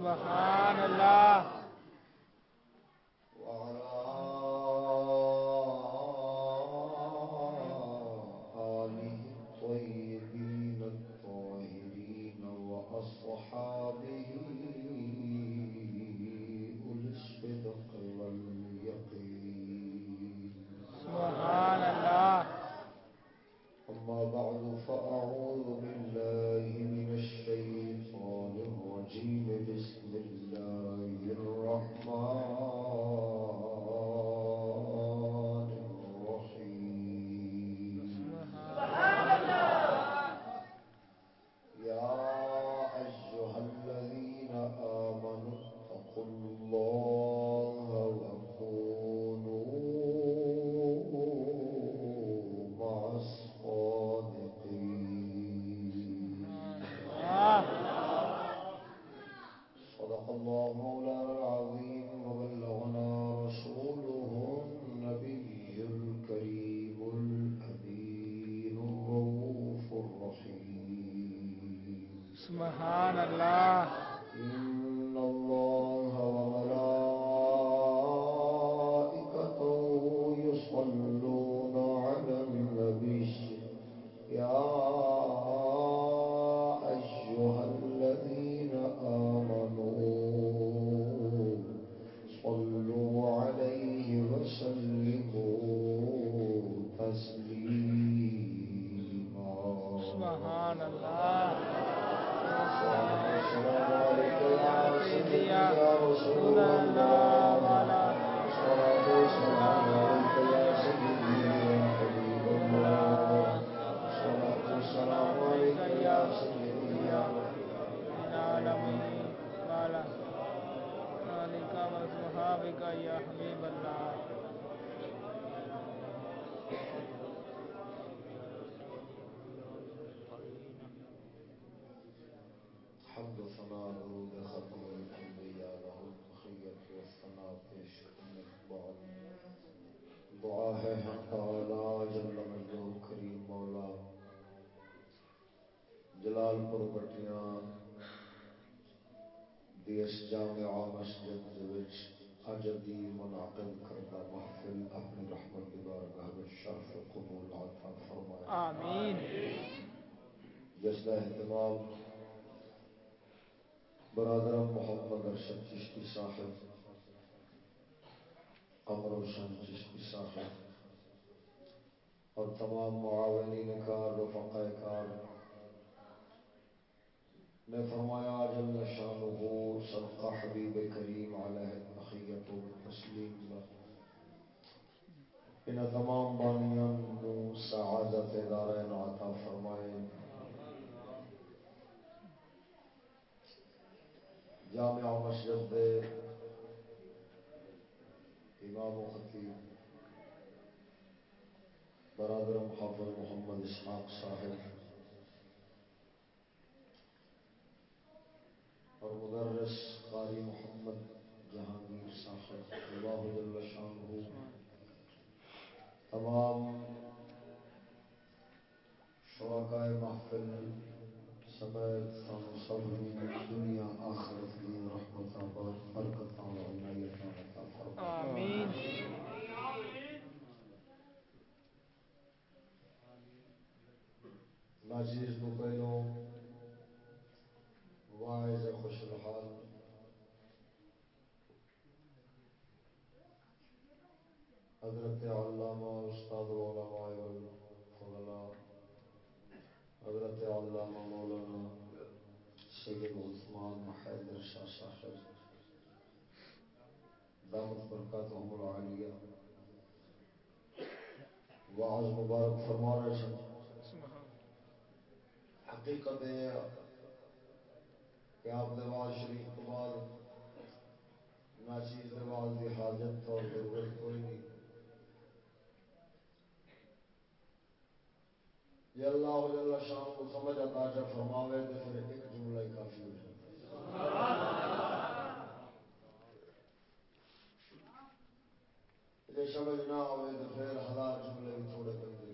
سبحان صاحب قمر حسین چشتی صاحب اور تمام معاونین کار رفقہ کار. نے فرمایا جل شان ہو صدقہ حبیب کریم علیہ تحیت و تسلیم ان تمام بانیان سعادت دارین عطا فرمائے. جامعہ مشرق دے امام و خطیب برادر محافظ محمد اسحاق صاحب اور مدرس قاری محمد جہانگیر صاحب اللہ جل شان تمام شوقائے محفل سمیت سانو سب دنیا آخرت دی رحمتاں برکتاں و عنایتاں عطا آمین۔ ناجیز موبائلوں واعظ خوش الحال حضرت اعلی دامت برکاتهم العالیہ وعظ مبارک فرما رہے شد حقیقت ہے کہ آپ نواز شریف کو بعد ناچیز نواز کی حاجت اور ضرورت کوئی نہیں۔ یہ اللہ جل شان کو سمجھ عطا فرماوے تو پھر ایک جملہ کافی ہو جائے سبحان جی سمجھ نہ آئے تو پھر ہزار جملے بھی تھوڑے بندے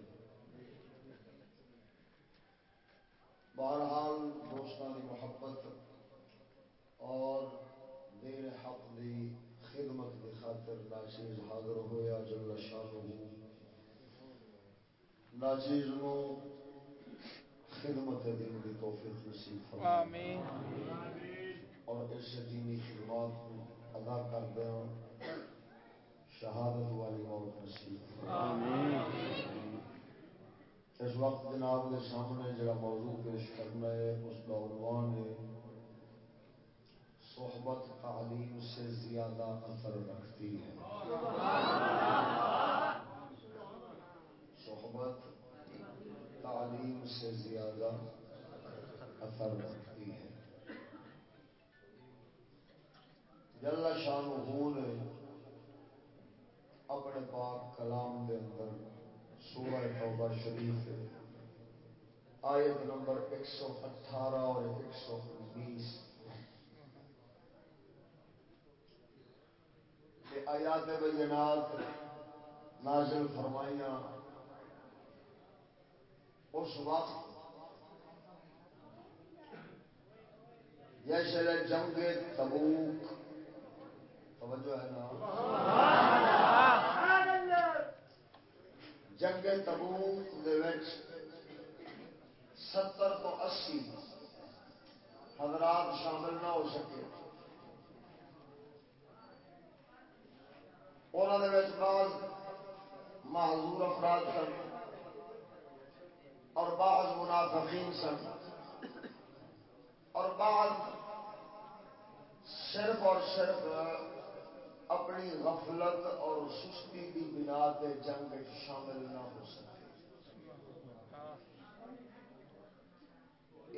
بہرحال دوستوں کی محبت اور دیر حق دی خدمت کی خاطر ناچیز حاضر ہوا جل شان ناچیز خدمت دین کی توفیق نصیب فرمائے۔ اور اس دینی خدمات ادا کردہ شہادت والی موت نصیب اس وقت جناب کے سامنے جڑا موضوع پیش کرنا ہے اس کا عنوان ہے صحبت تعلیم سے زیادہ اثر رکھتی ہے۔ صحبت تعلیم سے زیادہ اثر رکھتی ہے۔ جل شان نے اپنے پاک کلام دے اندر سورہ توبہ شریف آیت نمبر ایک سو اٹھارہ اور ایک سو انیس۔ آیات بینات نازل فرمائیاں۔ اس وقت جیسے جنگ تبوک، توجہ ہے نا؟ جنگ تبوک ستر تو اسی حضرات شامل نہ ہو سکے۔ انہوں نے بعض معذور افراد سن اور بعض منافقین سن اور بعض صرف اور صرف اپنی غفلت اور سستی کی بنا پہ جنگ شامل نہ ہو سکے۔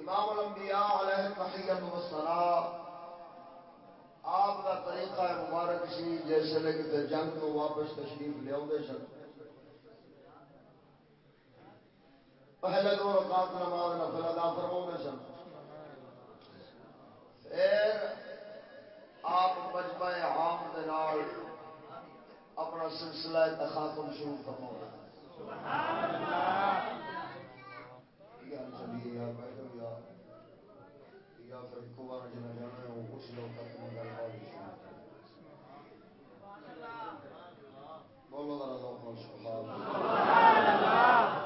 امام الانبیاء علیہ تحیت و سلام آپ کا طریقہ مبارک سی، جیسے لے جنگ کو واپس تشریف لیا سن۔ پہلے دو رکعت نماز نفل ادا فرما سن۔ پھر آپ مجمع عام دے نال اپنا سلسلہ تخاتم شروع فرما چلیے یا یا پھر ایک بار جنا جانا ہے وہ اس لوگ تک میں گل بات بولو ذرا لوگ سبحان اللہ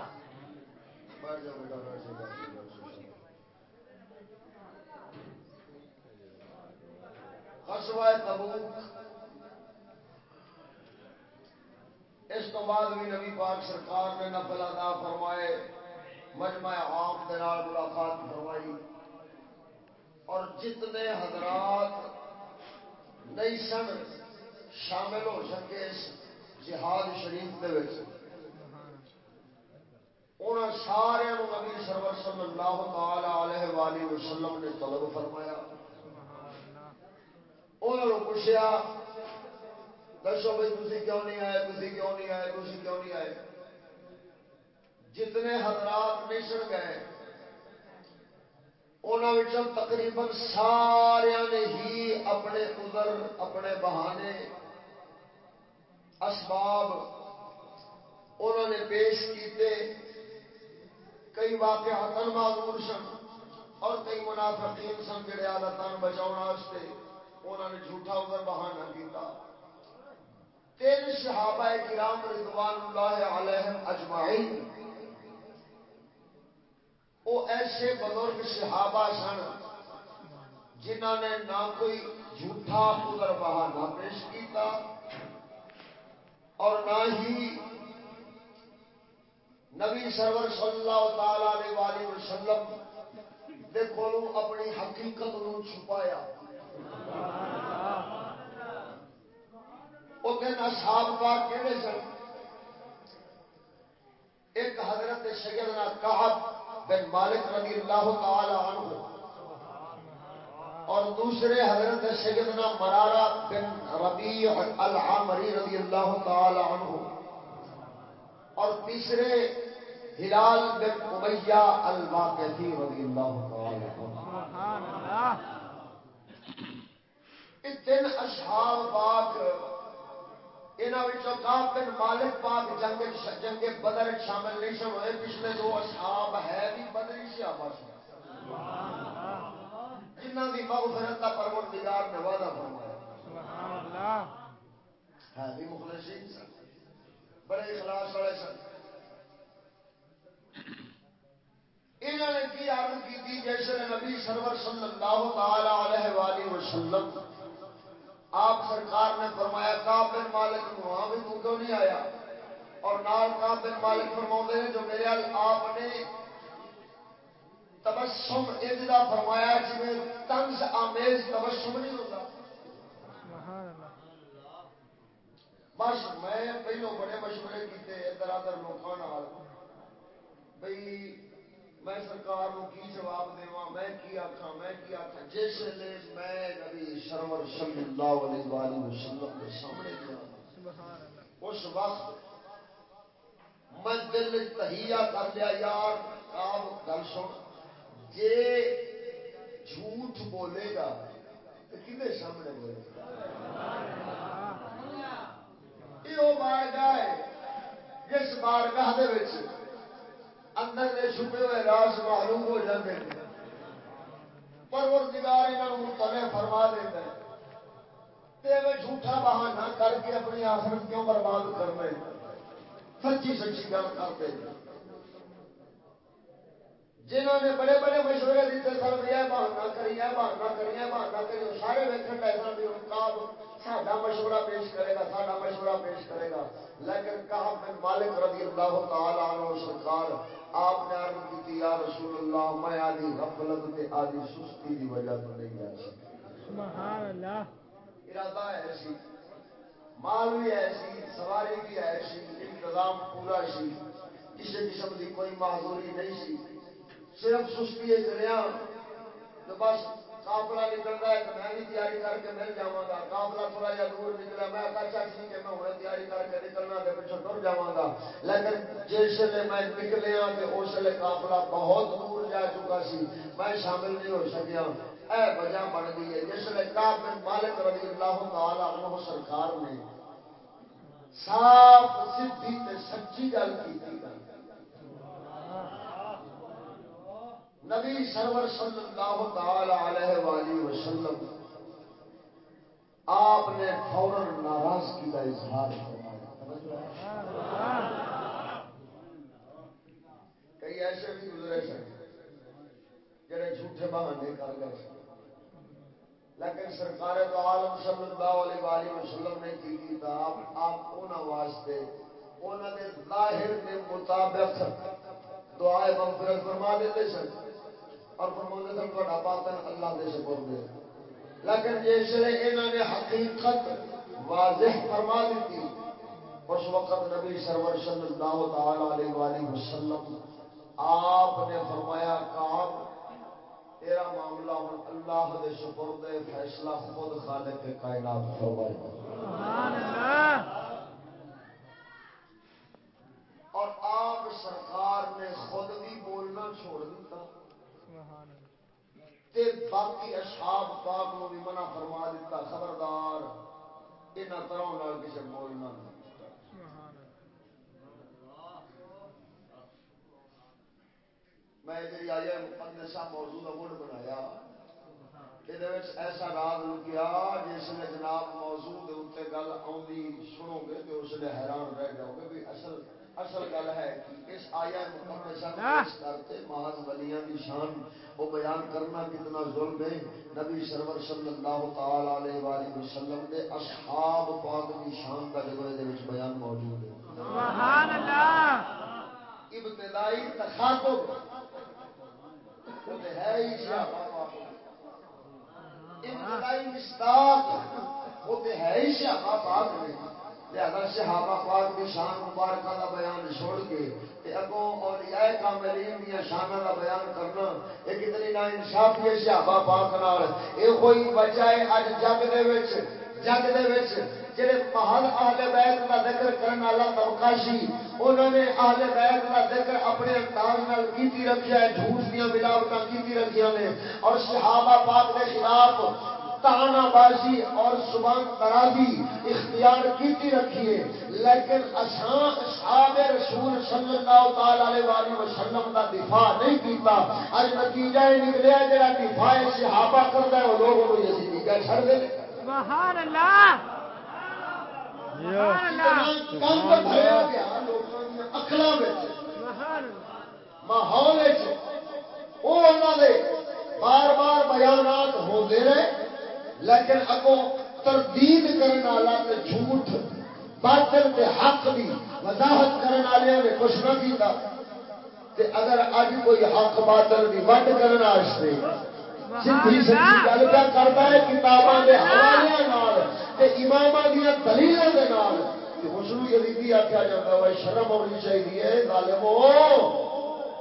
بیٹھ جاؤ بیٹا بیٹھ جاؤ غزوہ تبوک اس تو بعد بھی نبی پاک سرکار نے نفل ادا فرمائے، مجمع عام کے ملاقات فرمائی۔ اور جتنے حضرات نہیں سن، شامل ہو سکے اس جہاد شریف کے ان سارے نبی سرور صلی اللہ تعالی علیہ وآلہ وسلم نے طلب فرمایا۔ انہوں نے پوچھا دسو بھائی تھی کیوں نہیں آئے؟ تھی کیوں نہیں آئے؟ تھی کیوں نہیں آئے؟ جتنے حضرات نہیں گئے انہوں تقریباً سارا نے ہی اپنے ادھر اپنے بہانے اسباب انہوں نے پیش کیتے۔ کئی واقعات معذور سن اور کئی منافقین سن جڑے آدتان بچاؤ انہوں نے جھوٹا ادھر بہانہ کیتا۔ تین صحابہ کرام رضوان اللہ علیہم اجمعین، وہ ایسے بزرگ صحابہ سن جنہوں نے نہ کوئی جھوٹا ادھر بہانہ پیش کیتا اور نہ ہی نبی سرور صلی اللہ تعالی علیہ وآلہ وسلم دیکھو اپنی حقیقت چھپایا۔ اصحاب پاک کہڑے سن ایک حضرت سیدنا کعب بن مالک رضی اللہ تعالی عنہ اور دوسرے حضرت سیدنا مرارہ بن ربیع العامری رضی اللہ تعالی عنہ اور تیسرے ہلال بن امیہ الواقفی رضی اللہ। تعالی عنہ تین اصحاب پاک بن مالک پاک جنگ جنگ بدر شامل نہیں سن ہوئے پچھلے دو اصحاب ہے بھی بدری جنہ مغفرت کا نے وعدہ فرمایا۔ ہے بھی بڑے اخلاص والے سن۔ انہوں نے کی عرض کی جیسے نبی سرور صلی اللہ تعالی علیہ وسلم آپ سرکار نے فرمایا کا بن مالک وہاں بھی تو کیوں نہیں آیا؟ اور نال کا بن مالک فرما نے جو میرے آپ نے تبسم اجدا فرمایا جی تنز آمیز تبسم نہیں ہوتا بس میں پہلو بڑے مشورے کیتے ادھر ادھر لوگوں بھائی میں سرکار نو کی جواب دیواں؟ میں کی آکھاں؟ میں کی آکھاں؟ جس نے میں نبی سرور صلی اللہ علیہ وآلہ وسلم کے سامنے گیا اس وقت میں دل تہیا کر لیا یار آپ گل سن۔ جے جھوٹ بولے گا تو کھے سامنے بولے گا؟ یہ بارگاہ ہے جس بارگاہ دے اندر دے چھپے ہوئے راز معلوم ہو جاتے ہیں۔ پروردگار انہوں مطلع فرما دیتا ہے تے میں جھوٹا بہانہ کر کے اپنی آخرت کیوں برباد کر رہے سچی سچی گل کرتے جنہوں نے بڑے بڑے مشورے دیتے سن یہ بہانا کری ہے بہانا کری ہے بہانا کری سارے ویکن لے سن بھی کاب ساڈا مشورہ پیش کرے گا، ساڈا مشورہ پیش کرے گا۔ لیکن کہا بن مالک رضی اللہ تعالی عنہ سرکار آپ نے عرض کی یا رسول اللہ میں آدھی غفلت تے آدھی سستی دی وجہ تو نہیں سکتا. سبحان اللہ۔ ارادہ ایسی مال بھی ایسی سواری بھی ایسی انتظام پورا سی کسی قسم کی کوئی معذوری نہیں سی۔ صرف سستی کریا تو بس کافلا نکلتا ہے تو میں بھی تیاری کر کے مل جا گا۔ کافلا تھوڑا جہا دور نکلا، میں اچھا ٹھیک ہے میں ہوں، تیاری کر کے نکلنا تو پچھو ٹر جا گا۔ لیکن جس ویلے میں نکلیا ہاں تو اس ویلے کافلا بہت دور جا چکا سی۔ میں شامل نہیں ہو سکیا۔ اے وجہ بن گئی ہے۔ جس ویلے کافل مالک رضی اللہ تعالی عنہ سرکار نے صاف سیدھی سچی گل کی گل نبی سرور صلی اللہ تعالی علیہ وآلہ وسلم، آپ نے فوراً ناراضگی کا اظہار فرمایا۔ کئی ایسے بھی گزرے سن جڑے جھوٹے بہانے کر گئے سن۔ لیکن سرکار تو عالم صلی اللہ علیہ وآلہ وسلم نے کی کیتا آپ آپ انہاں واسطے انہاں دے ظاہر دے مطابق دعائے مغفرت فرما دیتے سن۔ اور فرمانے سن تھوڑا باطن اللہ دے سپرد لیکن جس انہوں نے حقیقت واضح فرما دیتی اس وقت نبی سرور صلی اللہ تعالی علیہ وآلہ وسلم آپ نے فرمایا کام تیرا معاملہ ہوں اللہ دے سپرد فیصلہ خود خالق کائنات فرمائے سبحان اللہ۔ اور آپ سرکار نے خود بھی بولنا چھوڑ دیتا تے باقی اصحاب پاک نو بھی منع فرما دیتا، خبردار ان طرح نال کسی بولنا نہیں میں جی آیا مقدسہ موضوع کا مڑ بنایا یہ ایسا راز لکیا جس نے جناب موضوع کے گل آدھی سنو گے تو اس لیے حیران رہ جاؤ گے بھی اصل اصل گل ہے کہ اس آیا مقدسہ کرتے محض ولیاں دی شان وہ بیان کرنا کتنا ظلم ہے۔ نبی سرور صلی اللہ تعالی علیہ وسلم دے اصحاب پاک دی شان دا جدو دے وچ بیان موجود ہے۔ سبحان اللہ! ابتدائی تخاطب۔ تے ہے ہی صحابہ ابتدائی مستاق وہ ہے ہی صحابہ پاک نے لہذا صحابہ پاک کی شان مبارکہ کا بیان چھوڑ کے تے اگوں اولیاء کاملین دی شاناں دا بیان کرنا یہ کتنی نا انصافی ہے صحابہ پاک نال۔ اے کوئی وجہ ہے اج جگ دے وچ جگ دے وچ جڑے محل اہل بیت دا ذکر کرن والا طبقہ سی انہوں نے اہل بیت دا ذکر اپنے انداز نال کیتی رکھیا ہے، جھوٹ دیاں ملاوٹاں کیتی رکھیاں نے۔ اور صحابہ پاک دے خلاف تانا بازی اور زبان درازی اختیار کیتی رکھیے لیکن اصحاب رسول صلی اللہ تعالی علیہ وآلہ وسلم دا دفاع نہیں کیتا۔ اج نتیجہ یہ نکلیا جڑا دفاع صحابہ کرتا ہے وہ لوگ انہوں یزیدی کیا چھڑ دے۔ سبحان اللہ۔ ماحول لیکن اگوں تردید کرنے والا تے جھوٹ، باطل تے حق دی وضاحت کرنے والے نے کچھ نہ کیتا۔ تے اگر اج کوئی حق باطل دی ونڈ کرنے واسطے سیدھی سچی گل پہ کرتا ہے کتاباں دے حوالے نال تے اماماں دی دلیلاں دے نال۔ تے اس نو یزیدی آکھیا جاندا ہے شرم ہونی چاہیے ظالمو۔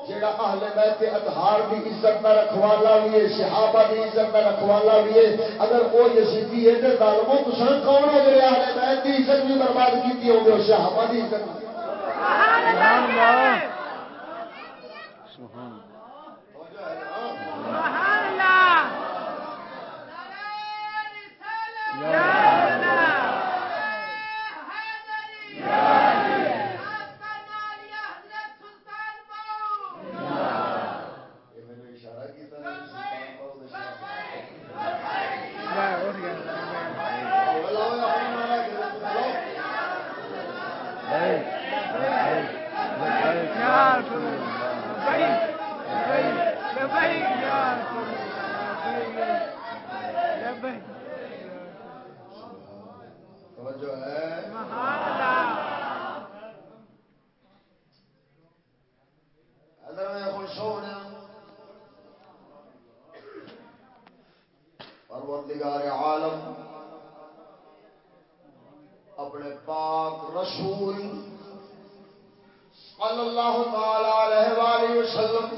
جڑا اہل بیت اطہار دی عزت دا رکھوالا بھی ہے صحابہ دی عزت دا رکھوالا بھی ہے اگر وہ یزیدی ہے تے ظالمو تساں کون ہو جڑے اہل بیت دی عزت بھی برباد کیتی ہو گے صحابہ دی عزت سبحان اللہ سبحان اللہ یا یہ میں نے اشارہ کیتا ہے سلطان باؤ دے شاہ اٹھ گیا بلاؤ اپنا نعرہ بلاؤ یا رسول اللہ لبیک لبیک یا رسول اللہ لبیک توجہ ہے سبحان اللہ ادھر میں خوش ہونا پروردگار عالم اپنے پاک رسول صلی اللہ تعالی علیہ وآلہ وسلم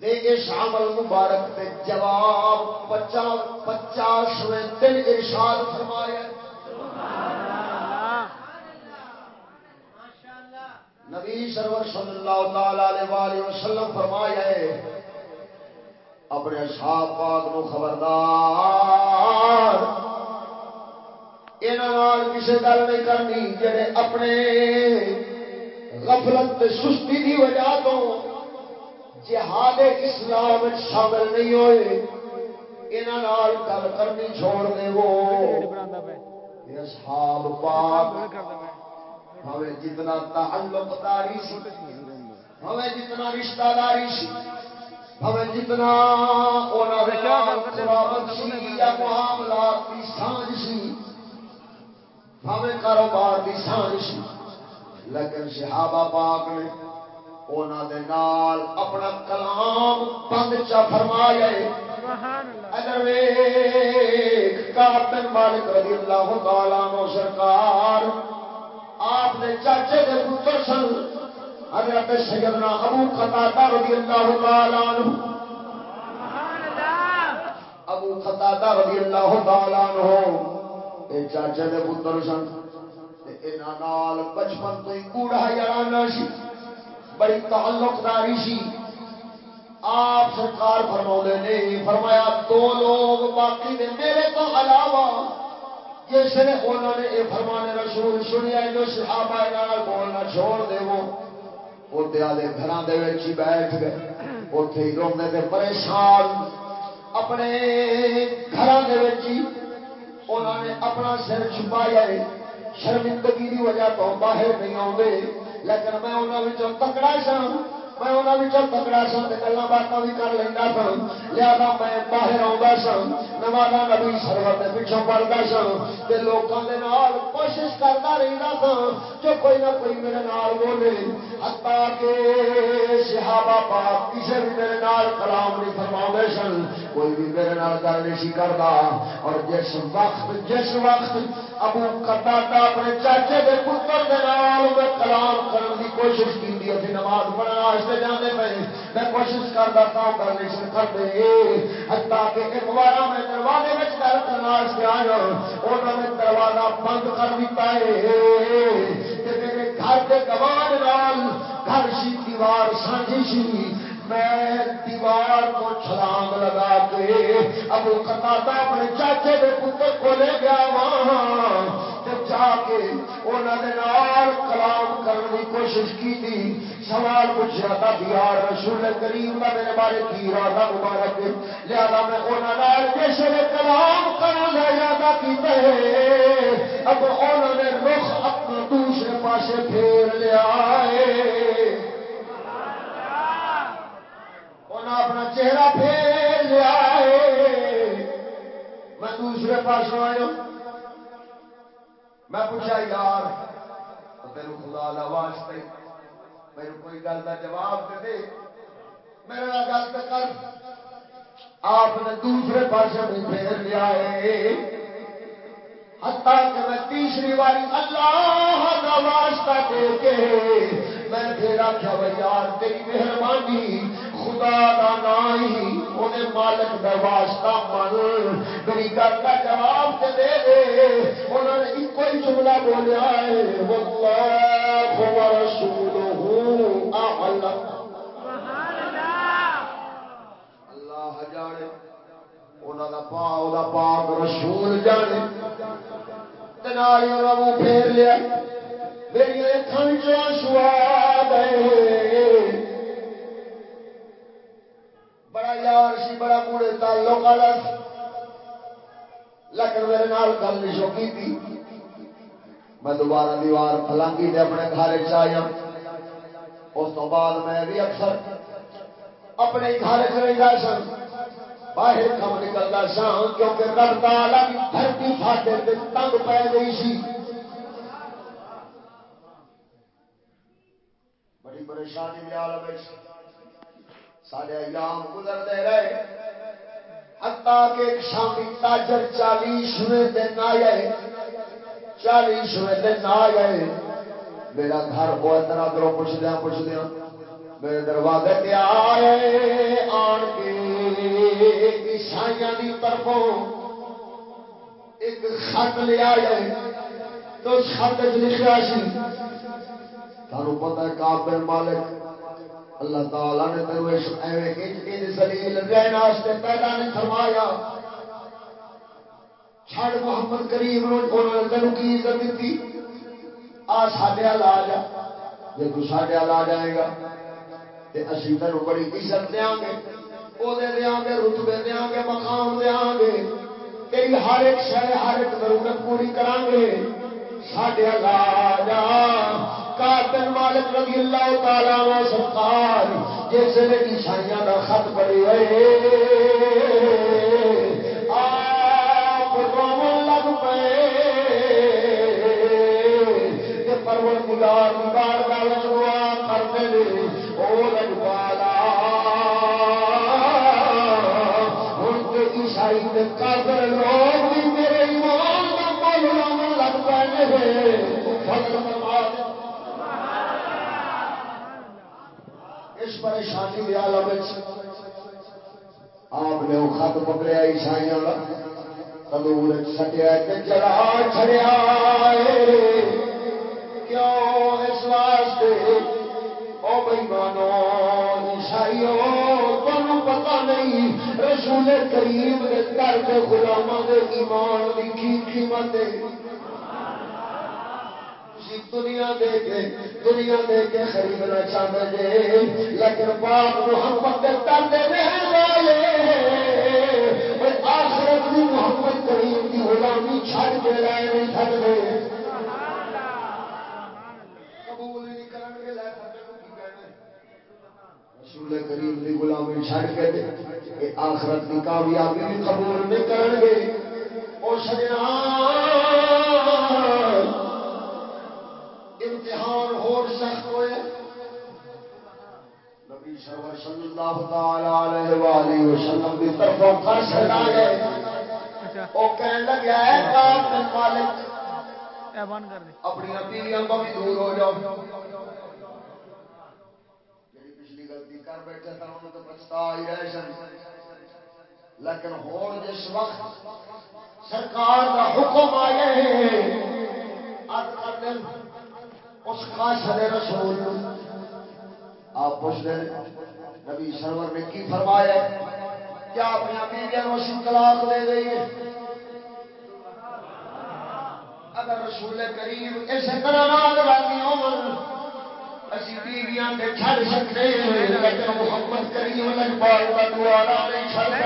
دے اس عمل مبارک دے جواب پچاس پچاسویں دن ارشاد فرمایا نبی سرور صلی اللہ تعالی علیہ وآلہ وسلم فرمایا ہے اپنے اصحاب پاک نو خبردار انہاں کسی گل نہیں کرنی جڑے اپنے غفلت تے سستی دی وجہ تو جہاد اسلام شامل نہیں ہوئے۔ انہاں گل کرنی چھوڑ دے وہ اصحاب پاک ہمیں جتنا تعلق داری سی ہمیں جتنا رشتہ داری سی ہمیں جتنا قرابت سی یا معاملات دی سانج سی ہمیں کاروبار دی سانج سی۔ لیکن صحابہ پاک نے اونا دے نال اپنا کلام بند چا فرمایا ہے۔ اگر ویک کعب بن مالک رضی اللہ تعالیٰ عنہ سرکار آپ نے چاچے دے پتر سن حضرت سیدنا ابو قتادہ رضی اللہ تعالیٰ عنہ۔ سبحان اللہ۔ ابو قتادہ رضی اللہ تعالیٰ عنہ اے چاچے دے پتر سن۔ انہاں نال بچپن تو ہی کوڑا یارانہ سی، بڑی تعلق داری سی۔ آپ سرکار فرما نے، فرمایا دو لوگ باقی نے، میرے تو علاوہ جس نے انہوں نے یہ فرمانے رسول سنیا جو صحابہ نال بولنا چھوڑ دے وہ اتنے آدھے گھروں کے ہی بیٹھ گئے۔ اتے ہی روندے تے پریشان۔ اپنے گھروں کے ہی انہوں نے اپنا سر چھپایا ہے۔ شرمندگی کی وجہ تو باہر نہیں آتے لیکن میں انہوں تکڑا سا میں انہوں تکڑا سا گلا باتیں بھی کر لینا سا لہذا میں باہر آتا سا نوالا نبی سرور کے پیچھوں پڑتا سا لوگوں کے نال کوشش کرتا رہتا سا جو کوئی نہ کوئی میرے نال بولے حتا کہ صحابہ پاک کسی بھی میرے نال کلام نہیں فرما سن، کوئی بھی میرے نال گل نہیں سی کرتا اور جس وقت جس وقت ابو قتادہ اپنے چاچے کے پتر دے نال میں کلام کرنے کی کوشش کی نماز پڑھنے واسطے جانے پے میں کوشش کرتا تھا گل نہیں سن کرتے حتا کہ ایک بار میں دروازے میں گل کرنے واسطے آیا، انہوں نے دروازہ بند کر دیتا ہے۔ تے میرے گھر کے گوان نال گھر سی دیوار سانجی سی میں دیوار کو چھلانگ لگا کے ابو قتادہ اپنے چاچے کے پتر کو لے گیا۔ وہاں جب جا کے انہوں نے کلام کرنے کی کوشش کی تھی سوال پوچھا تھا دیار رسول کریم کا میرے بارے کی ارادہ مبارک ہے؟ لہذا میں انہوں نے جس نے کلام کرنے کا ارادہ کیتا ہے، اب انہوں نے رخ اپنا دوسرے پاسے پھیر لیا ہے۔ انہیں اپنا چہرہ پھیر لیا ہے۔ میں دوسرے پاس آیا میں پوچھا، یار تین خدا دا واسطے میرے کوئی گل کا جواب دے دے۔ میرا گل تو کر۔ آپ نے دوسرے پاس منہ پھیر لیا ہے۔ حتیٰ کہ میں تیسری باری اللہ کا واسطہ دے کے میں پھر آخیا بھائی یار، تیری مہربانی خدا دا نائی انہیں مالک دا واسطہ من میری گل کا دے انہوں نے ایک ہی جملہ بولیا ہے واللہ ورسولہ اعلم سبحان اللہ اللہ جانے دا دا پاک رسول جانے۔ منہ پھیر لیا۔ میری آنسو آ گئے بڑا یار سی، بڑا بوڑھے تعلق والا سی۔ لیکن میرے نال گل نہیں سو کی تھی میں دوبارہ دیوار پلانگی دے اپنے گھر چیا اس تو بعد میں بھی اکثر اپنے گھر چ رہتا سن باہر کم نکلتا سا کیونکہ رب تعالی کی دھرتی ساڈے تنگ پی گئی سی۔ بڑی پریشانی کی عالم وچ سارے ایام گزرتے رہے۔ حتیٰ کہ ایک شامی تاجر چالیسویں دن آئے چالیسویں دن آئے میرا گھر وہ ادھر ادھر پوچھدیا پوچھدیا میرے دروازے پہ آئے آن کے۔ عیسائی کی طرفوں ایک خط لیا جائے تو اس خط لکھا سی۔ تمہیں پتا ہے کابل مالک اللہ تعالی نے تینوں اس ایویں زلیل رہن واسطے پیدا نہیں فرمایا۔ چھڑ محمد کریم نو انہوں نے تینوں کی عزت دیتی آ ساڈے ال آ جا۔ جے تو ساڈے ال آ جائے گا، تے اسی تینوں بڑی عزت دیاں گے عہدے دیاں گے رتبے دیاں گے مقام دیاں گے تیری ہر ایک شہ ہر ایک ضرورت پوری کران گے ساڈے ال آ جا۔ کابن مالک رضی اللہ تعالی عنہ سرکار جس نے عیسائیاں دا خط پڑے ہوئے آپ رومن لگ پے کہ پروردگار دی بارگاہ وچ دعا کرتے نے او لجپالا ہن تے عیسائی تے کافر لوگ بھی میرے ایمان دا مول لگ پے نے فضل فرما دے اس پریشانی کے عالم آپ نے وہ خط پکڑیا عیسائی کا تندور سٹیا جلا چڑیا کیوں اس واسطے؟ او بھائی مانو عیسائی تمہیں پتا نہیں، رسول کریم کے گھر کے غلاموں کے ایمان کی کی قیمت ہے۔ دنیا دے کے، دنیا دے کے خریدنا چاہتے جے۔ لیکن پاک محمد کے تردے رہن والے آخرت بھی محمد کریم کی غلامی چھڑ کے لے نہیں سکتے رسول کریم کی غلامی چھڑ کے دے آخرت کی کامیابی بھی قبول نہیں کرن گے۔ اور سجنا امتحان ہور سخت ہوئے۔ نبی سرور صلی اللہ تعالی علیہ وآلہ وسلم کی طرفوں گئے۔ وہ کہنے لگا ہے بن مالک اے بند کر دے۔ اپنی بیویاں بھی دور ہو جاؤ۔ جی پچھلی غلطی کر بیٹھے تھا انہوں تو پچھتا ہی رہے سن۔ لیکن ہوں جس وقت سرکار کا حکم آیا ہے ارد کر دیں اس خاص رسول آپ پوچھتے ہیں، نبی سرور نے کی فرمایا؟ کیا اپنی بیویاں کو اسی طلاق دے دئیے اگر رسول کریم اس طرح نال راضی ہون، اسی بیویاں تے چھڑ سکتے ہیں، لیکن محمد کریم لجپال کا دوارا نہیں چھڑ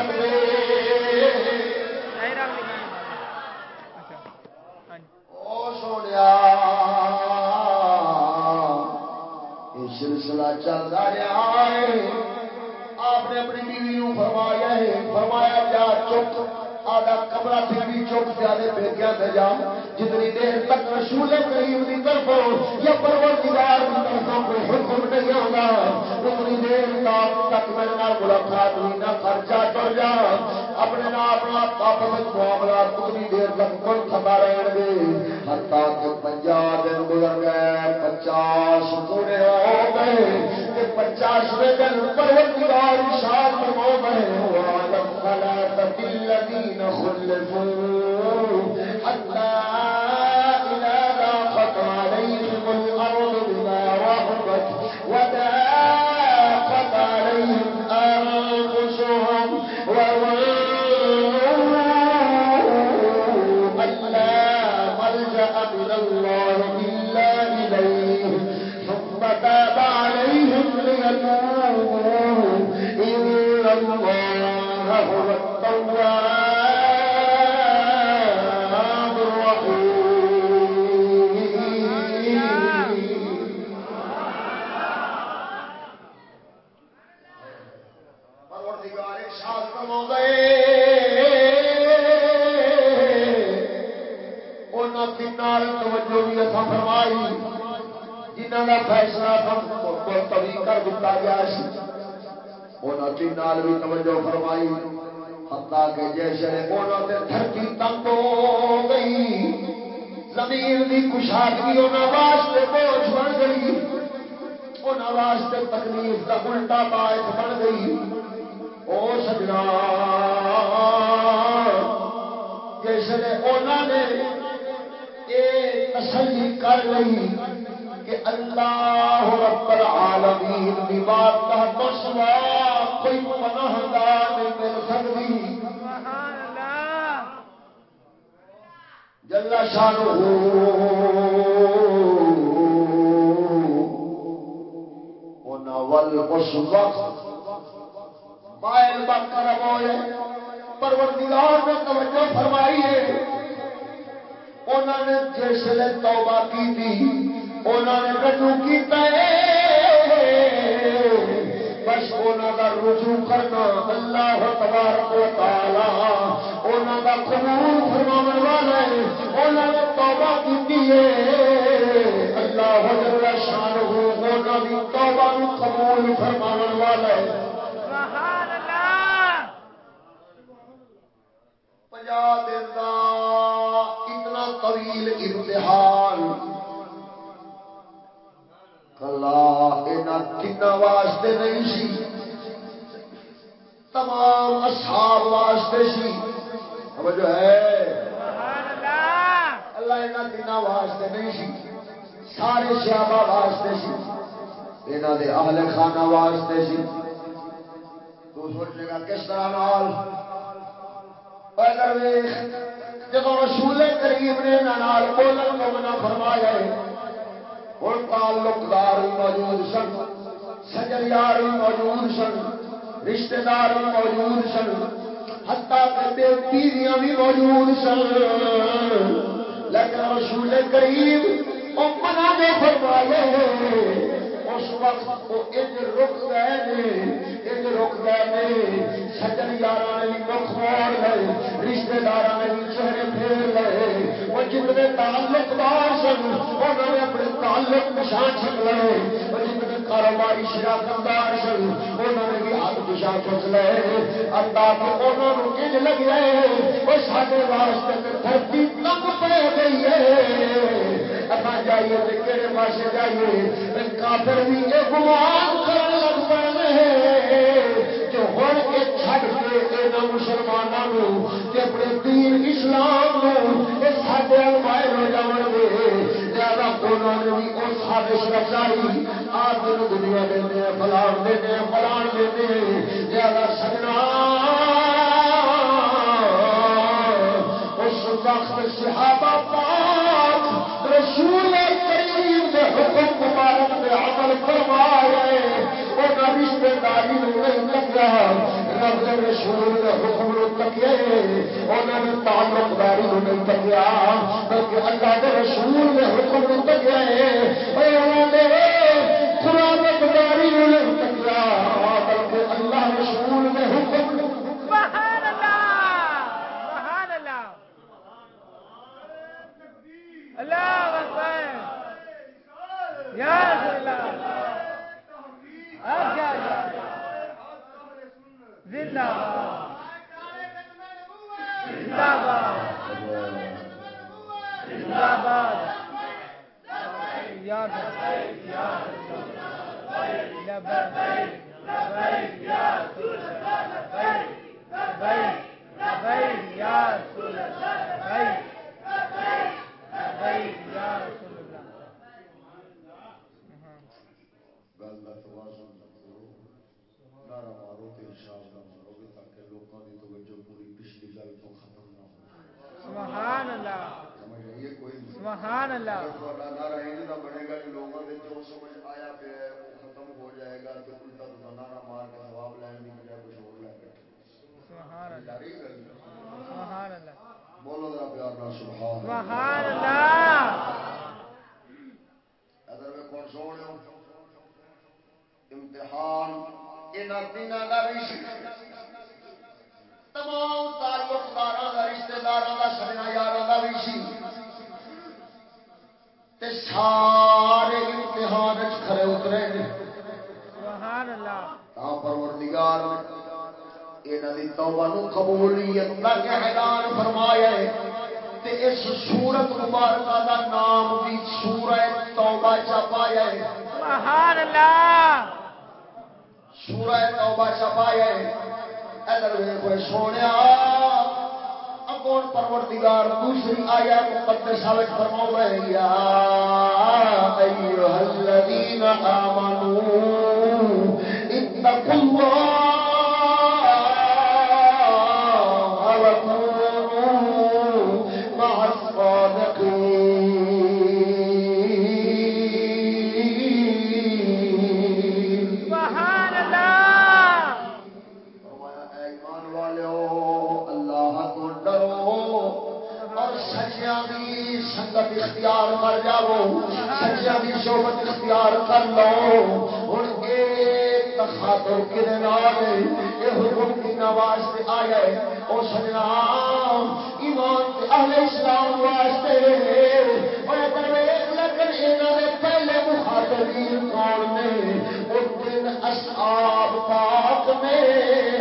سلسلہ چلتا رہا ہے۔ آپ نے اپنی بیوی نو فرمایا ہے، فرمایا، جا چک آدھا کمرہ پھیری چوک جانے بیٹیا پہ جا جتنی دیر تک رسول کریم کی طرف یا پروردگار کی طرف کوئی حکم نہیں آتا، اتنی دیر تک میرے نال ملاقات ہوئی، نہ خرچہ کر جا۔ اپنے نال آپس معاملات اتنی دیر تک کل کھتا رہن گے۔ حتیٰ کہ پنجا دن گزر گئے، پچاس پورے ہو گئے پچاسویں دن پروردگار شاد ہو گئے وعلى الثلاثة الذين خلفوا حتى کر دیتا گیا سی۔ انہاں دنال بھی توجہ فرمائی۔ حتیٰ کہ جیسے انہاں دے دھرتی تنگ ہو گئی، زمین دی کشادگی انہاں واسطے بوجھ بن گئی۔ انہاں واسطے تکلیف کا الٹا باعث بن گئی۔ او سجنا جسے انہوں نے یہ تسلی کر لی کہ اللہ رب العالمین کی بات کا تو سوا کوئی پناہ گاہ نہیں مل سکتی۔ سبحان اللہ جل شانہ مائل ہوئے۔ پروردگار نے توجہ فرمائی ہے۔ انہوں نے جسے توبہ کی تھی انہوں نے رجوع کیتا ہے۔ بس انہوں کا رجوع کرنا اللہ تبارک و تعالی انہوں کا قبول فرماون والا ہے۔ انہوں نے توبہ کی ہے۔ اللہ جل شان ہو انہوں کی توبہ نو قبول فرماون والا ہے۔ سبحان اللہ۔ پنجا دن کا اتنا طویل امتحان۔ کلا واسطے نہیں سی۔ تمام اصحاب واسطے سی۔ سمجھ ہے؟ اللہ۔ یہاں تین واسطے نہیں سی۔ سارے سیابا واسطے سی۔ یہاں دے اہل خانہ واسطے سی۔ تو سوچے گا کس طرح نال۔ جب رسول کریم نے نال بولن کو منع فرمایا ہے ہوں تعلقدار بھی موجود سن سجن یار بھی موجود سن رشتے دار بھی موجود سن ہتا کرتے بیویاں بھی موجود سن لیکن رسول کریم وہ منع دے فرمائے اس وقت وہ ایک رک گئے انج رک گئے نے سجن یار نے بھی مکھ موڑ لے رشتے دار نے چہرے پھیر لے وہ جتنے تعلق دار سن انہوں نے اپنے تعلق پچھان چھک لے۔ وہ جتنے کاروباری شراکت دار سن انہوں نے بھی ہاتھ پچھان کھچ لے۔ اللہ کہ انہوں نے انج لگ رہے وہ سارے واسطے دھرتی تنگ پہ گئی ہے۔ اپنا جائیے کہڑے پاسے جائیے؟ کافر بھی یہ گمان کرنے لگ اپنے دین اسلام ہو گے زیادہ نے بھی سازش رچائی۔ آپ دنیا دے فلان دے دے زیادہ سجنا۔ اس وقت صحابہ پاک رسول تعلیم نہیں تکیا رب دے رسول دے حکم نو تکیا انہاں نے تعلق داری نو نہیں تکیا بلکہ اللہ دے رسول دے حکم نو تکیا ہے۔ اے انہاں نے قرابت داری نو نہیں تکیا بلکہ اللہ رسول دے حکم۔ اللہ اکبر یا اللہ۔ زندہ بھائی یار نعرہ مارو تو نہ مارو گے تاکہ لوگوں کی توجہ پوری پچھلی گل تو ختم نہ ہو سبحان اللہ۔ سمجھ آئیے کوئی؟ سبحان اللہ۔ نعرہ انج دا بنے گا کہ لوگوں کے جو سمجھ آیا پہ وہ ختم ہو جائے گا تو الٹا تو نعرہ مار کے ثواب لین کی بجائے کچھ اور لے بیٹھے سبحان اللہ۔ سبحان اللہ۔ بولو ذرا پیار نال سبحان سبحان اللہ۔ ادھر میں کون سونے امتحان۔ تیناں دا بھی سی تمام تعلق داراں دا رشتہ داراں دا سجنا یاراں دا بھی سی تے سارے امتحان کھڑے اترے سبحان اللہ تا پروردگار نے انہاں دی توبہ نو قبولیت دا اعلان فرمایا ہے تے اس سورت مبارکہ دا نام بھی سورہ توبہ چا پایا ہے سبحان اللہ سورہ توبہ چا پایا ہے۔ ادھر ویکھو سونیا اگوں پروردگار دوسری آیا مقدسہ وچ فرماؤں ہے یا ایھا الذین آمنوا اتقوا اللہ اختیار کر لو۔ ہن ایک تخاطر کدے نال اے حکم کی واسطے آیا ہے۔ او سجنا، ایمان اہل اسلام واسطے۔ اور اگر لیکن انہاں دے پہلے مخاطبین کون نے؟ او دن اصحاب پاک نے۔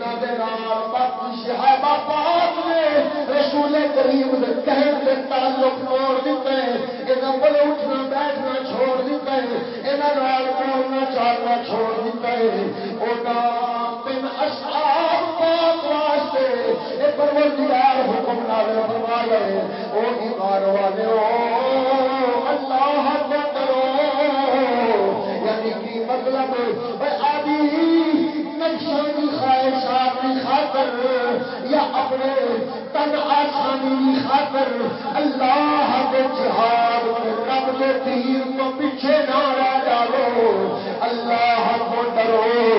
جنہ دے نال باقی صحابہ پاک نے رسول کریم دے کہن دے تعلق توڑ دیتا انہاں اٹھنا بیٹھنا چھوڑ دیتا انہاں نال بولنا چالنا چھوڑ دیتا ہے او دن اصحاب پاک واسطے اے پروردگار حکم فرمایا او ایمان والے او اللہ کو یعنی کی مطلب اے آدھی نقشوں یا اپنے تن آسانی کی خاطر اللہ کے جہاد کے رب کے تیر تو پیچھے نہ رہ جاؤ۔ اللہ کو ڈرو۔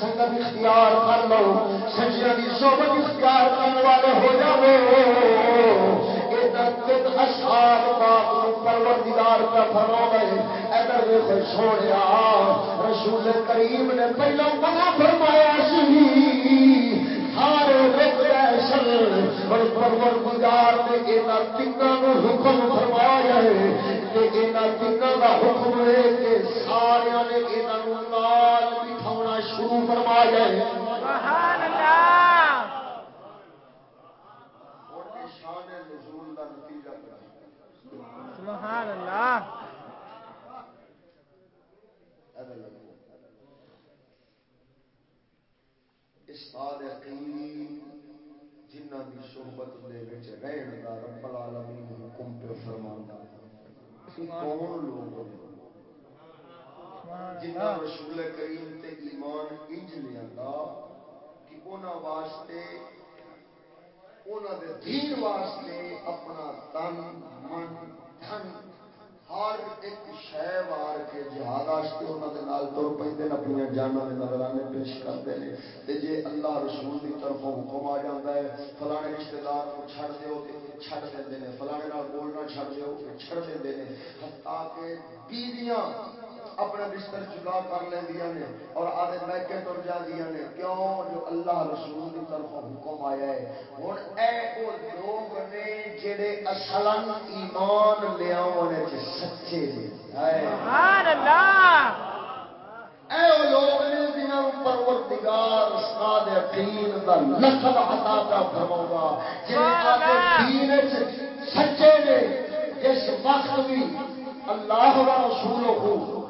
سنگت اختیار کر لو۔ سچیاں دی صحبت اختیار کرنے والے ہو جاؤ۔ تین اشعار پاک نو پروردگار کا فرما ہے ادھر دیکھو سوڑیا رسول کریم نے پہلو منع فرمایا سی۔ سارے رک گئے سن۔ اور پروردگار نے یہاں تینوں نو حکم فرمایا ہے کہ حکم ہے کہ سارا نے نال شروع فرمایا ہے۔ سبحان اللہ۔ نزول سبحان اللہ۔ صادقین جنہ دی صحبت دے وچ رہن دا رب العالمین حکم پہ فرماندا کون لوگ جنہ رسول کریم تے ایمان انج لیاندا کہ انہاں واسطے انہاں دے دین واسطے اپنا تن، من دھن ہر ایک شے وار کے جہاد واسطے انہاں دے نال تر پیندے اپنی جاناں دے نظرانے پیش کردے نے۔ تے جے اللہ رسول دی طرفوں حکم آ جاندا ہے، فلانے رشتہ دار کو چھڑ دیو تے چھڑ دیندے نے۔ فلانے نال بولنا چھڑ دیو چھڑ دیندے نے۔ حتیٰ کہ بیویاں اپنے بستر جدا کر لیندیاں نے اور آدھے میکے تر جاندیاں نے۔ کیوں؟ جو اللہ رسول کی طرف حکم آیا ہے۔ ہن اے او لوگ نے جڑے اصلا ایمان لیاون وچ سچے نے۔ سبحان اللہ۔ اے او لوگ نے جنہاں پروردگار استاد یقین دا لقب عطا کا فرماؤگا جڑے آدھے دین وچ سچے نے جس وقت بھی اللہ رسول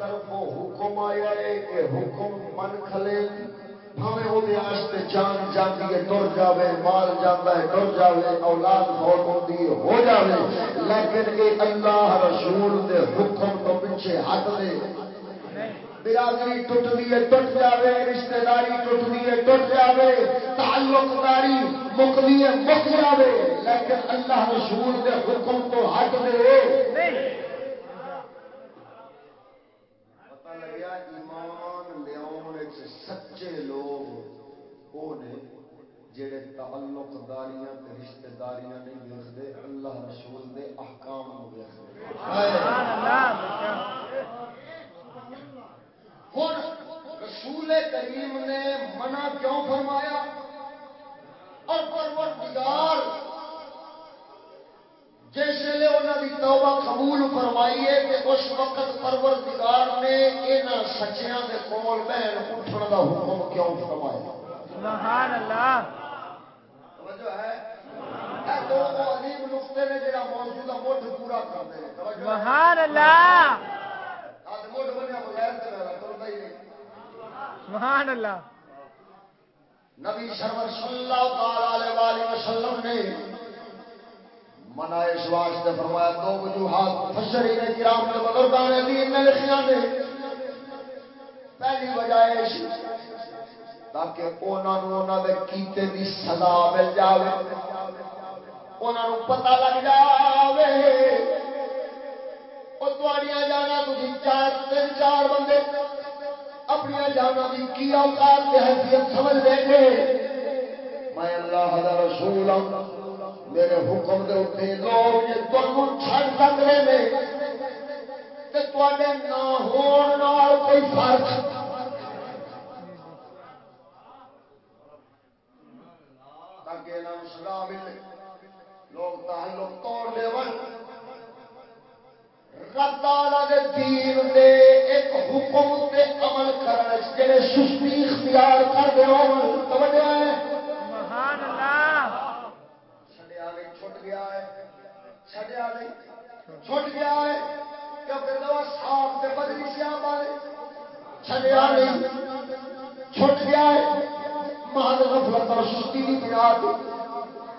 طرف حکم آیا ہے کہ حکم من کھلے ہمیں وہ جان جاتی ہے ٹر جاوے مال جاتا ہے ٹر جاوے اولاد بہت ہوتی ہے ہو جاوے لیکن یہ اللہ رسول دے حکم تو پیچھے ہٹ دے۔ برادری ٹوٹتی ہے ٹوٹ جاوے رشتہ داری ٹوٹتی ہے ٹوٹ جاوے تعلق داری مکتی ہے مک جاوے لیکن اللہ رسول دے حکم تو ہٹ دے سچے لوگ وہ نے جڑے تعلق داریاں تے رشتہ داریاں نہیں ویکھدے، اللہ رسول دے احکام نو ویکھدے۔ سبحان اللہ ہن رسول کریم نے منع کیوں فرمایا؟ اور پروردگار جس ویلے انہوں کی توبہ قبول فرمائیے کہ اس وقت پروردگار نے یہاں سچیاں دے کول بہن اٹھن کا حکم کیوں فرمایا؟ سبحان اللہ۔ توجہ ہے دو عظیم نقطے نے جڑا موضوع کا مٹھ پورا کرتے ہیں سبحان اللہ۔ مٹھ بنیا بغیر ترتا ہی نہیں۔ سبحان اللہ۔ نبی سرور صلی اللہ علیہ وسلم نے منا اس واسطے فرمایا دو وجوہات فسری نے کرام نے بزرگان دین نے لکھیا نے۔ پہلی وجہ ہے تاکہ انہوں نے کیتے دی سزا مل جاوے۔ انہوں پتہ لگ جاوے۔ وہ تھوڑیاں جانا تھی چار، تین، چار بندے۔ اپنی جانا کی کی اوقات کی حیثیت سمجھ دیں گے میں اللہ دا رسول ہوں میرے حکم دے اتنے لوگ جی تمہیں چھڑ سکتے ہیں تو نہ ہون کوئی فرق تاکہ ملے لوگ تعلق توڑ دے رب تعالی دے دین دے ایک حکم تے عمل کرنے جڑے سستی اختیار کر دے ہون توجہ ہے۔ سبحان اللہ۔ چھٹ گیا ہے۔ چھڈیا نہیں چھٹ گیا ہے۔ کیونکہ صاحب بدلی سیاب والے چھڈیا نہیں چھٹ گیا ہے۔ غفلت اور سستی کی بنا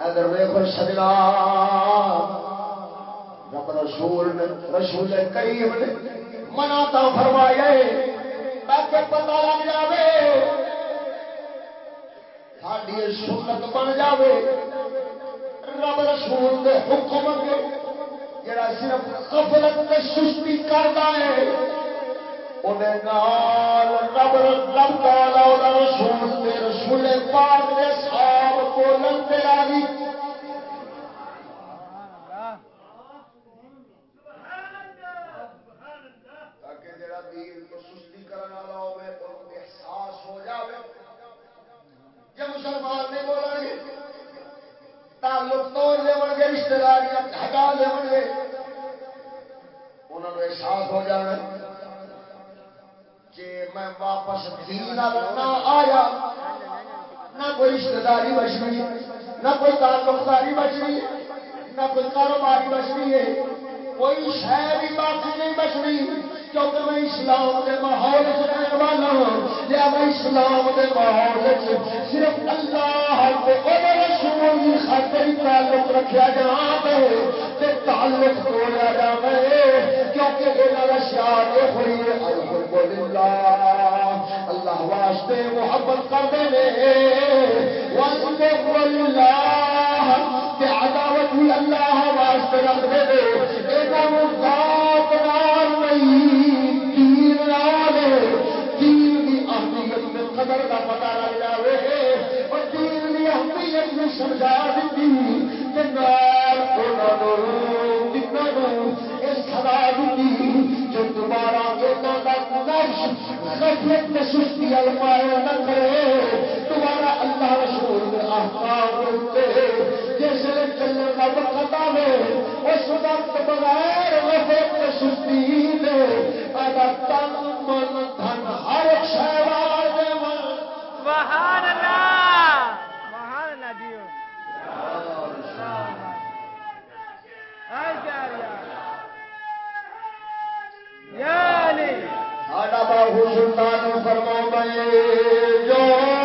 ادھر ویخ سجنا رب رسول نے، رسول کریم نے منا تو فرمایا تاکہ پتہ لگ جائے ساری سنت بن جائے رب رسول دے حکم اگے، جڑا صرف غفلت سستی کردا ہے اودے نال رب رب تعالی رسول تے رسول پاک دے صاحب بولن تے راضی تاکہ جڑا دین تو سستی کرن والا ہوے احساس ہو جاوے مسلمان گے تعلق توڑ گے رشتے داریاں ہٹا دے گے انہوں نے احساس ہو جانا کہ میں واپس دین نہ آیا، نہ کوئی رشتے داری بچنی، نہ کوئی تعلق داری بچنی، نہ کوئی کاروباری بچنی ہے، کوئی شہ بھی باقی نہیں بچنی، کیونکہ میں اسلام کے ماحول رہنے والا ہوں، لہذا اسلام کے ماحول صرف اللہ رسول کی خاطر تعلق رکھا جا تعلق توڑا جا کیونکہ یہ شیار یہ ہوئی ہے۔ الحمد للہ اللہ واسطے محبت کرتے ہیں عداوت بھی اللہ واسطے رکھتے ہیں ذات نال نہیں تین نال تین دی اہمیت میں قدر کا پتا لگ جائے اور دین کی اہمیت میں سمجھا دیتی کیفیت میں سستی المایا نہ کرے۔ تمہارا اللہ رسول جس نے چلنے کا وقت آئے اس وقت بغیر غفلت میں سستی نے تن، من، دھن، ہر شہوار دے آڈا باہو سلطان فرماؤں میں جو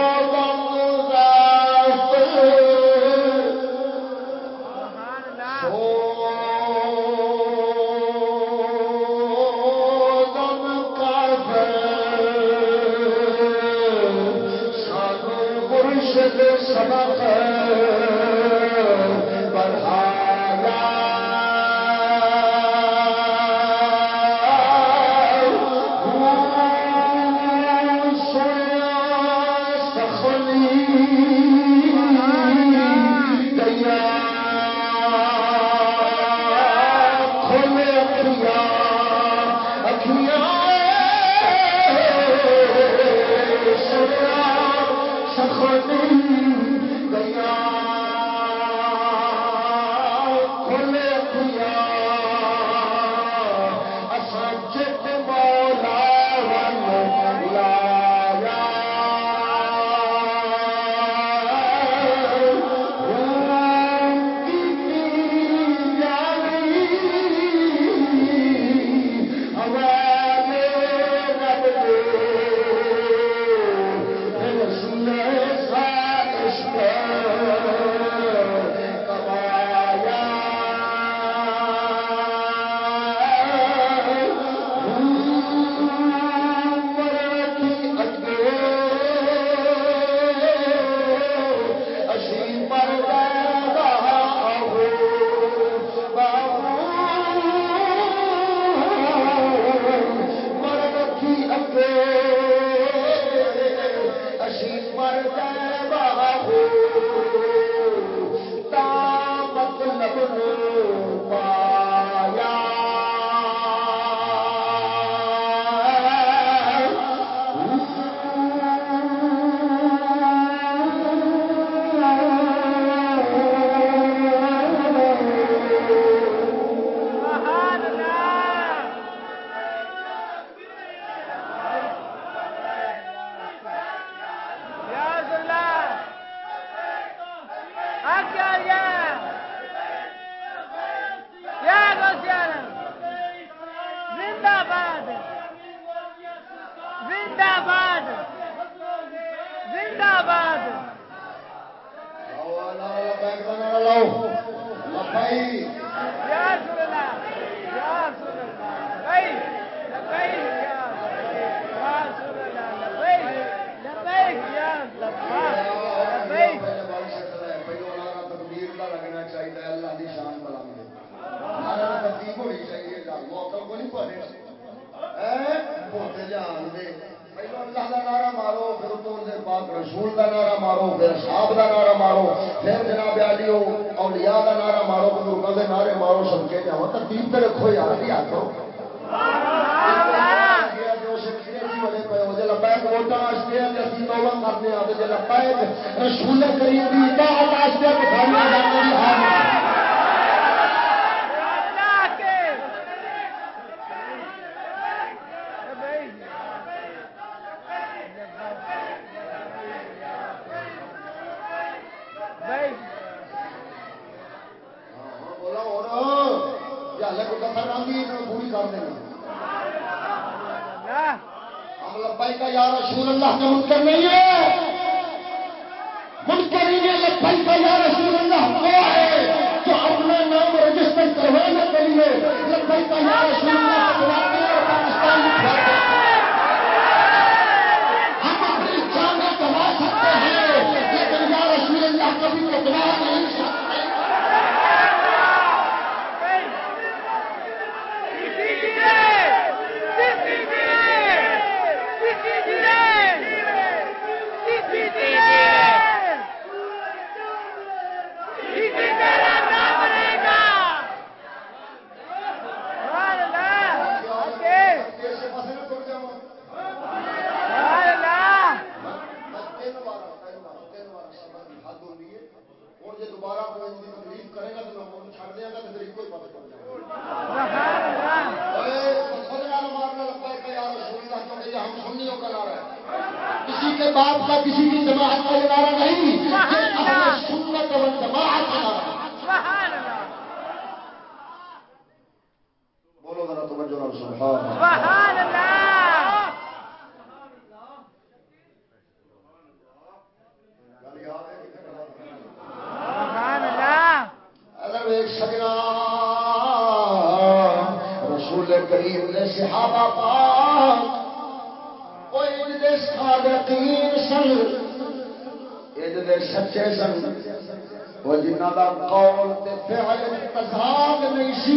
سی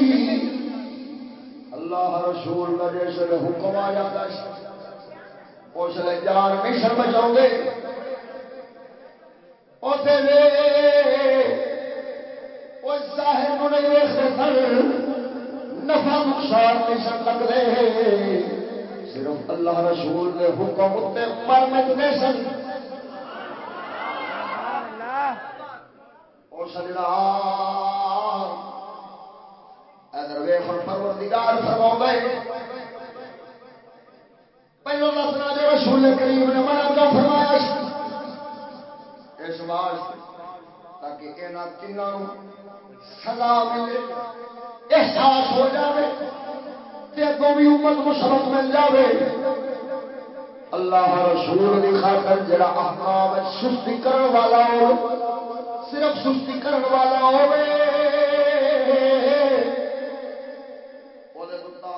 اللہ رسول کا جیسے حکم آ جاتا اس لیے جان مشن بچاؤ گے۔ اسے وہ ظاہر کو نہیں دیکھتے سن نفع نقصان نہیں سن لگتے صرف اللہ رسول کے حکم اتنے مر مچتے سن سبحان اللہ او سجنا ادھر ویخ پروردگار فرما پہلو دسنا جو رسول کریم نے منع کیوں فرمایا۔ اس واسطے تاکہ یہاں تینوں سزا ملے، احساس ہو جاوے تے اگوں بھی امت کو سبق مل جاوے۔ اللہ رسول دی خاطر جڑا احکام سستی کرن والا ہو، صرف سستی کرن والا ہوے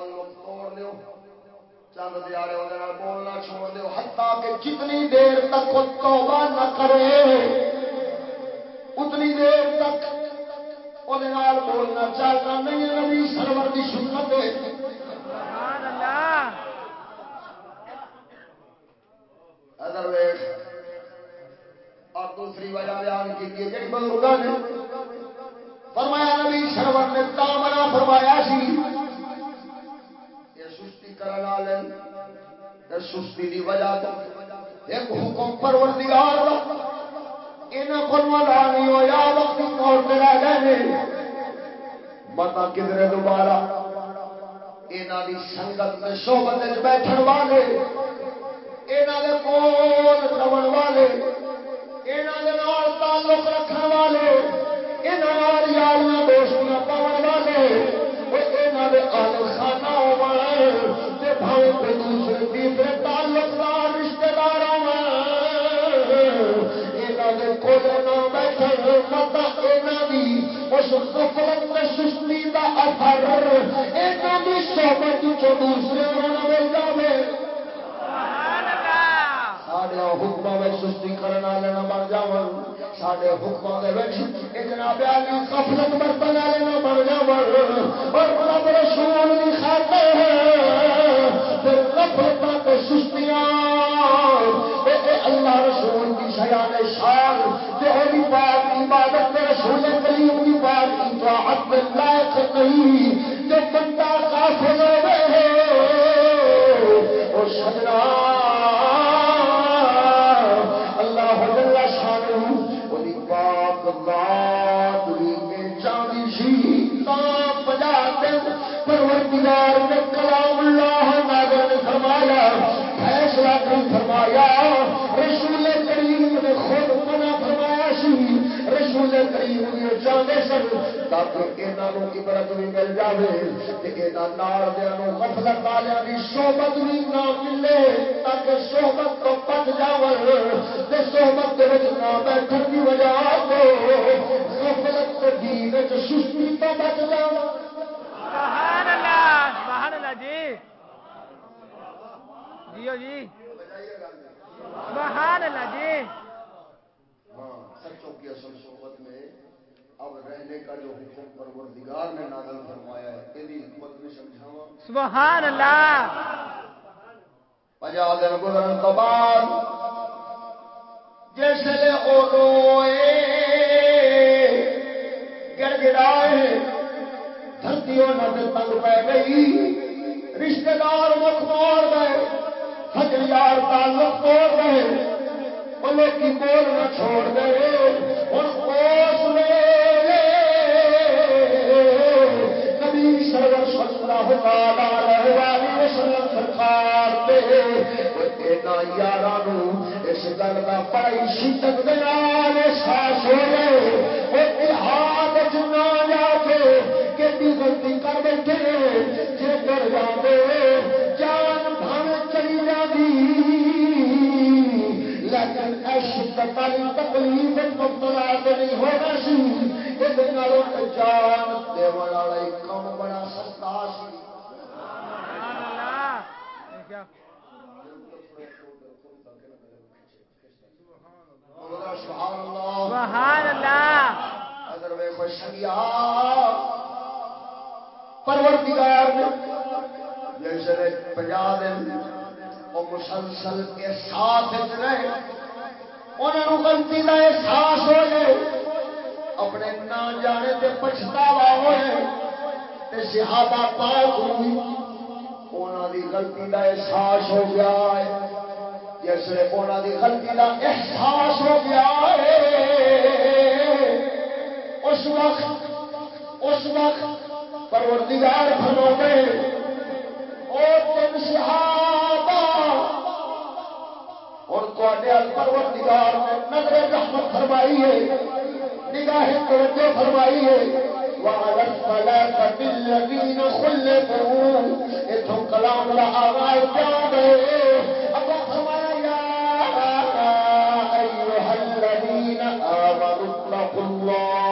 تعلق توڑ دیو۔ چند دیارے اودے نال بولنا چھوڑ دیو۔ حتیٰ کہ جتنی دیر تک وہ توبہ نہ کرے، اتنی دیر تک اودے نال بولنا چلنا نہیں نبی سرور دی سنت ہے۔ سبحان اللہ۔ ادھر ویخ اور دوسری وجہ بیان کی ہے جی بزرگوں نے فرمایا، نبی سرور نے تامنا فرمایا سی۔ سستی کرن والے تے سستی دی وجہ تو ایک حکم پروردگار دا، انہاں کول ودا نہیں ہویا، وقتی طور تے رہ گئے متا کدھر دوبارہ انہاں دی سنگت تے صحبت وچ بیٹھن والے، انہاں دے کول رون والے، انہاں دے نال تعلق رکھن والے، انہاں نال یاریاں دوستیاں پاون والے۔ او انہاں دے خانہ ہون تے بھائی کوئی دوسرے تیسرے تعلق دار رشتہ دار ہون انہاں دے کول نہ بیٹھے متا انہاں دی اس غفلت تے سستی دا اثر، انہاں دی صحبت چ دوسرے نوں مل جاوے۔ ساڈے حکماں وچ سستی کرن والے نہ بن جاون ساڈے حکماں دے وچ جناب علی غفلت برتن والے نہ بن جاون اور رب رسول دی خاطر تے تے سستیاں اے اے اللہ رسول دی شان شان تے او دی پاک عبادت تے رسول کریم دی پاک اطاعت لائق نہیں جو بندہ غافل ہوے فرمایا رسول کریم نے خود منع فرمایا سی۔ رسول کریم بھی چاہتے سن تاکہ یہاں عبرت بھی مل جائے یہاں نال دیا والوں کی صحبت بھی نہ ملے تاکہ صحبت تو بچ جاو صحبت کے نہ بیٹھن کی وجہ تو غفلت کے دین سستی تو بچ جاو سبحان اللہ سبحان اللہ جی۔ جیو جی۔ سبحان اللہ جی۔ ہاں سچوں کی اصل صحبت میں اب رہنے کا جو حکم پروردگار نے نازل فرمایا ہے یہ حکمت بھی سمجھاوا سبحان اللہ۔ پجا دن گزرن تو بعد جیسے او روئے گڑ گڑائے دھرتی نہ تنگ پہ گئی رشتے دار مکھ موڑ گئے۔ سجن یار تعلق توڑ گئے وہ لوگ بولنا چھوڑ گئے ہوں اس ویلے نبی سرور صلی اللہ تعالی علیہ وسلم سرکار دے۔ اینا یاراں نو اس شدت دال ساس ہوئے وہ اتحاد نہ جا کے کہ غلطی کر بیٹھے جی کر جاتے لیکن شدت والی تکلیف مبتلا نہیں ہونا سی یہ جان دے والا بڑا سستا سی سبحان اللہ اگر میں خوشیا پروردگار جیسے پنجاب دن مسلسل کے ساتھ رہے انہوں غلطی کا احساس ہو جائے اپنے نہ جانے تے پچھتاوا ہوئے صحابہ پاک ہوئی انہوں دی غلطی کا احساس ہو گیا ہے۔ جس نے انہوں دی غلطی کا احساس ہو گیا ہے، اس وقت اس وقت پروردگار فرما او تم صحابہ اور تے پروردگار نے نظر رحمت فرمائی ہے، نگاہ توجہ فرمائی ہے۔ وعلى الثلاثة الذين خلفوا۔ اتهم كلام لا آغاز جا گئے۔ ابا فرمایا سستی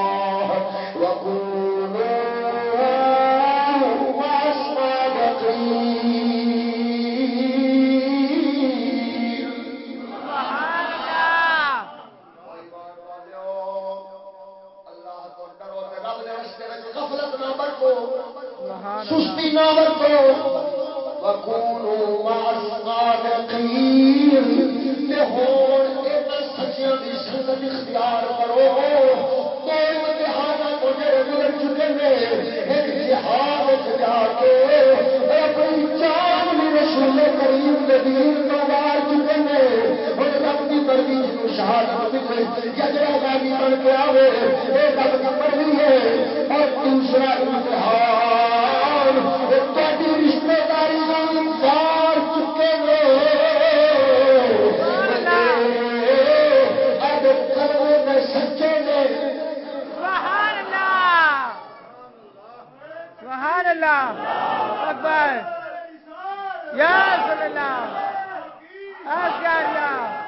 نہ برتو وکونو تے ہون سچیاں دی سنگت اختیار کرو۔ کو جڑے گزر چکے نے۔ ایک جہاد جا کے اپنی جان بھی رسول کریم دے دین تو چکے نے۔ ہن رب دی مرضی شہادت ملے یا جڑا غازی بن کے آوے، اے رب دی مرضی ہے۔ اور دوسرا امتحان۔ اللہ اکبر۔ یا صلی اللہ آسیا اللہ۔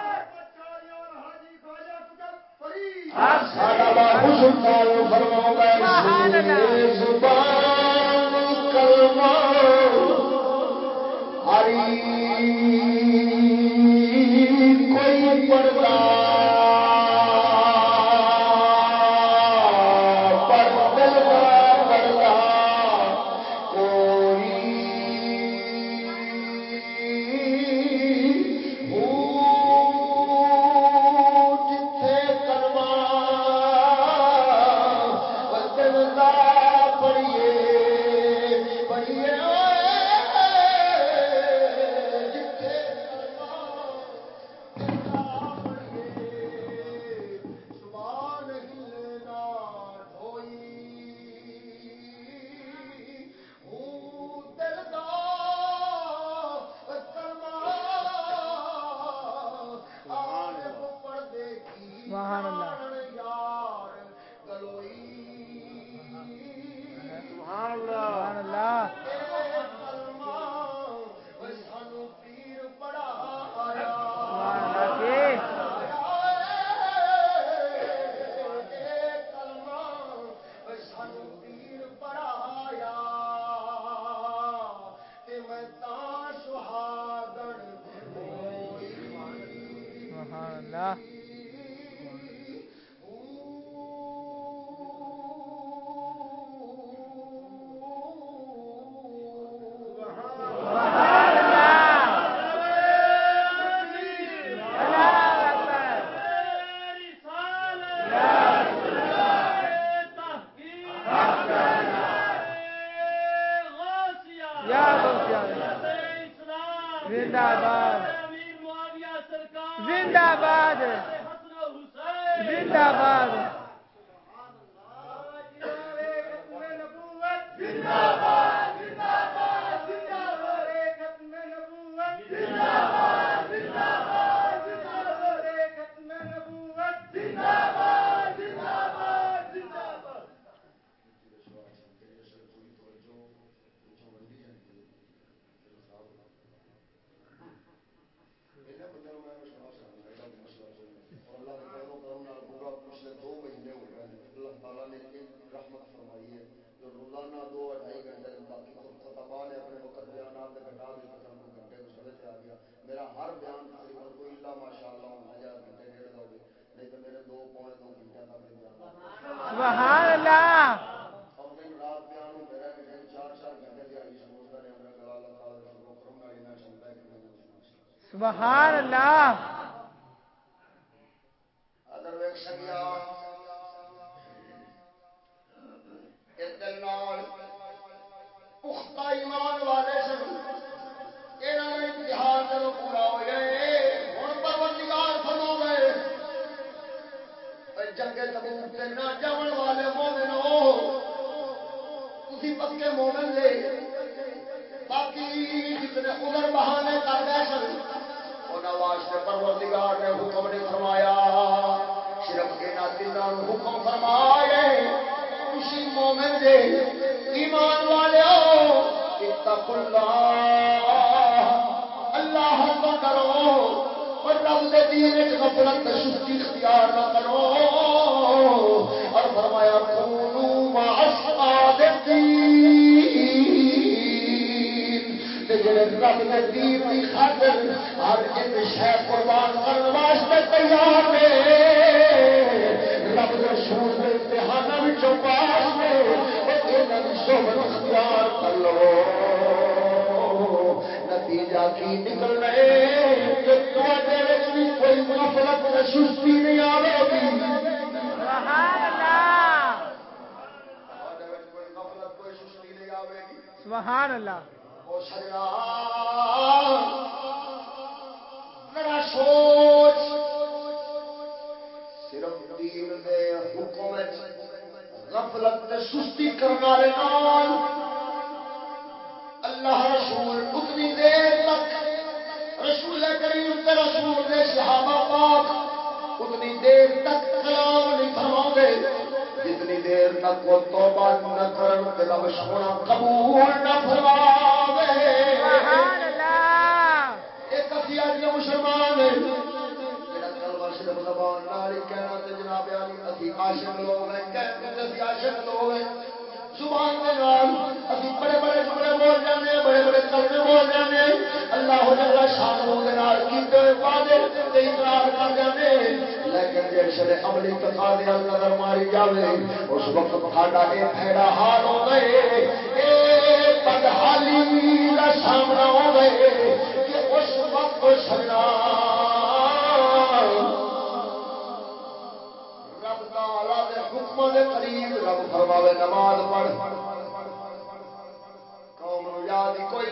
کوئی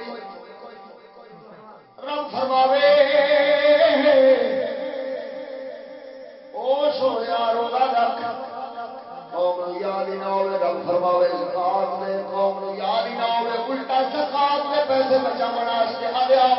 رب فرماوے، او قوم یاد ہی نہ ہوے، رب فرماوے زکات قوم یاد ہی نہ ہوے، الٹا زکات پیسے بچاون واسطے، آدھے آپ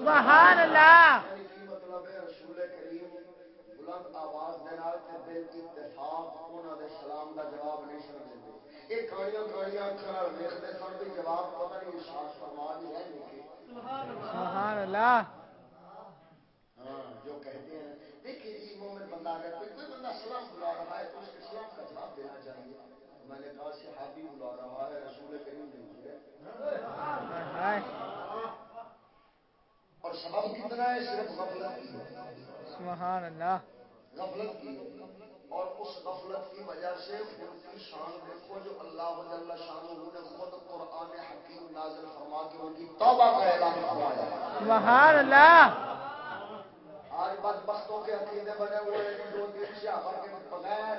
سبحان اللہ۔ جو کہتے ہیں دیکھیے بندہ اگر کوئی کوئی بندہ سلام بلا رہا ہے تو اس کے سلام کا جواب دینا چاہیے میں نے کہا صحابی بلا رہا ہے رسول کریم اور سبب کتنا ہے؟ صرف غفلت کی۔ سبحان اللہ۔ غفلت کی۔ اور اس غفلت کی وجہ سے ان کی شان دیکھو جو اللہ جل شانہ نے خود قرآن حکیم نازل فرما کے ان کی توبہ کا اعلان فرمایا۔ سبحان اللہ۔ آج بدبختوں کے عقیدے بنے ہوئے ہیں دو دن صحابہ کے بغیر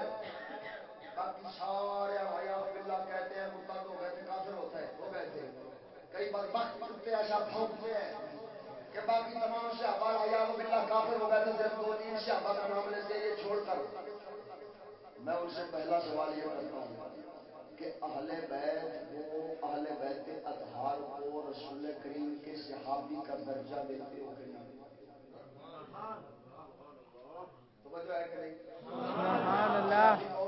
باقی سارے حیا باللہ کہتے ہیں مرتد ہو گئے تھے کافر ہوتا ہے ہو گئے تھے کئی بدبخت کتے ایسا پھونکتے ہیں۔ کہ باقی تمام صحابہ حیا باللہ کافر ہو گئے تھے صرف دو تین صحابہ کا نام لیتے یہ چھوڑ کر میں ان سے پہلا سوال یہ کرتا ہوں کہ اہل بیت کو، اہل بیت اطہار کو رسول کریم کے صحابی کا درجہ دیتے ہو کہ نہیں؟ توجہ ہے کہ نہیں؟ سبحان اللہ۔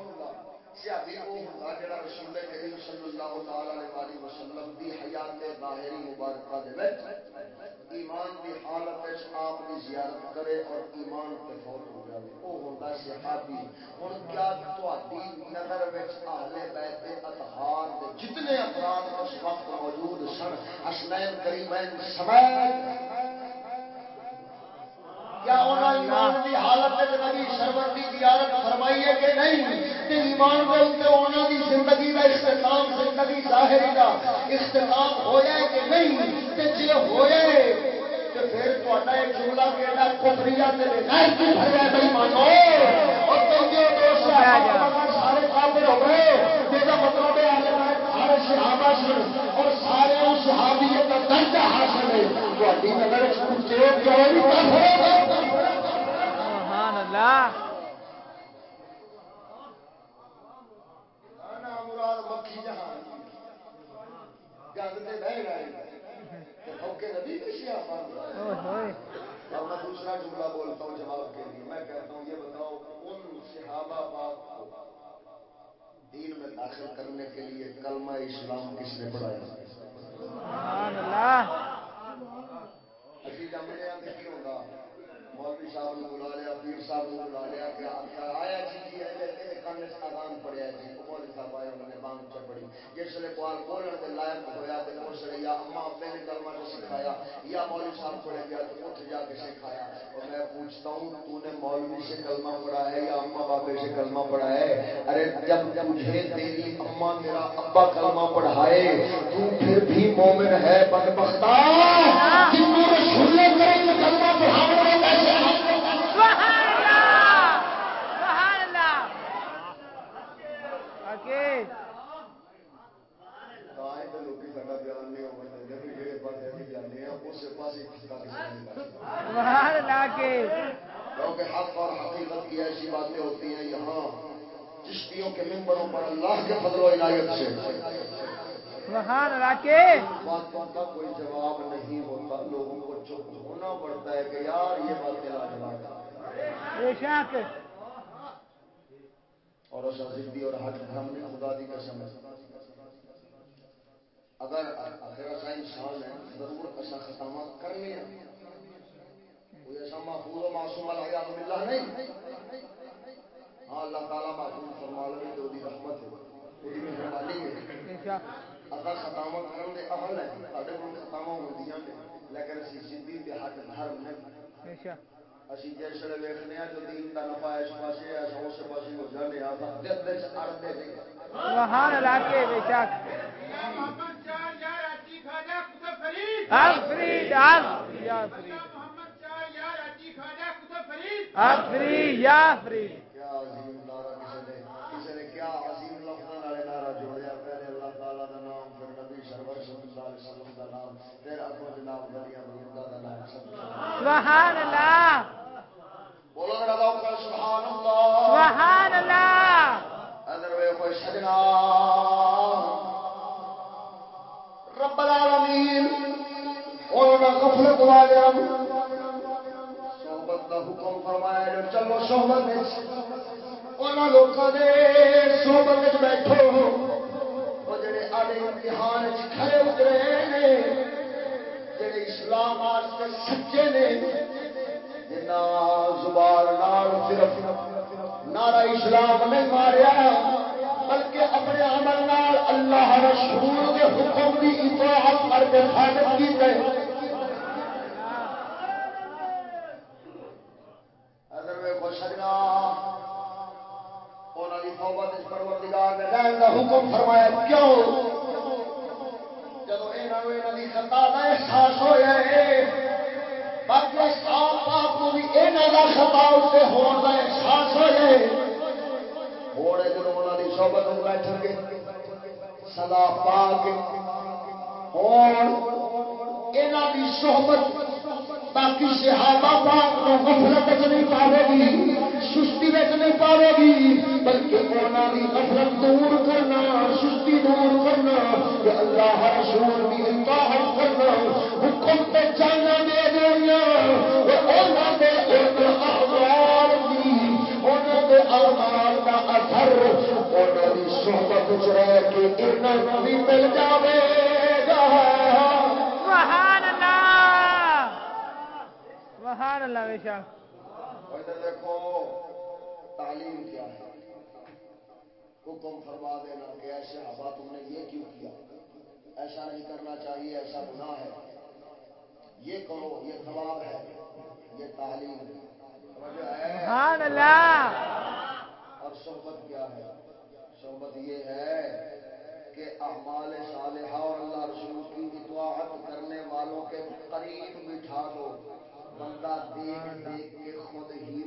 صحابی وہ ہوگا جڑا رسول کریم صلی اللہ تعالی علیہ وسلم دی حیات ظاہری مبارکہ دے وچ ایمان دی حالت وچ آپ دی زیارت کرے اور ایمان تے فوت ہو جائے وہ ہوندا صحابی، ہن کیا تہاڈی نظر وچ اہل بیت اطہار دے جتنے افراد اس وقت موجود سن، حسنین کریمین سمیت کیا انہوں ایمان کی حالت نبی سرور کی زیارت فرمائی ہے کہ نہیں؟ کہ ایمان کے اتنے انہوں کی زندگی کا اختتام زندگی ظاہری کا اختتام ہویا ہے کہ نہیں؟ کہ جی ہوئے تو پھر تا ایک جملہ کہنا کفریا غیر کی بھریا بھائی مانو۔ اور کہیں دوست سارے کافر ہو گئے مطلب ہے سارے صحابہ سن اور سارے صحابیت کا درجہ حاصل ہے۔ تھوڑی نظر سبحان اللہ مراد مکھی میں دوسرا جملہ بولتا ہوں جواب کے لیے۔ میں کہتا ہوں یہ بتاؤ ان صحابہ پاک کو دین میں داخل کرنے کے لیے کلمہ اسلام کس نے پڑھایا؟ اللہ۔ مولوی صاحب نے بلا لیا پیر صاحب نے بلا لیا کیا آیا جی جی کان آغان پڑیا جی مولوی صاحب آئے انہوں نے بانگ چ پڑی جس بال بولن کے لائق ہویا تو اس یا اما ابے نے کلمہ جو سکھایا یا مولوی صاحب پڑھے گیا تو اتنے جا کے سکھایا۔ اور میں پوچھتا ہوں تو نے مولوی سے کلمہ پڑھا ہے یا اما بابے سے کلمہ پڑھا ہے؟ ارے جب تجھے تیری اما تیرا ابا کلمہ پڑھائے تو پھر بھی مومن ہے بدبختہ جن کو رسول کریم کلمہ پڑھانے میں کیسے سبحان اللہ سبحان اللہ اکی سبحان اللہ کی کیونکہ حق اور حقیقت کی ایسی باتیں ہوتی ہیں یہاں چشتیوں کے ممبروں پر اللہ کے فضل و عنایت سے۔ باتوں کا کوئی جواب نہیں ہوتا لوگوں کو چپ ہونا پڑتا ہے کہ یار یہ باتیں لاجواب اور اس ضدی اور حق ہم نے خدا دی قسم اگر اگر ایسا انسان ہے، ضرور ایسا ختمہ کرنے ہیں کوئی ایسا محفوظ و معصوم علیہ باللہ نہیں۔ ہاں اللہ تعالیٰ محفوظ فرما لے تو دی رحمت ہے وہی مہربانی ہے۔ بے شک اگر ختامہ کرن دے اہل ہے ساڈے کول ختامہ ہوندیاں نے، لیکن اسی ضدی تے حق دھرم نہیں بے شک اسی جس ویلے ویکھنے جو دین دا اس پاسے ہے اساں اس پاسے ہو جانے پر دل وچ اڑدے نہیں سبحان اللہ کی بے شک۔ محمد چار یار اچھی خواجہ کتب فرید آفرید آفرید یا فرید۔ محمد چار یار اچھی خواجہ کتب فرید آفرید یا فرید۔ کیا عظیم نعرہ کسی نے کسی نے کیا عظیم لفظوں والے نعرہ جوڑیا؟ پہلے اللہ تعالیٰ کا نام پھر نبی سرور صلی اللہ علیہ وسلم کا نام پھر اگوں جناب ولیاں بزرگاں کا نام۔ سب سبحان اللہ۔ بولو ذرا ذوق سبحان اللہ سبحان اللہ وے کوئی سجنا رب العالمین غفلت والے صحبت کا حکم فرمایا جو چلو صحبت صحبت بیٹھو جڑے امتحان کھڑے اترے جڑے اسلام واسطے سچے نے جنا زبان نال صرف نعرہ اسلام نہیں ماریا بلکہ اپنے عمل نال اللہ رسول کے حکم کی اطاعت کر کے ثابت کی گئے حکم فرمایا کیوں جب یہ خطا کا احساس ہوا باقی آپ آپ کو بھی یہاں کا خطا اتنے کا احساس ہو جائے جب انہوں کی صحبت بیٹھ گے سدا پا کے۔ ہوں یہاں کی صحبت باقی صحابہ پاک کو غفلت نہیں پاوے گی۔ سستی نہیں پاوے گی بلکہ انہوں کی غفلت دور کرنا سستی دور کرنا اللہ رسول کی اطاعت کرنا حکم تے چاہنا دے دنیا انہوں دے احوال کی انہوں دے احوال کا اثر انہوں کی صحبت رہ کے انہوں بھی مل جاوے گا۔ سبحان اللہ! بے ادھر دیکھو تعلیم کیا ہے؟ حکم فرما دینا کہ ایسے آبا تم نے یہ کیوں کیا؟ ایسا نہیں کرنا چاہیے ایسا گناہ ہے۔ یہ کرو یہ ثواب ہے یہ تعلیم۔ سبحان اللہ۔ اور صحبت کیا ہے؟ صحبت یہ ہے کہ اعمال صالحہ اور اللہ رسول کی اطاعت کرنے والوں کے قریب بٹھا دو۔ بندہ دیکھ دیکھ کے خود ہی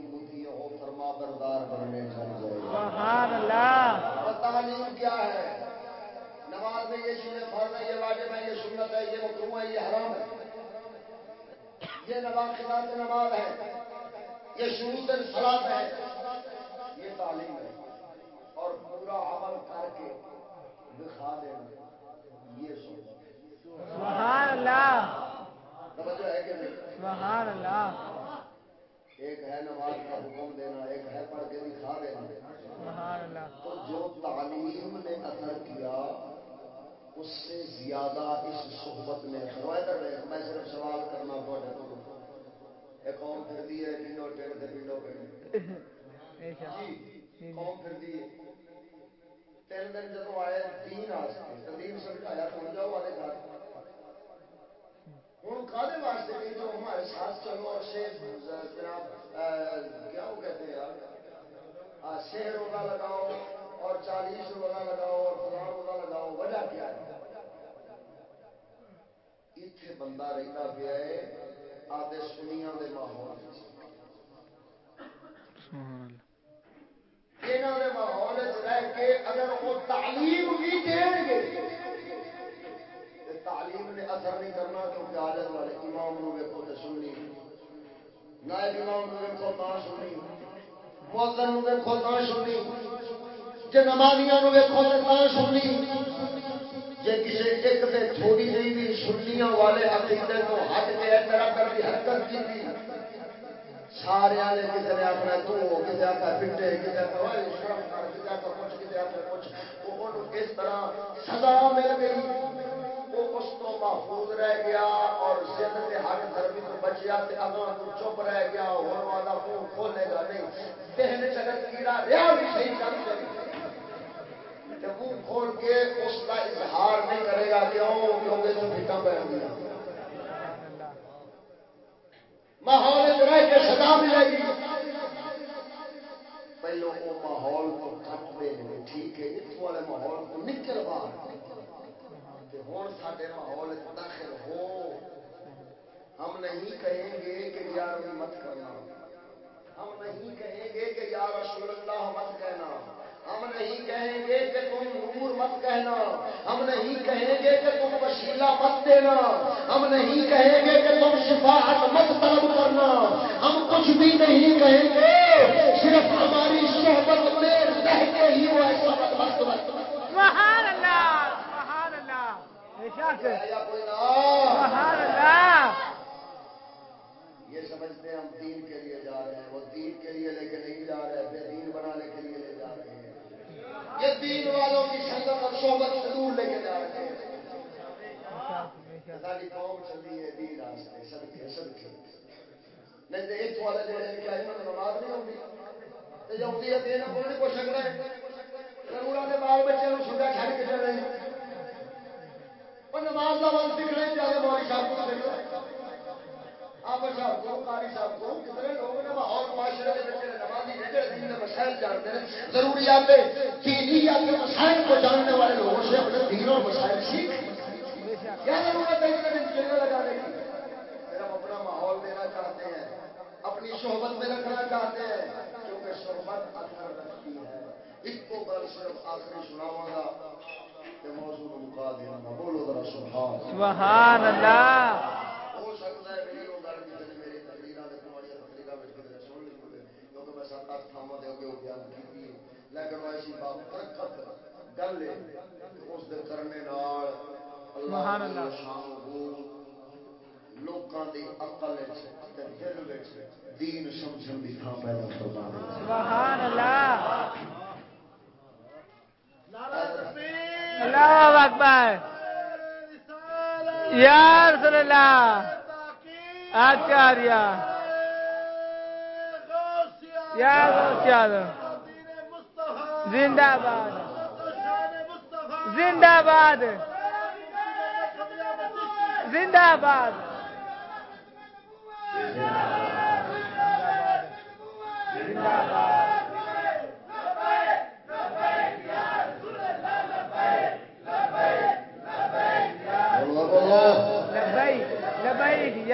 بردار بننے چل جائے سبحان اللہ۔ تعلیم کیا ہے؟ نماز میں یہ چیزیں فرض ہے یہ واجب ہے یہ سنت ہے یہ مکرو ہے یہ حرام ہے۔ یہ نماز خلاف نماز ہے یہ شروع سلاد ہے یہ تعلیم ہے۔ اور پورا عمل کر کے دکھا دینا یہ سبحان اللہ۔ توجہ ہے کہ نہیں؟ سبحان اللہ۔ ایک ہے نماز کا حکم دینا ایک ہے پڑھ کے دکھا دینا تو جو تعلیم نے اثر کیا اس سے زیادہ اس صحبت نے اثر ادھر میں صرف سوال کرنا تھوڑے کو ایک قوم پھر دی ہے پنڈو ٹیڑ سے پنڈو پنڈ جی قوم پھر دی ہے۔ تین دن جب آئے دین تو دین سمجھایا تو جاؤ والے گھر۔ ہوں کالے واسطے نہیں جو ہمارے ساتھ چلو اور سے جناب کیا وہ کہتے ہیں یار؟ شہ روزہ لگاؤ اور چالیس روزہ لگاؤ اور فلاں روزہ لگاؤ وجہ کیا ہے؟ اتنے بندہ رہتا پیا ہے آدھے سنیا کے ماحول ماحول رہ کے اگر وہ تعلیم بھی دیں گے تعلیم نے اثر نہیں کرنا کیونکہ عادت والے امام نو ویکو تو سننی، نائب امام نو ویکو تا سننی موزن نو ویکو تا سننی، جے نمازیاں نو ویکو تے تا سننی۔ جے کسے ایک تے تھوڑی جہی بھی سنیاں والے عقیدے تو ہٹ کے اس طرح کر دی حرکت کی تھی سارے نے کسی نے آخنا تو کسی آخر پٹے کسی آخر شرم کر کسی آخر کچھ کسی آخر کچھ۔ وہ اس طرح سزا مل گئی۔ وہ اس تو محفوظ رہ گیا اور زد کے حق دھرمی تو بچیا تے اگاں تو چپ رہ گیا، ہون والا منہ کھولے گا نہیں۔ دہن چگر کیڑا رہا بھی صحیح چل دے تے منہ کھول کے اس کا اظہار نہیں کرے گا کیوں؟ کیونکہ تو پھٹا پہن گیا۔ ماحول رہ کے سزا ملے گی۔ پہلو وہ ماحول تو کٹ دے، ٹھیک ہے اتو والے ماحول کو نکل باہر ہوں سارے ماحول داخل ہو۔ ہم نہیں کہیں گے کہ یار مت کرنا۔ ہم نہیں کہیں گے کہ یا رسول اللہ مت کہنا۔ ہم نہیں کہیں گے کہ تم نور مت کہنا۔ ہم نہیں کہیں گے کہ تم وسیلہ مت دینا۔ ہم نہیں کہیں گے کہ تم شفاعت مت طلب کرنا۔ ہم کچھ بھی نہیں کہیں گے، صرف ہماری صحبت میں رہ کے ہی وہ ایسا سبحان اللہ سبحان یہ سمجھتے ہیں ہم دین کے لیے جا رہے ہیں وہ دین کے لیے لے کے نہیں جا رہے بے دین بنانے کے لیے لے جا رہے ہیں۔ یہ دین والوں کی شنگت اور صحبت سے لے کے جا رہے ہیں۔ نماز نہیں ہوتی۔ ہے اور نماز کا بل سیکھنا چاہے مولی صاحب کو سیکھنا آپ صاحب کو، قاری صاحب کو، کتنے لوگ نے ماحول معاشرے کے بچے نمازی نے جڑے دین کے مسائل جانتے ہیں۔ ضروریات دینیات کے مسائل کو جاننے والے لوگوں سے اپنے دین اور مسائل سیکھ۔ کیا ضرورت ہے اتنے دن چلنے لگانے کی؟ پھر ہم اپنا ماحول دینا چاہتے ہیں، اپنی صحبت میں رکھنا چاہتے ہیں، کیونکہ صحبت اثر رکھتی ہے۔ ایک کو گل صرف آخری سناواں گا۔ سبحان اللہ۔ ہو سکتا ہے میری وہ گل کسی نے میری تقریرا کے پوائنٹ تقریرا میں کسی نے سن لی ہوئے کیونکہ میں سات آٹھ تھاموں دے کے وہ بیان کی لیکن وہ ایسی بات برکت گل ہے اس دے کرنے نال سبحان اللہ۔ لوکاں دی عقل وچ تے دل وچ دین سمجھن دی تھاں پیدا فرما سبحان اللہ اللہ اکبر۔ یا رسول اللہ۔ آچاریہ یا غوث زندہ باد۔ زندہ باد۔ زندہ باد۔ زندہ باد۔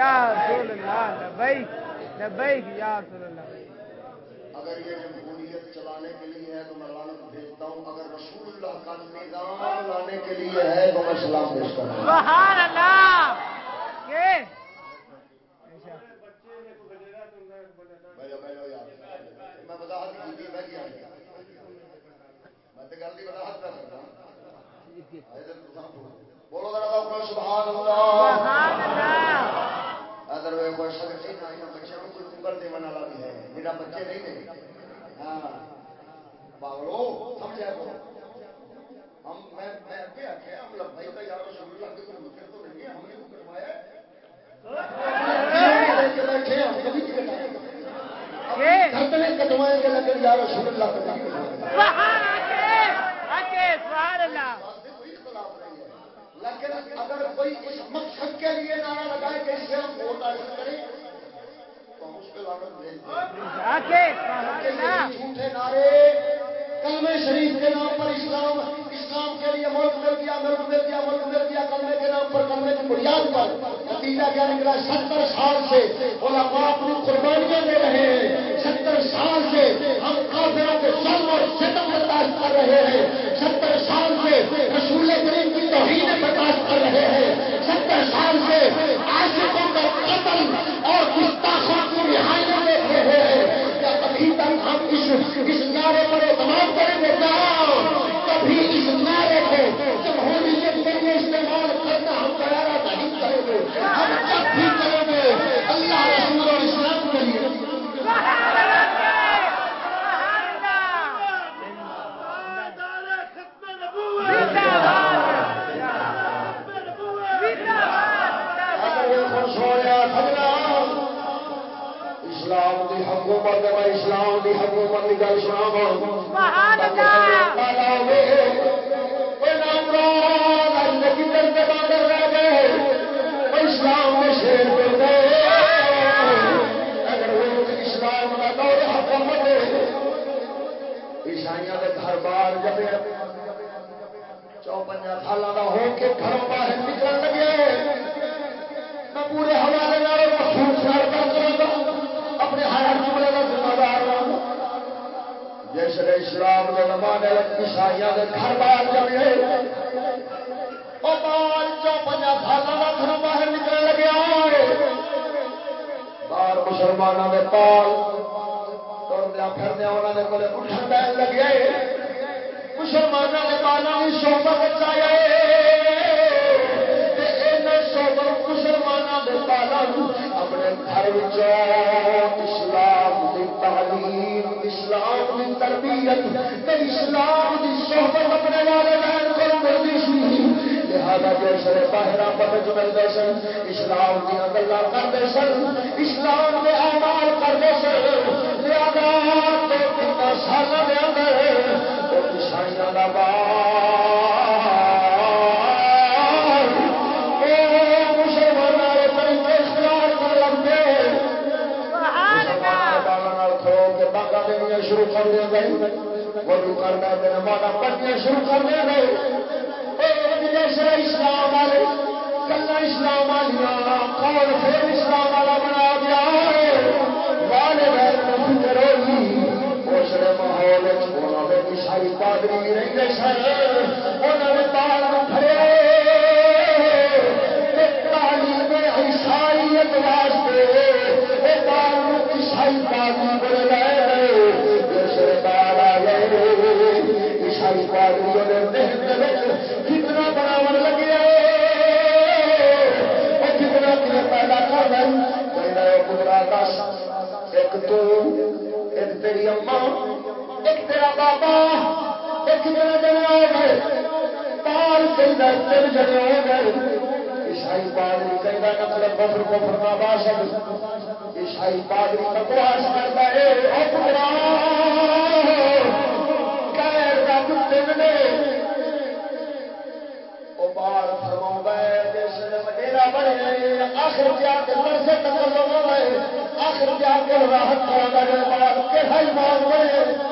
یا رسول اللہ لبیک لبیک یا رسول اللہ۔ اگر یہ جمہوریت چلانے کے لیے ہے تو میں لعنت بھیجتا ہوں اگر رسول اللہ کا نظام لانے کے لیے ہے تو میں سلام پیش کرتا ہوں۔ سبحان اللہ۔ کے؟ بیجو بیجو یار۔ میں وضاحت کی تھی میں کیا کیا؟ میں تو گل کی وضاحت کر سکتا بولو ذرا سبحان اللہ۔ کوئی شک نہیں نہ ان بچوں کو کوئی کنگل دینے والا بھی ہے۔ میرا بچے نہیں نے ہاں۔ پاگلو سمجھا کرو ہم میں میں اگے آخیا ہم لبائی کا یار رسول اللہ کے مکر تو نہیں ہے۔ ہم نے کو گھر میں کٹوائیں گے لیکن یار رسول اللہ کٹوائے سبحان اللہ کے سبحان اللہ بات میں کوئی اختلاف نہیں ہے لیکن اگر کوئی اس مقصد کے لیے نعرہ لگائے کہ اس سے ہم ووٹ حاصل کریں تو ہم اس پہ لاگت اللہ۔ جھوٹے نعرے کلمہ شریف کے نام پر اسلام اسلام کے لیے ملک مل گیا ملک مل گیا ملک مل گیا کلمے کے نام پر کلمے کی بنیاد پر۔ نتیجہ کیا نکلا؟ ستر سال سے علماء اپنی قربانیاں دے رہے ہیں۔ ستر سال سے ہم کافروں کے ظلم اور ستم برداشت کر رہے ہیں۔ ستر سال سے رسول کریم کی توہین برداشت کر رہے ہیں۔ ستر سال سے عاشقوں کا قتل اور گستاخوں کی رہائیاں دیکھ رہے ہیں کیا ابھی تک ہم اس اس نعرے پر کریں گے اسلام حکومت کی گل سنا اسلام میں شیر گئے اگر وہ اسلام کا دور حکومت عیسائیوں کے گھر بار جب چوپنجا سال کا ہو کے گھروں باہر نکلن لگے میں پورے حوالے محسوس کر اپنے ہر جملے کا ذمہ دار ہوں۔ جس نے اسلام کے زمانے عیسائیوں کے گھر بار جمے وہ سال کا باہر نکلن باہر مسلمانوں کے پال پھردیا انہوں نے کولے اٹھن بہن لگے مسلمانوں کے بالوں کی مسلمانوں کے بالوں اپنے گھر اسلام کی تعلیم تربیت تیری اسلام دی صحبت اپنے والدین کو ملتی سی۔ لہذا جو جیسے باہر پتہ ملتے سن اسلام دیا گلا کرتے سن اسلام کے آمال کرتے سن لہذا تو کتنا سال دے اندر عیسائیوں کا بار شروع کر دے گئے وضو کرنا دن مانا پڑھنیا شروع کر دے گئے اسلام والے کلا اسلام والیاں کون پھر اسلام والا بنا دیا۔ والدین کو فکر ہوئی اس ماحول انہوں نے عیسائی پادری رہتے سن انہوں نے بال پھڑے تیرا بابا، ایک تیرا جنے ہو گئے پال کئی تین جنے ہو گئے۔ عیسائی پادری کئی نقل مطلب کفر کفر نہ باشد عیسائی پادری بکواس کرتا ہے، او پترا غیر کا کتے مطلب نے۔ وہ بال فرما ہے، جس نے وڈیرا بنے، آخر جا کے مرسے تکل ہو آخر جا کے راحت کرا گئے بال کے ہائی بال بنے۔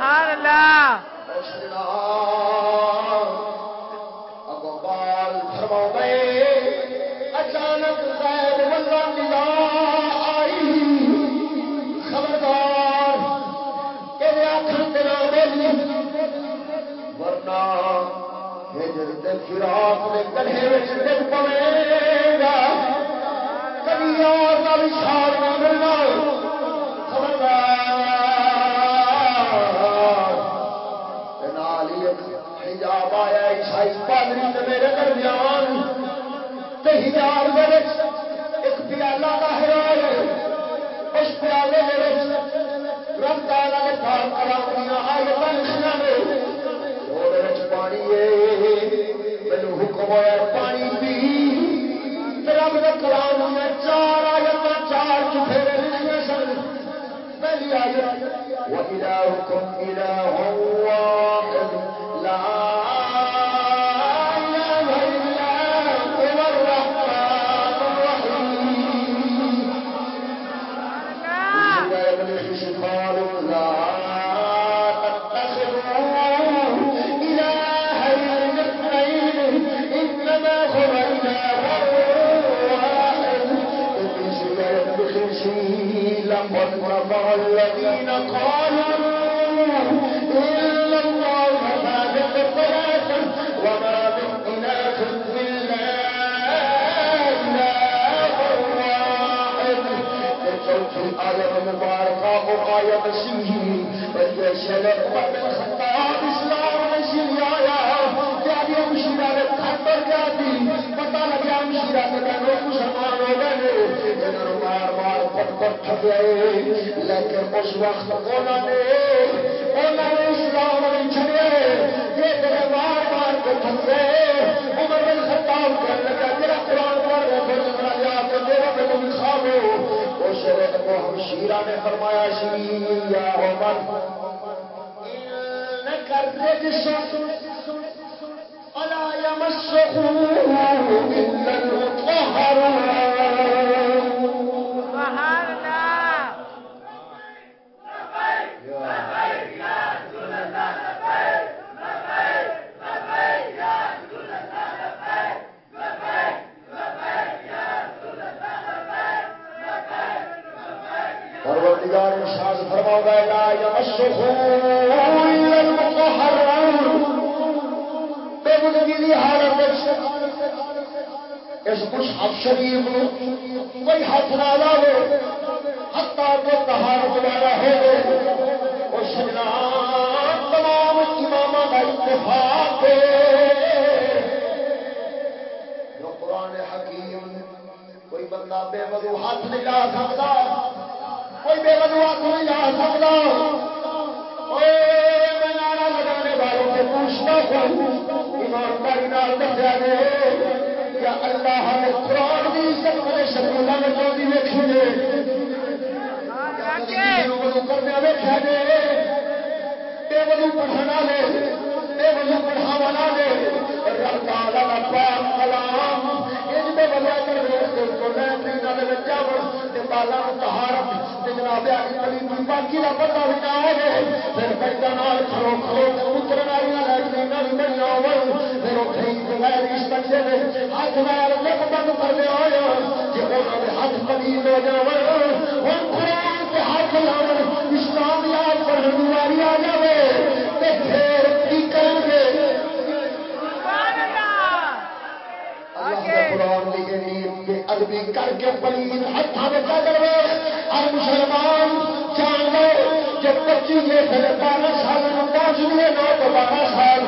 سبحان اللہ۔ اچانک غیر ندا آئی۔ خبردار یہ آخر تیرا بولی ورنہ ہجر تے فراق دے گڑھے وچ ڈگ پوے گا کبھی یار دا وشال نہ ملنا۔ خبردار۔ حجاب آیا عیسائی پادری تے میرے درمیان تے حجاب دے وچ ایک پیالہ باہر آیا اس پیالے دے وچ رب تعالی نے پاک کلام آیتاں نے۔ پانی مینو حکم ہوا پانی پی۔ رب نے کلام چار آیت چار چفیرے لکھنے سن۔ پہلی آیت، وَإِلَٰهُكُمْ إِلَٰهٌ وَاحِدٌ لَا وہ آیت سی بلکہ شرف بن خطاب اسلام نے سی آیا جب یہ مشیرہ نے کھتر گیا تھی پتہ لگا مشیرہ کے کہنے مسلمان ہو گئے انہوں مار مار پٹ پٹ گئے لیکن اس وقت انہوں نے انہوں نے اسلام نہیں چھڑے یہ تیرے مار مار کے تھک گئے عمر بن خطاب کہنے لگا تیرا قرآن پڑھ رہے تھے جتنا لیا کے میرے پہ تم کھا کو ہمشیرہ نے فرمایا شری یا عمر انک يمسه الا المطهرون يمسه المطهرون. حالت اس مصحف شریف نو کوئی ہاتھ نہ لاوے حتا کہ طہارت والا ہوے او سجنا تمام امام اتفاق ہے۔ جو قرآن حکیم کوئی بندہ بے وضو ہاتھ نہیں لا سکتا کوئی بے وضو ہاتھ نہیں لا سکتا۔ اوے میں نعرہ لگانے والوں کے گستاخو ایمانداری نال دسیا جے یا اللہ نے قرآن کی عزت کرے سکولا میں چاہتی ویکھی جے وضو کرنے ویکیا جے بے وضو پڑھنا لے، بے وضو پڑھاوا لے، رب کا کلام ان وجہ کر دے تو لیٹرین دے وچ جاون تے بالا نو طہارت تے جناب علی علی دی پاکی دا بھی نہ ہوے پھر پیدا نال کھلو کھلو تے والی لیٹرین بھی بنی ہون پھر اوتھے ہی بغیر استقبال دے ہاتھ نال لب بند کر دے آیا جے انہاں دے ہاتھ پلیز ہو جاون ہن قرآن تے ہاتھ لاون اسلام یاد پڑھن دی واری آ جاوے، تے پھر کی کرن گے اللہ کے قرآن کی کے کر کے پلیز ہاتھوں میں ہر مسلمان جان لو جب بارہ سال پہنچ گئے نو تو بارہ سال۔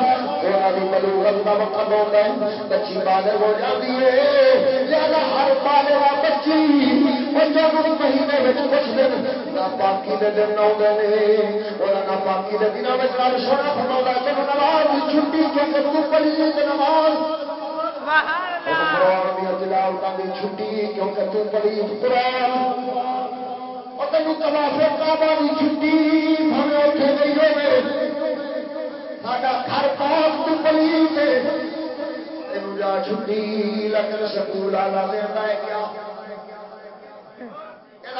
بلوغت کا وقت ہوتا ہے۔ بچی بالغ ہو جاتی ہے۔ ہر بالغ بچی جب مہینے میں کچھ دن دن آتے ہیں دنوں میں رب سونا فرما مطلب نماز۔ چھٹی قرآن دیا تلاوتوں کی چھٹی کیونکہ تو قرآن اور تین کعبہ کی چھٹی ہمیں اٹھے ہوئے ساڈا گھر پاک تو تین جا چھٹی لیکن سکول والا دینا ہے کیا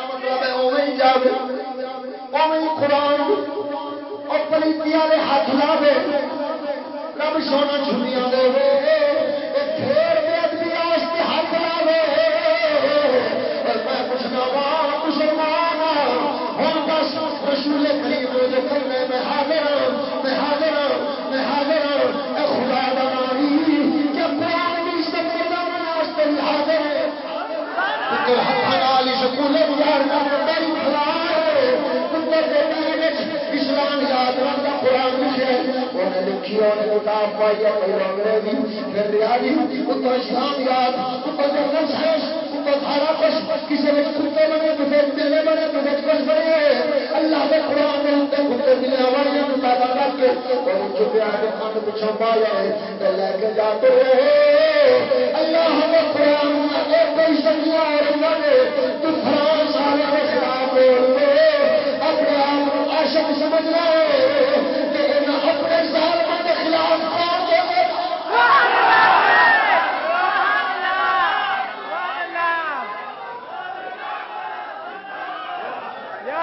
مطلب ہے اوے ہی جاوے اوے ہی قرآن اور پلیتی والے ہاتھ لاوے، رب سونا چھٹیاں دے کرنے میں حاضر میں حاضر میں حاضر اے خدا دا کیا قرآن کی عزت کرنا واسطے بھی حاضر ہے؟ ہاتھ سکول گزار کر میری خدا اسلام یاد رکھتا قرآن لکھے انہیں لکھی انہیں کتاب پائی پہلے انگریزی، پھر ریاضی۔ اتر اسلام یاد، اتر جنرل سائنس اتر سارا کچھ کسی میں کتے بنے کسی بلے بنے کسی کچھ بنے اللہ کے قرآن کے اتنے کتے ملے والی کتابیں رکھ کے اور چپیا کے کھنڈ پچھوں پا جائے لے کے جاتے رہے۔ اللہ کے قرآن میں ایک کوئی سکیاں اور انہوں نے تو فرانس والے کے خلاف بول اپنے آپ کو عاشق سمجھ رہے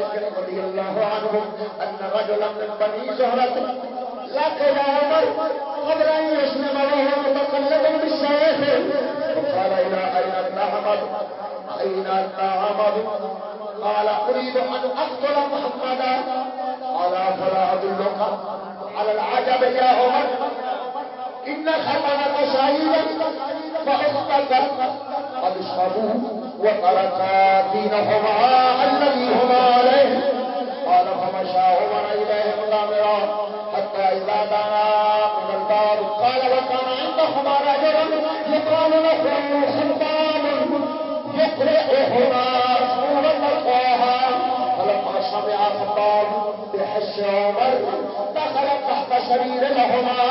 مالك رضي الله عنه أن رجلا من بني زهرة لقي عمر. قبل أن يسلم وهو متقلب بالسيف فقال إلى أين النعمد أين النعمد قال اريد ان اقتل محمدا. قال فلا ادلك على العجب يا عمر؟ ان خطنك شهيدا فاختك قد اشربوا وتركا دينهما الذي هما عليه. قال فمشى عمر اليهم غامرا حتى اذا دنا من الباب قال، وكان عندهما رجل يقال له خباب يقرئهما سورة طه. فلما سمع خباب بحس عمر دخل تحت سرير لهما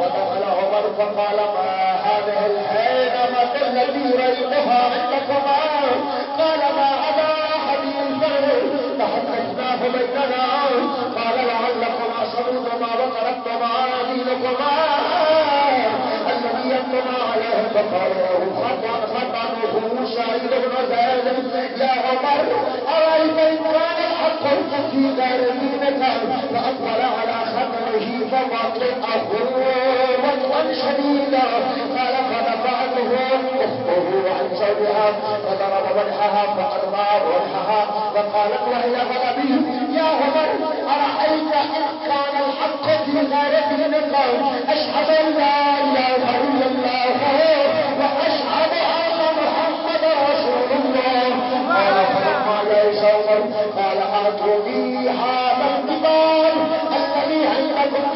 فدخل عمر فقال ما هذه الحينمة التي رأيتها عندكما. قال ما أبا حديثا تحدثنا الله بيننا. قال لعلكما صدوكما وتركتما دينكما. الذي ينطمع عليه فقال له خطأ خطأه سعيد بن زيد. يا عمر، أرأيت إن كان الحق في غير دينك؟ فأقبل على خطره فوطئه وطئا شديدا. قال فدفعته أخته عن زوجها فضرب وجهها فأرضى وجهها وقالت وهي غضبي يا عمر، أرأيت إن كان الحق في غير دينك أشهد أن لا إله إلا الله وأشهد أن محمدا رسول الله. قال فلما ليس عمر، قال آتوني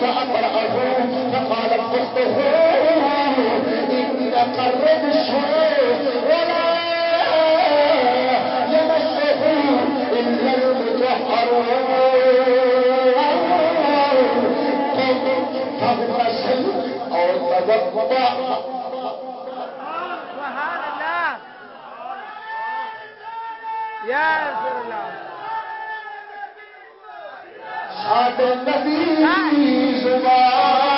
عندكم فأقرأه فقالت أخته إنك الرجس ولا يمسه إلا المطهرون فاغتسل أو توضأ سبحان الله يا رسول الله ساد نبی زبان۔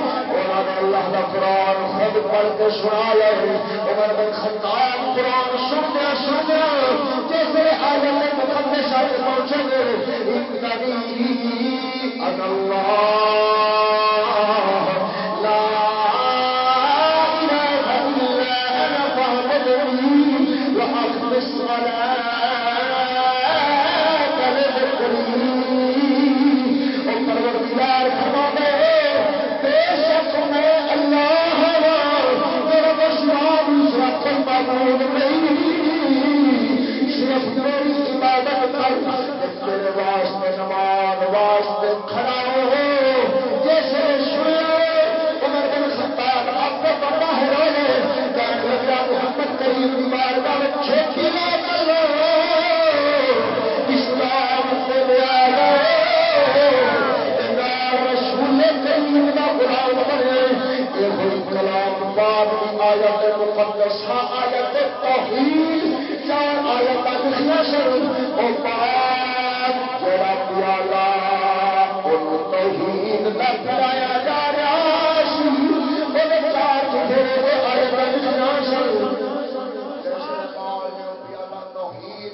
نے اللہ کا قرآن خود پڑھ کے سنا لے۔ عمر بن خطاب قرآن سنیا سنیا۔ جیسے آیت مقدس آج پہنچے گے اننی انا اللہ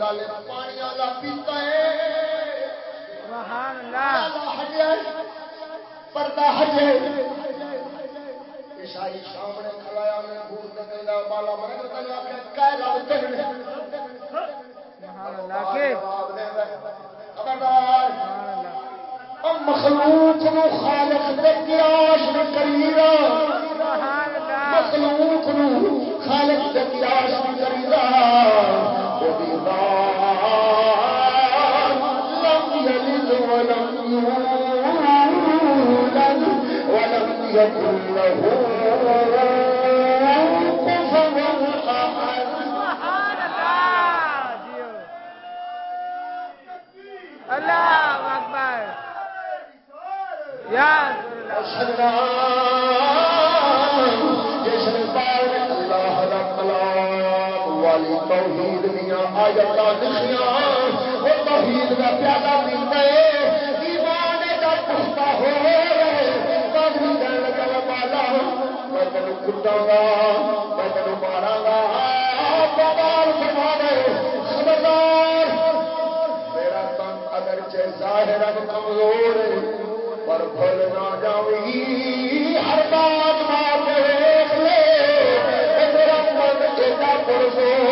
والے پانی والا پیتا ہے۔ سبحان پردہ ہجے عیسائی سامنے کھلایا میں تے کہندا بالا میں نے آکھیا کہہ سبحان کے۔ خبردار۔ الله او مخلوق نو خالق دے قیاس نہ سبحان مخلوق نو خالق دے قیاس نہ اللہ اکبر یا اللہ توحید دیا آیت لکھیاں، وہ توحید کا پیادہ پیتا ہے۔ ایمان کا پختہ ہو لگا بالا میں گا میں گا۔ فرما دے، خبردار، میرا تن اگر کمزور پر بھول نہ جاوی ہر بات بات دیکھ لے میرا من ایڈا پرزور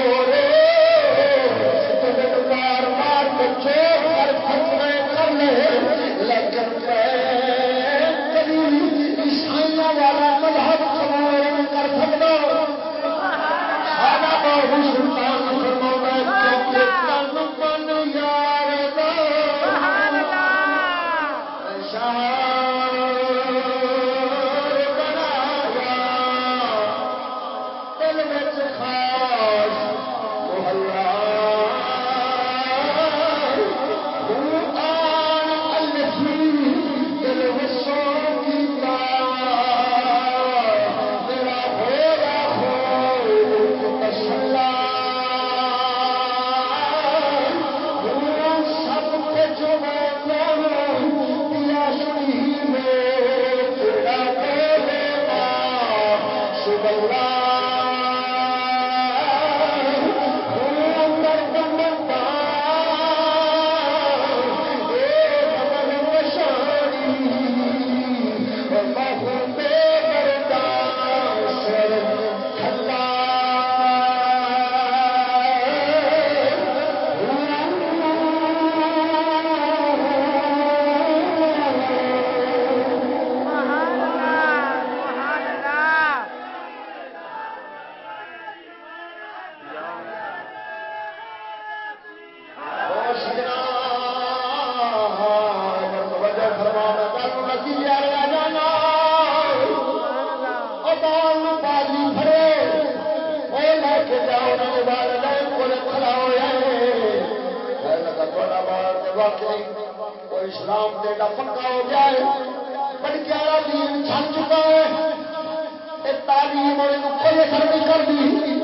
تعلیم اور یہ کوئی اثر نہیں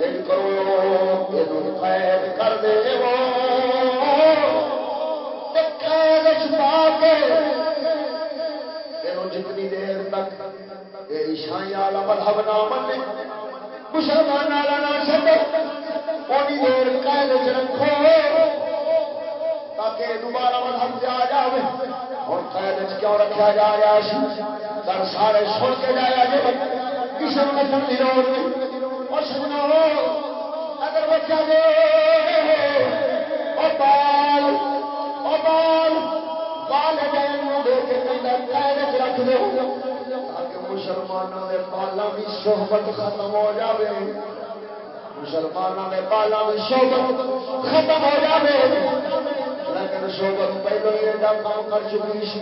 ایک کرو یہ قید کر دے قید چھپا کے جتنی دیر تک یہ عیسائی والا مذہب نہ منے مسلمان والا نہ چھڈ اونی دیر قید چ رکھو۔ تاکہ دوبارہ مذہب سے آ جائے اور قید کیوں رکھا جا رہا سی در سارے سن کے جایا جی کسی کو نسل کی لوڑ نہیں اور سجنا اگر بچہ دے اور بال اور بال بال دے کے کندھا قید رکھ دو۔ تاکہ مسلمانوں کے بالاں کی صحبت ختم ہو جاوے۔ مسلمانوں کے بالاں کی صحبت ختم ہو جاوے۔ صحبت پہلو ہی ایڈا کام کر چکی سی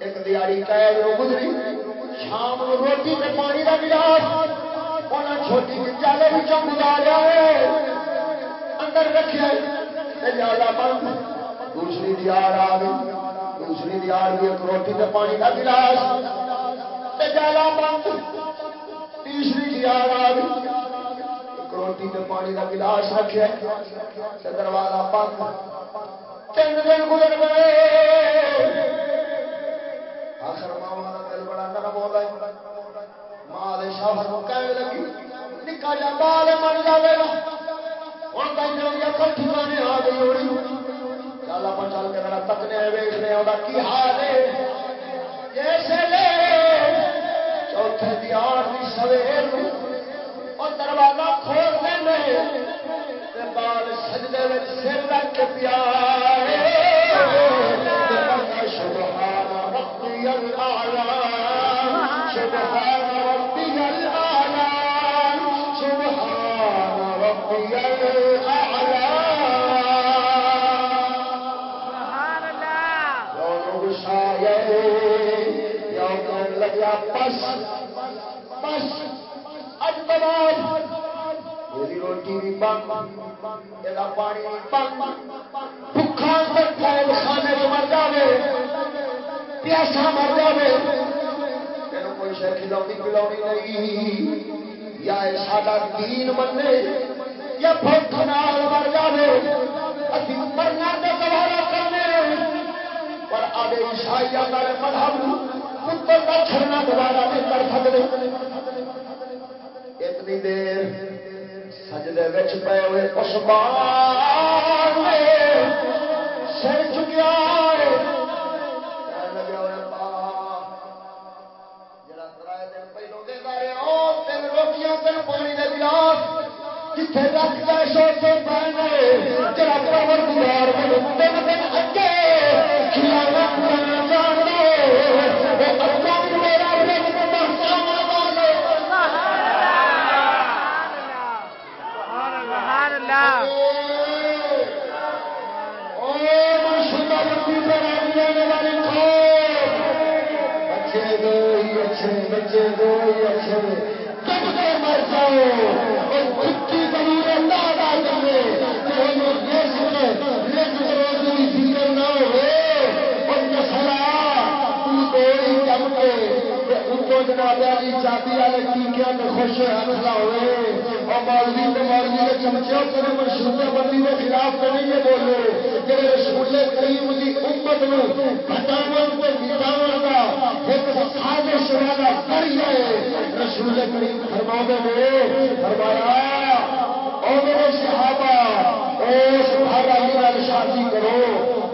ایک دیاری قید نو گزری۔ شام نو روٹی تے پانی کا گلاس۔ انہیں چھوٹی جی جالے بچوں گزاریا ہے۔ اندر رکھے تے جالا بند۔ دوسری دیار آ گئی۔ دوسری دیار بھی ایک روٹی تے پانی کا گلاس۔ تے جالا بند۔ تیسری دیار آ گئی۔ روٹی تے پانی کا گلاس رکھے تے دروازہ بند۔ تین دن گزر گئے۔ آخر ماوا کا دل بڑا نرم ہو گئے ماں دے شوہر کو کہنے لگی، نکا جا بال من جائے گا۔ ہوں کہیں اکل ٹھکانے آ گئی ہونی چل آپ چل کے ذرا تکنے ویخنے ہاں، وہ کی حال ہے؟ جیسے لے؟ چوتھے دیار دی سویر اور دروازہ کھول دیں بال سجدے میں سر رکھ کے پیا۔ سبحان ربی الاعلی سبحان ربی الاعلی سبحان ربی الاعلی سبحان اللہ یا دین منے یا بھوک نال مر جائے ابھی مرنا کا سہارا کرنے پر آگے عیسائی مذہب، پتر کا چھڑنا دوبارہ نہیں کر سکتے اتنی دیر سجدے بچ پے ہوئے عثمان سر چکیا پانی دے گلاس کتنے تک جائے سو سو پہنے چلا گزار تین دن اگے کھلانا پورا جانا بناب والی بچے دو ہی اچھے بچے دو ہی اچھے تم دور بچاؤ اور بچی تمہارے اللہ ایک بابا جی والے کی میں خوش حاصلہ ہوئے۔ اور مولوی تو مولوی نے چمچیا تیرے منصوبہ بندی کے خلاف تو نہیں بولو تیرے رسول کریم کی امت نو ہٹاو تو مٹاو کا ایک سازش والا ذریعہ ہے رسول کریم فرما نے، فرمایا، او میرے صحابہ اس بھاگا شادی کرو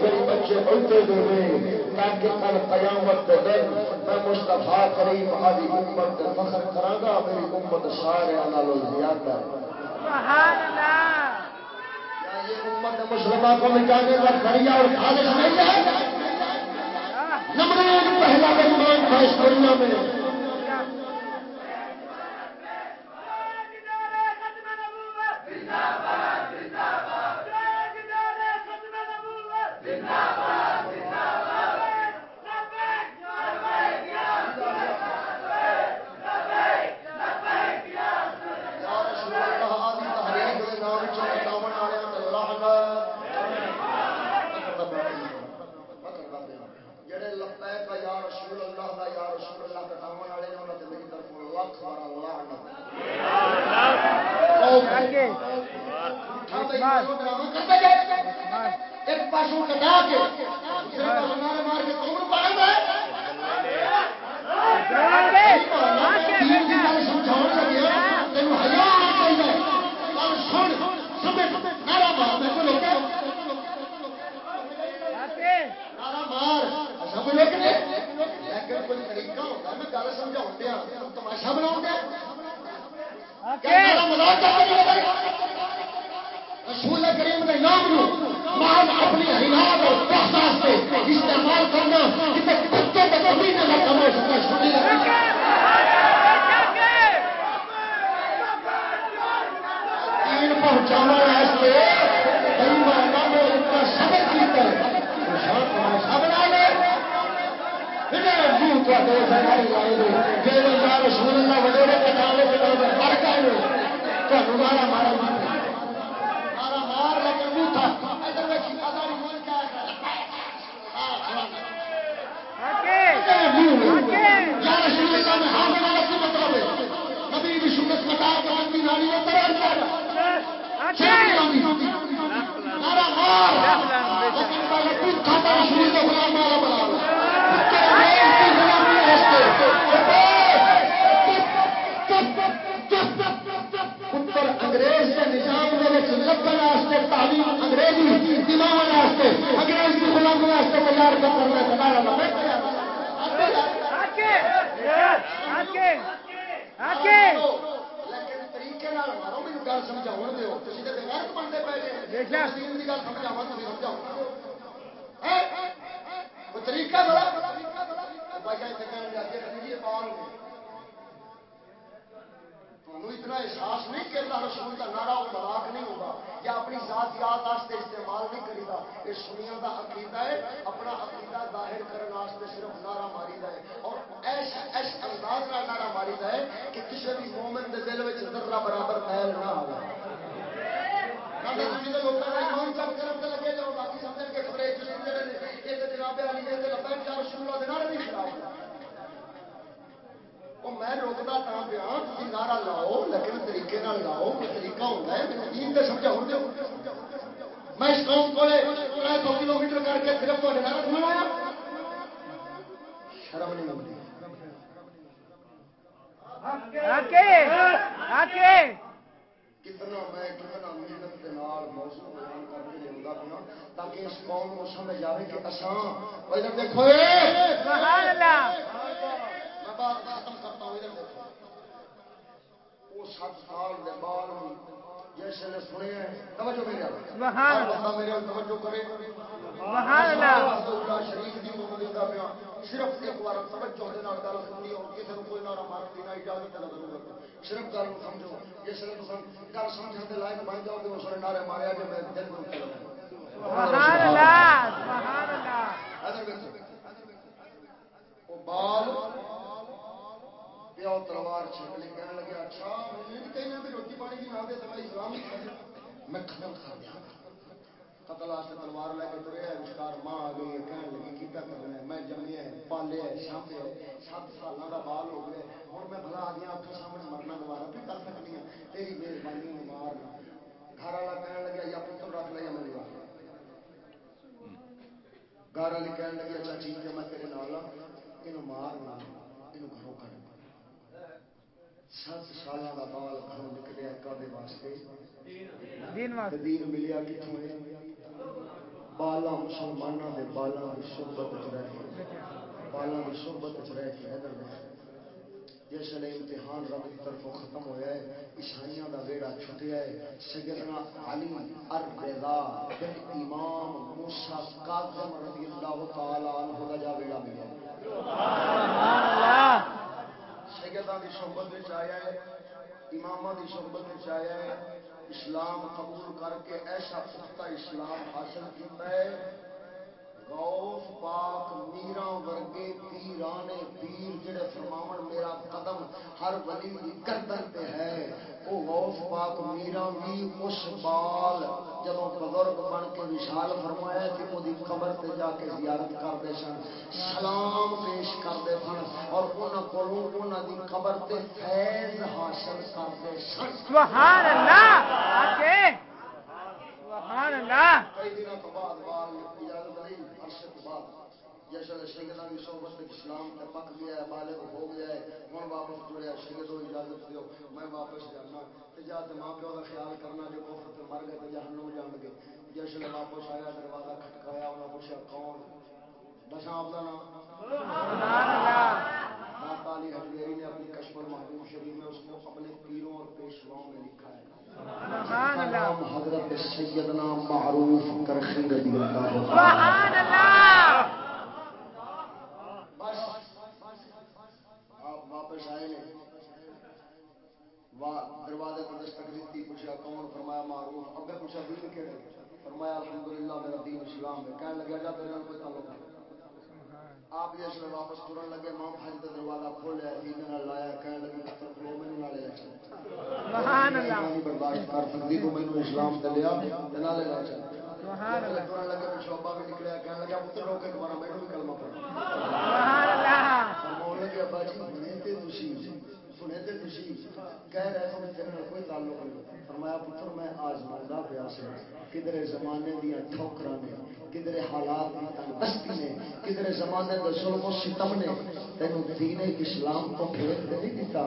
میرے بچے بنتے دو تاکہ کل قیامت کے دن میں مستفا کریم آدی امت کا فخر کراگا، میری امت سارا نالوں زیادہ ہے۔ مسلمان کو مٹانے کا کریا اور خالص نہیں ہے؟ نمرود پہلا مسلمان تھا اس دنیا میں۔ بھی روٹی پانی میں اسلام کر دیا۔ قتل واسطے تلوار لے کے ترے مشکار ماں آ گئی کہنے لگی، کی پیا کرنا ہے؟ میں جمے ہے پالے ہے سات سالوں کا بال ہو گیا ہوں میں بھلا آ گیا اکھوں سامنے مرنا دوبارہ بھی کر سکنی ہوں تیری مہربانی میں مارنا گھر والا کہنے لگا یا پتر رکھ لیا میں رکھ گھر والی کہنے لگی اچھا ٹھیک ہے، میں تیرے نال ہاں یہ مار نہ یہ گھروں کر۔ سات سال کا بال گھروں نکلیا واسطے۔ دین ملیا کتوں بالا مسلمانوں کے کی چ رہ کے کی چ رہ کے ادھر جس امتحان رب کی طرف ختم ہویا ہے عیسائیاں دا ویڑا چھٹیا ہے۔ سیدنا علی امام موسی کاظم رضی اللہ تعالی عنہ دا جا ویڑا سبحان اللہ! سیداں دی صحبت وچ آیا ہے امامہ دی صحبت وچ آیا ہے، اسلام قبول کر کے ایسا پختہ اسلام حاصل کیتا ہے۔ غوث پاک میرا ورگے پیرانے پیر جڑے فرماون میرا قدم ہر ولی دی گردن پہ ہے۔ او غوث پاک میرا بھی اس بال جدوں بزرگ بن کے وشال فرمایا کہ وہ قبر تے جا کے زیارت کرتے سن سلام پیش کرتے سن اور انہاں کولوں انہاں دی قبر تے فیض حاصل کرتے سن۔ سبحان اللہ آکے۔ سبحان اللہ۔ کئی دنوں تو بعد کی صحبت میں اسلام پک گیا ہے، بالغ ہو گیا ہے ہوں واپس جڑیا اجازت دیو، میں واپس جانا۔ جا ماں پیو کا خیال کرنا، جو مر گئے جہنم جان گے جیسے واپس آیا، دروازہ کھٹکایا انہاں پوچھا، کون؟ ہاں، آپ کا نام علی نے اپنی کشف شریف میں اس کو اپنے پیروں اور پیشواؤں میں لکھا ہے۔ نام حضرت سیدنا معروف کرخی رضی اللہ سبحان اللہ. بس. آپ واپس آئے نے دروازے پر دستک دیتی پوچھا کون؟ فرمایا معروف. ابے پوچھا دین کہڑے فرمایا الحمدللہ میرا دین اسلام ہے. کہنے لگا جا تیرے کوئی تعلق نہیں. آپ جس میں واپس ٹرن لگے ماں کا دروازہ کھولیا سینے لایا کہنے لگی پتر کھلو مینوں نالے لے چل سبحان اللہ۔ میں نہیں برداشت کر سکتی تو مینوں اسلام تے لیا تے نالے لے چل۔ سبحان جس اللہ۔ ٹرن لگے پچھو ابا بھی نکلیا کہنے لگا پتر روکے دوبارہ مینوں بھی کلمہ پڑھ سبحان اللہ۔ فرماؤن لگے ابا جی ہنے تے تسی سنے تے تسی۔ کہہ رہے ہو کہ تیرے نال کوئی تعلق نہیں۔ فرمایا پتر میں کدھر زمانے دیاں ٹھوکراں نے کدھر حالات کی تنگستی نے کدھر زمانے کے ظلم و ستم نے، تینوں دین اسلام تو پھیر تے نہیں دیتا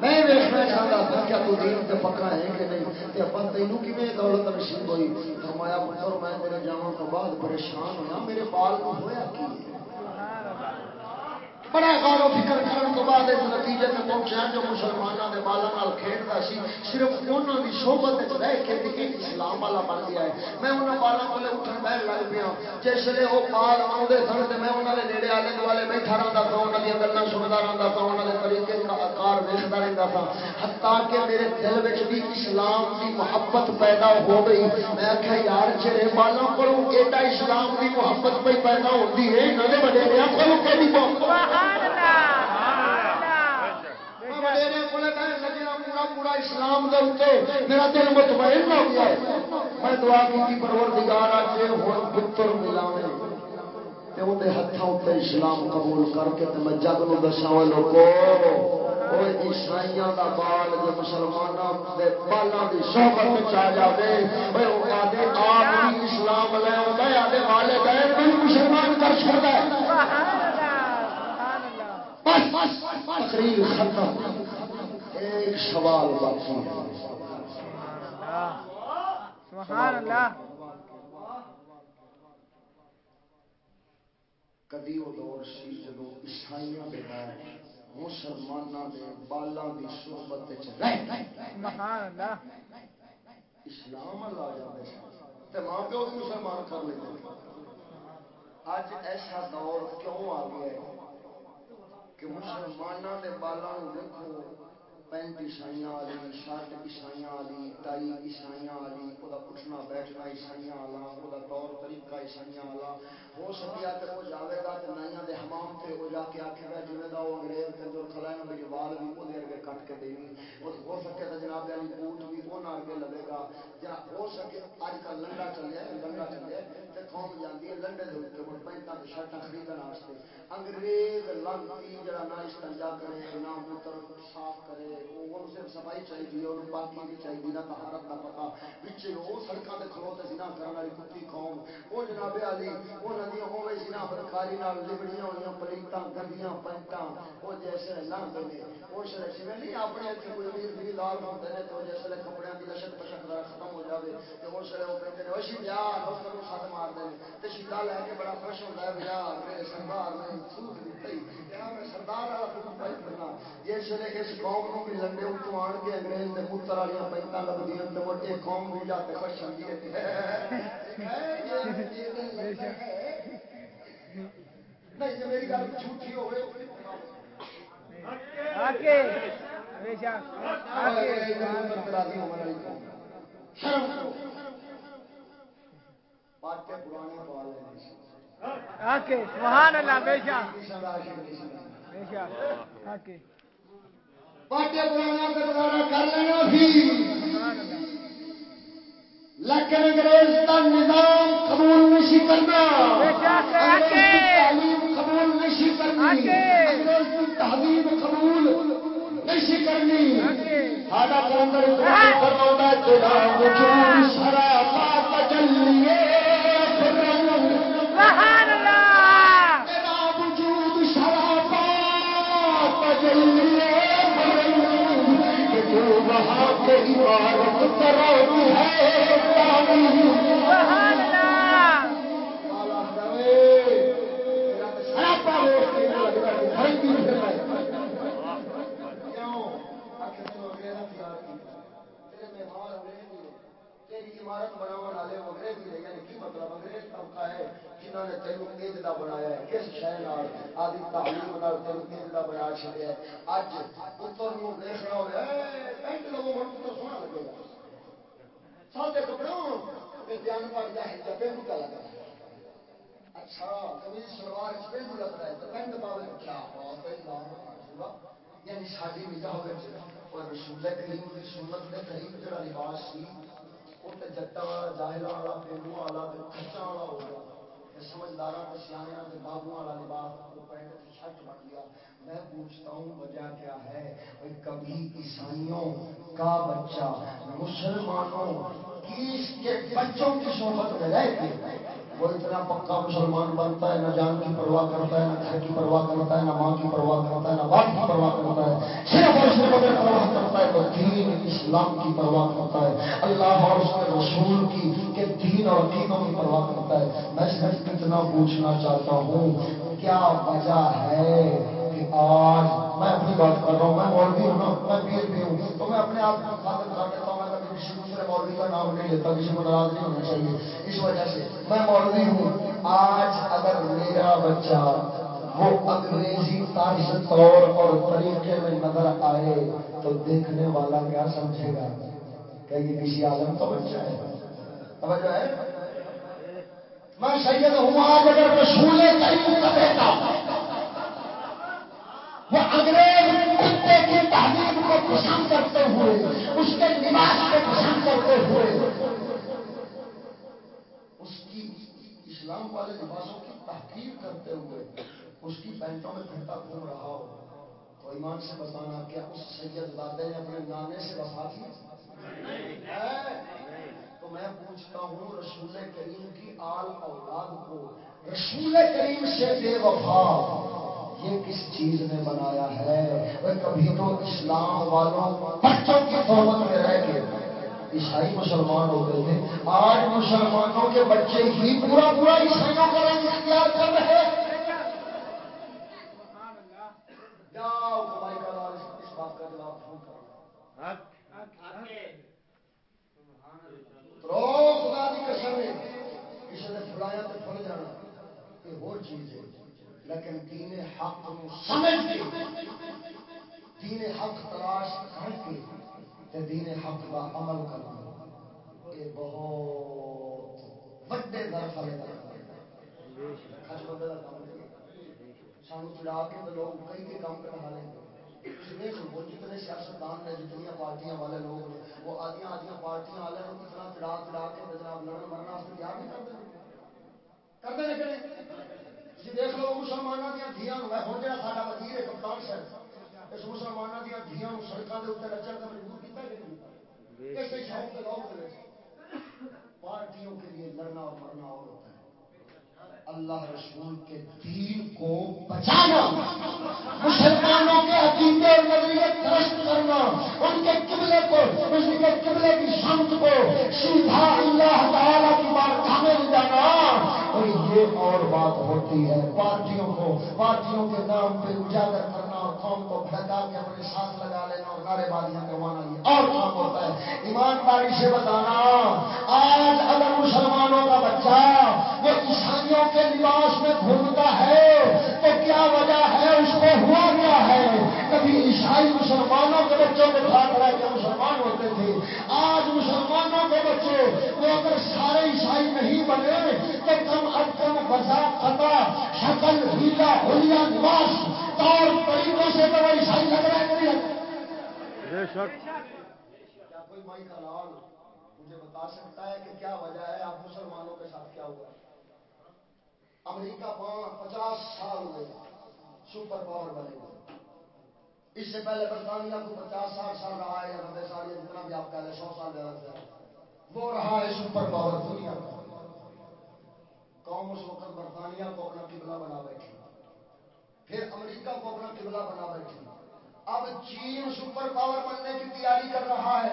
میں ویکھنا چاہتا تھا ہاں کیا تو دین تے پکا ہے کہ نہیں؟ تے ابا تینوں کیویں دولت نصیب ہوئی؟ فرمایا پتر میں تیرے جاون تو بعد پریشان ہویا میرے بال کو ہویا کی ہے؟ بڑا غور و فکر کرنے تو بعد اس نتیجے تے پہنچا جو مسلمانوں دے بالاں نال کھیڈدا سی۔ صرف انہاں دی صحبت وچ رہ کے تے اسلام والا بن گیا ہے۔ میں انہاں بالاں کولے اٹھن بیٹھ لگ پیا جس لے او بال آوندے سن تے میں انہاں دے نیڑے آلے دوالے بیٹھا رہندا تھا انہاں دی گلاں سندا رہندا تھا انہاں دے طریقے کار ویکھدا رہندا تھا حتیٰ کہ میرے دل وچ بھی اسلام دی محبت پیدا ہو گئی۔ میں آخیا یار جڑے بالاں کولوں ایڈا اسلام دی محبت پئی پیدا ہوندی ہے، انہاں دے وڈیریاں کولوں کیڑی محبت پورا پورا اسلام دے میرا دل مطمئن ہو گیا۔ ہے میں دعا پتر قبول کر کے میں جگ نو لوکو عیسائیوں کا بال جو مسلمانوں کے بالوں کی آ جائے آپ اسلام لے آدھے بھی مسلمان کر تقریر ختم۔ ایک سوال باقی سبحان اللہ۔ کدی وہ دور سی جب عیسائیوں کے بعد مسلمانوں کے بالاں کی صحبت اسلام آ جاتے ماں پیو مسلمان کر لیں اج ایسا دور کیوں آ گیا ہے؟ کہ مسلمانوں کے بالاں دیکھو پینٹ عیسائیاں والی شرٹ عیسائیاں والی ٹائی عیسائیاں والی وہ اٹھنا بیٹھنا عیسائیاں والا وہ طور طریقہ عیسائیاں والا۔ ہو سکیا کہ وہ جاوے گا تو نائیاں دے حمام تے وہ جا کے آکھے گا جویں دا وہ انگریز کنجر کھلائے میری وال بھی وہ دے ارگے کٹ کے دینی ہو سکے تو جناب علی بوٹ بھی وہ نہ ارگے لگے گا۔ جا ہو سکے اج کل لنڈا چلیا ہے، لنڈا چلیا ہے تے قوم جاندی ہے لنڈے دے اوپر ہن پینٹاں تے شرٹاں خریدن واسطے۔ انگریز لانتی جڑا نہ استنجا کرے، نہ موتر صاف کرے۔ صرف صفائی چاہیے چاہیے، نہ کا پتا۔ پچھے وہ کھلوتے والی کتی قوم۔ وہ جناب علی بدکاری لبڑیاں گندیاں، پینٹاں۔ جیسے نے نہیں، اپنے کوئی امیر تو جیسے کپڑے کی لشک پشک ذرا ختم ہو جائے تو اس ویلے وہ کہتے ہیں وہ شیدیا نوکر سٹ مارتے شیدا لے کے بڑا خوش ہوتا ہے بیا میرے سردار نے سوکھ دیتی میں سردار والا خوب پائی پھرنا جس اس قوم کو بھی لنڈے اتوں آن کے انگریز پتر والی پینٹا تو یہ قوم بھی جا کے خوش ہوتی ہے نہیں جی میری گل جھوٹھی ہوئے سبحان اللہ بے شک بے شک پاٹے پرانا تو گزارا کر لینا سی لیکن انگریز کا نظام قبول نہیں کرنا تعلیم قبول نہیں کرنی انگریز کی تحریر قبول نہیں کرنی ساڈا کلندر فرما تیرا وجود مطلب انگریز طبقہ ہے جنہوں نے تینوں کیجدا بنایا ہے، کس شہر آدھی تعلیم تینوں کیجدا بنا چڑیا ہے۔ اج پتر دیکھ رہا ہو پینٹ لو من پتر سونا لگے؟ گا سادے کپڑے بیان پڑ جائے جب پینٹ کا لگا اچھا کمیز سلوار پینٹ لگتا ہے تو پینٹ پاوے کیا بات ہے؟ اللہ یعنی ساری نگاہ اور رسول کریم کی سنت کے قریب جڑا لباس سی وہ تو جٹا والا جاہلا والا پینڈو والا کچا والا ہو گیا۔ سمجھدار سیاح کے بابو والا لباس وہ پینٹ شرٹ بن گیا۔ میں پوچھتا ہوں، وجہ کیا ہے؟ کبھی عیسائیوں کا بچہ مسلمانوں کیس کے بچوں کی صحبت میں رہ کے وہ اتنا پکا مسلمان بنتا ہے، نہ جان کی پرواہ کرتا ہے، نہ گھر کی پرواہ کرتا ہے، نہ ماں کی پرواہ کرتا ہے، نہ باپ کی پرواہ کرتا ہے، صرف اور صرف اگر پرواہ کرتا ہے تو دین اسلام کی پرواہ کرتا ہے۔ اللہ اور اس کے رسول کی دین اور عقیدوں کی پرواہ کرتا ہے۔ میں صرف اتنا پوچھنا چاہتا ہوں، کیا وجہ ہے کہ آج میں اپنی بات کر رہا ہوں؟ میں مولوی ہوں نا، میں پیر بھی ہوں۔ تو میں اپنے آپ کو خاطر کر دیتا ہوں، میں کبھی کسی دوسرے مولوی کا نام نہیں لیتا، کسی کو ناراض نہیں ہونا چاہیے۔ اس وجہ سے میں مولوی ہوں۔ آج اگر میرا بچہ وہ انگریزی طرز طور اور طریقے میں نظر آئے تو دیکھنے والا کیا سمجھے گا؟ کہ یہ کسی عالم کا بچہ ہے؟ توجہ ہے؟ میں سید ہوں آج اگر رسول کریم کا بیٹا وہ انگریز کتے کی تحریر کو پسند کرتے ہوئے، اس کے لباس کو پسند کرتے ہوئے، اس کی اسلام والے لباسوں کی تحقیر کرتے ہوئے، اس کی پینٹوں میں پھرتا گھوم رہا ہو۔ تو ایمان سے بتانا کیا اس سید دادے نے اپنے نانے سے وفا کی؟ میں پوچھتا ہوں رسول کریم کی آل اولاد کو، رسول کریم سے بے وفا، یہ کس چیز نے بنایا ہے؟ وہ کبھی تو اسلام والوں بچوں کی صحبت میں رہ کے عیسائی مسلمان ہوتے تھے۔ آج مسلمانوں کے بچے ہی پورا پورا عیسائیوں کا رنگ اختیار کر رہے ہیں۔ جاؤ کا اس بات کا جواب فون کرو رو خدا کی قسم ہے کسی نے فلایا تو فل جانا یہ چیز ہے۔ لیکن دین حق نو سمجھ کے دین حق تلاش کر کے تے دین حق کا عمل کرنا یہ بہت وڈے درف والے سانو چڑا کے تو لوگ کئی کے کام کٹا لیں گے دیکھ جتنے سیاستدان نے جتنی پارٹیاں والے لوگ نے وہ آدیا آدیا پارٹیاں والے اتنا چڑا چڑا کے جناب لڑن مرن تیار نہیں کرتے۔ کرتے ہیں کہ تھی دیکھ لو مسلمانوں دیا دیا ہوں جا سا وزیر کپتان صاحب۔ اس مسلمانوں دیا دیا سڑکوں کے اتنے نچن کا مجبور کیا کہ نہیں؟ پارٹیوں کے لیے لڑنا اور مرنا اور ہوتا ہے۔ اللہ رسول کے دین کو بچانا مسلمانوں کے عقیدے اور نظریے درست کرنا ان کے قبلے کو ان کے قبلے کی سمت کو سیدھا اللہ تعالی کی بات لے جانا۔ اور یہ اور بات ہوتی ہے۔ پارٹیوں کو پارٹیوں کے نام پہ اجاگر کر قوم کو بھڑکا کے اپنے ساتھ لگا لینا اور نعرے بازیاں کروانا یہ اور کام ہوتا ہے۔ ایمانداری سے بتانا، آج اگر مسلمانوں کا بچہ وہ عیسائیوں کے لباس میں گھومتا ہے تو کیا وجہ ہے؟ اس کو ہوا کیا ہے؟ کبھی عیسائی مسلمانوں کے بچوں کے ساتھ رہ کے مسلمان ہوتے تھے۔ آج مسلمانوں کے بچے وہ اگر سارے عیسائی نہیں بنے تو کم از کم بزا خطا، شکل، ہیلا ہولیا لباس طور طریقوں سے تو وہ عیسائی لگ رہا ہے کہ نہیں کیا کوئی مائی کا لال مجھے بتا سکتا ہے کہ کیا وجہ ہے؟ آپ مسلمانوں کے ساتھ کیا ہوا؟ امریکہ پچاس سال ہوئے سپر پاور بنے ہوئے۔ اس سے پہلے برطانیہ کو پچاس ساٹھ سال رہا ہے یا نبے سال یا جتنا بھی آپ کہہ لیں سو سال زیادہ سے وہ رہا ہے سپر پاور دنیا۔ کا قوم اس وقت برطانیہ کو اپنا قبلہ بنا بیٹھی۔ پھر امریکہ کو اپنا قبلہ بنا بیٹھی۔ اب چین سپر پاور بننے کی تیاری کر رہا ہے۔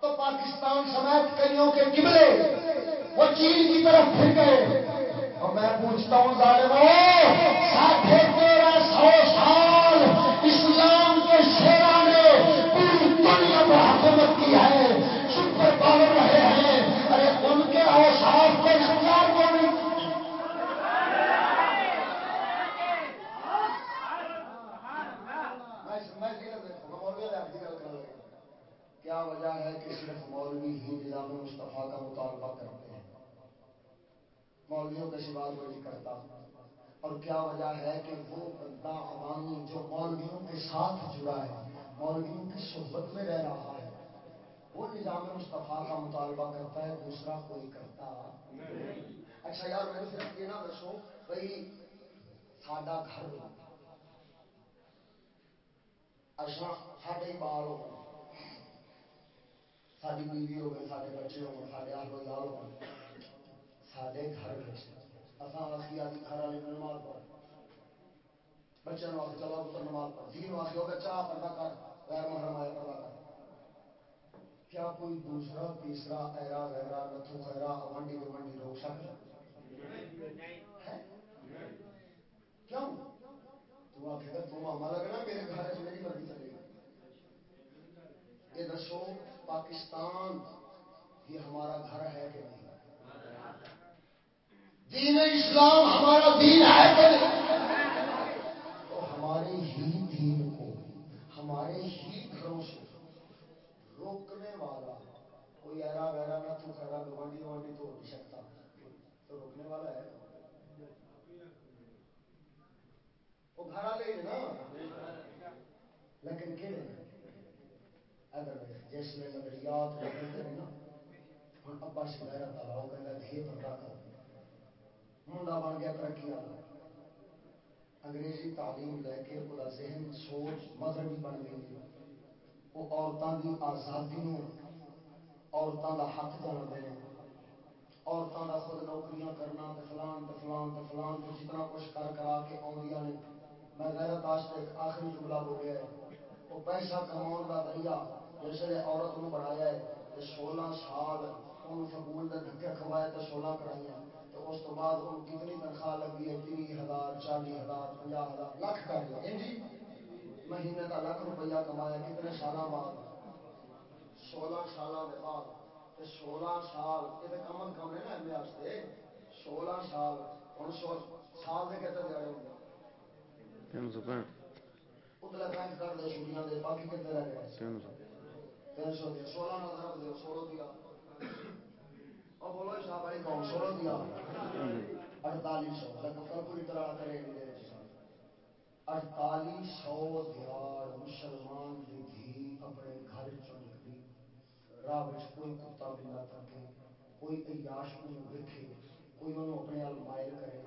تو پاکستان سمیت کئیوں کے قبلے وہ چین کی طرف پھر گئے۔ اور میں پوچھتا ہوں ظالموں ساڑھے تیرہ سو سال کیا وجہ ہے کہ صرف مولوی ہی نظام مصطفیٰ کا مطالبہ کرتے ہیں۔ مولویوں کے سوا کوئی نہیں کرتا۔ اور کیا وجہ ہے کہ وہ بندہ عوامی جو مولویوں کے ساتھ جڑا ہے، مولویوں کی صحبت میں رہ رہا ہے، وہ نظام مصطفیٰ کا مطالبہ کرتا ہے، دوسرا کوئی کرتا اچھا یار میں صرف یہ نہ دسو، بھائی، ساڈا گھر اچھا ساڈے بال ہو۔ ساری بیوی ہو سارے بچے ہو سارے آلو یال ہو سارے گھر اصل آخی آدھی گھر والے نماز پڑھ۔ بچوں آخ چلا پتر نماز پڑھ۔ جی آخ ہو بچہ پردہ کر، غیر محرم آیا پردہ کر۔ کیا کوئی دوسرا، تیسرا، ایرا غیرا نتھو خیرا اونڈی گوانڈی روک سکتا ہے؟ کیوں؟ تو آخے گا تو ماما لگنا میرے گھر سے میری مرضی چلے گی۔ یہ دسو۔ پاکستان، یہ ہمارا گھر ہے کہ نہیں؟ دین اسلام ہمارا دین ہے کہ نہیں؟ تو ہمارے ہی دین کو، ہمارے ہی گھروں سے روکنے والا، کوئی ایرا ویرا نہ تو خیرا گوانڈی گوانڈی تو ہو نہیں سکتا۔ تو روکنے والا ہے۔ وہ گھر والے نا؟ لیکن کہ اگر جس میں نظریات بدلتے ہیں نا ہوں ابا سے غیرت والا وہ کہتا ہے یہ پردہ کر منڈا بن گیا، ترقی والا۔ انگریزی تعلیم لے کے وہ ذہن، سوچ مغربی بن گئی۔ وہ عورتوں کی آزادی عورتوں کا حق جانتے ہیں۔ عورتوں کا خود نوکریاں کرنا فلان فلان فلان جتنا کچھ کر کرا کے آدیا نے۔ میں غیرت واسطے آخری جملہ بولیا ہے۔ وہ پیسہ کما کا ذریعہ جس نے عورت نو بنایا ہے تو سولہ سال ان سکول کے دھکے کھوائے تو سولہ کرائی تو اس تو بعد ان کتنی تنخواہ لگی ہے؟ تیس ہزار چالی ہزار پناہ ہزار، لاکھ کر لیا ہاں جی؟ مہینے کا لاکھ روپیہ کمایا کتنے سال بعد؟ سولہ سال کے بعد۔ سولہ سال، یہ کم از کم ہے نا ایم واسطے سولہ سال ہوں سو سال کے کتنے دیہڑے ہوں اتلے بینک کر دے چھٹیاں دے باقی کتنے رہ گئے تین سو دیا سولہ نہ درب دو سولہ دیا بولو شاہ بھائی کون سولہ دیا اڑتالیس سو کیلکولیٹر والا کرے اڑتالی سو دیار مسلمان کی دھی اپنے گھر چ نکلی راہ کوئی کتا بلا تھکے کوئی عیاش کو ویکھے کوئی انہوں اپنے مائل کرے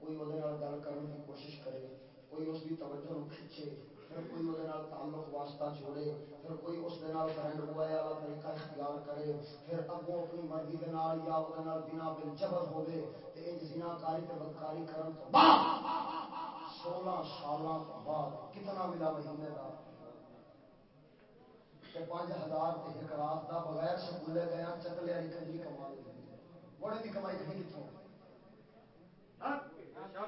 کوئی وہ گل کرنے کی کوشش کرے کوئی اس کی توجہ کھچے پھر کوئی وہ تعلق واسطہ جوڑے، پھر کوئی اس فرینڈ بوائے والا طریقہ اختیار کرے، پھر اگوں اپنی مرضی کے نال یا وہ بنا بل جبر ہوے تو ان زنا کاری تے بدکاری کرن تو بعد سولہ سال بعد کتنا ملا مہینے کا پانچ ہزار ایک رات کا بغیر سکولے گیا، چکلے والی کنجی کما لی۔ بڑے کی کمائی کہیں کتوں اگر ہاں؟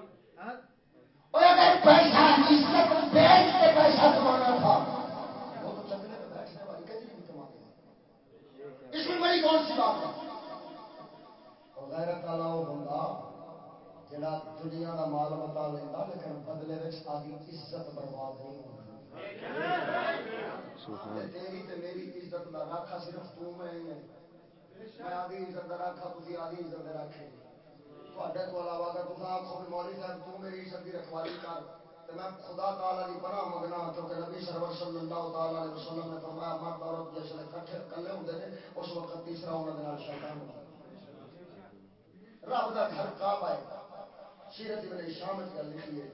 پیسہ عزت بیچ کے پیسہ کمانا تھا۔ وہ تو چکلے پہ بیٹھنے والی کہیں بھی کما اس میں بڑی کون سی بات ہے؟ غیرت والا وہ بندہ جڑا دنیا کا مال بتا لینا لیکن بدلے آدھی عزت برباد نہیں ہوتی تیری تے میری عزت کا راکھا صرف تو میں ہی ہے۔ میں آدھی عزت کا راکھا تھی آدھی عزت رکھے تو علاوہ اگر تصا آخو بھی مولوی صاحب تو میری عزت کی رکھوالی کر۔ تو میں خدا تعالی کی پناہ منگنا ہاں، کیونکہ نبی سرور صلی اللہ تعالی علیہ وسلم نے فرمایا، مرد عورت جس نے کٹھے کلے ہوتے ہیں اس وقت تیسرا انہوں نے شیطان ہوتا رب دا گھر کعبہ ہے۔ سیرت ابن شام گل لکھی ہے۔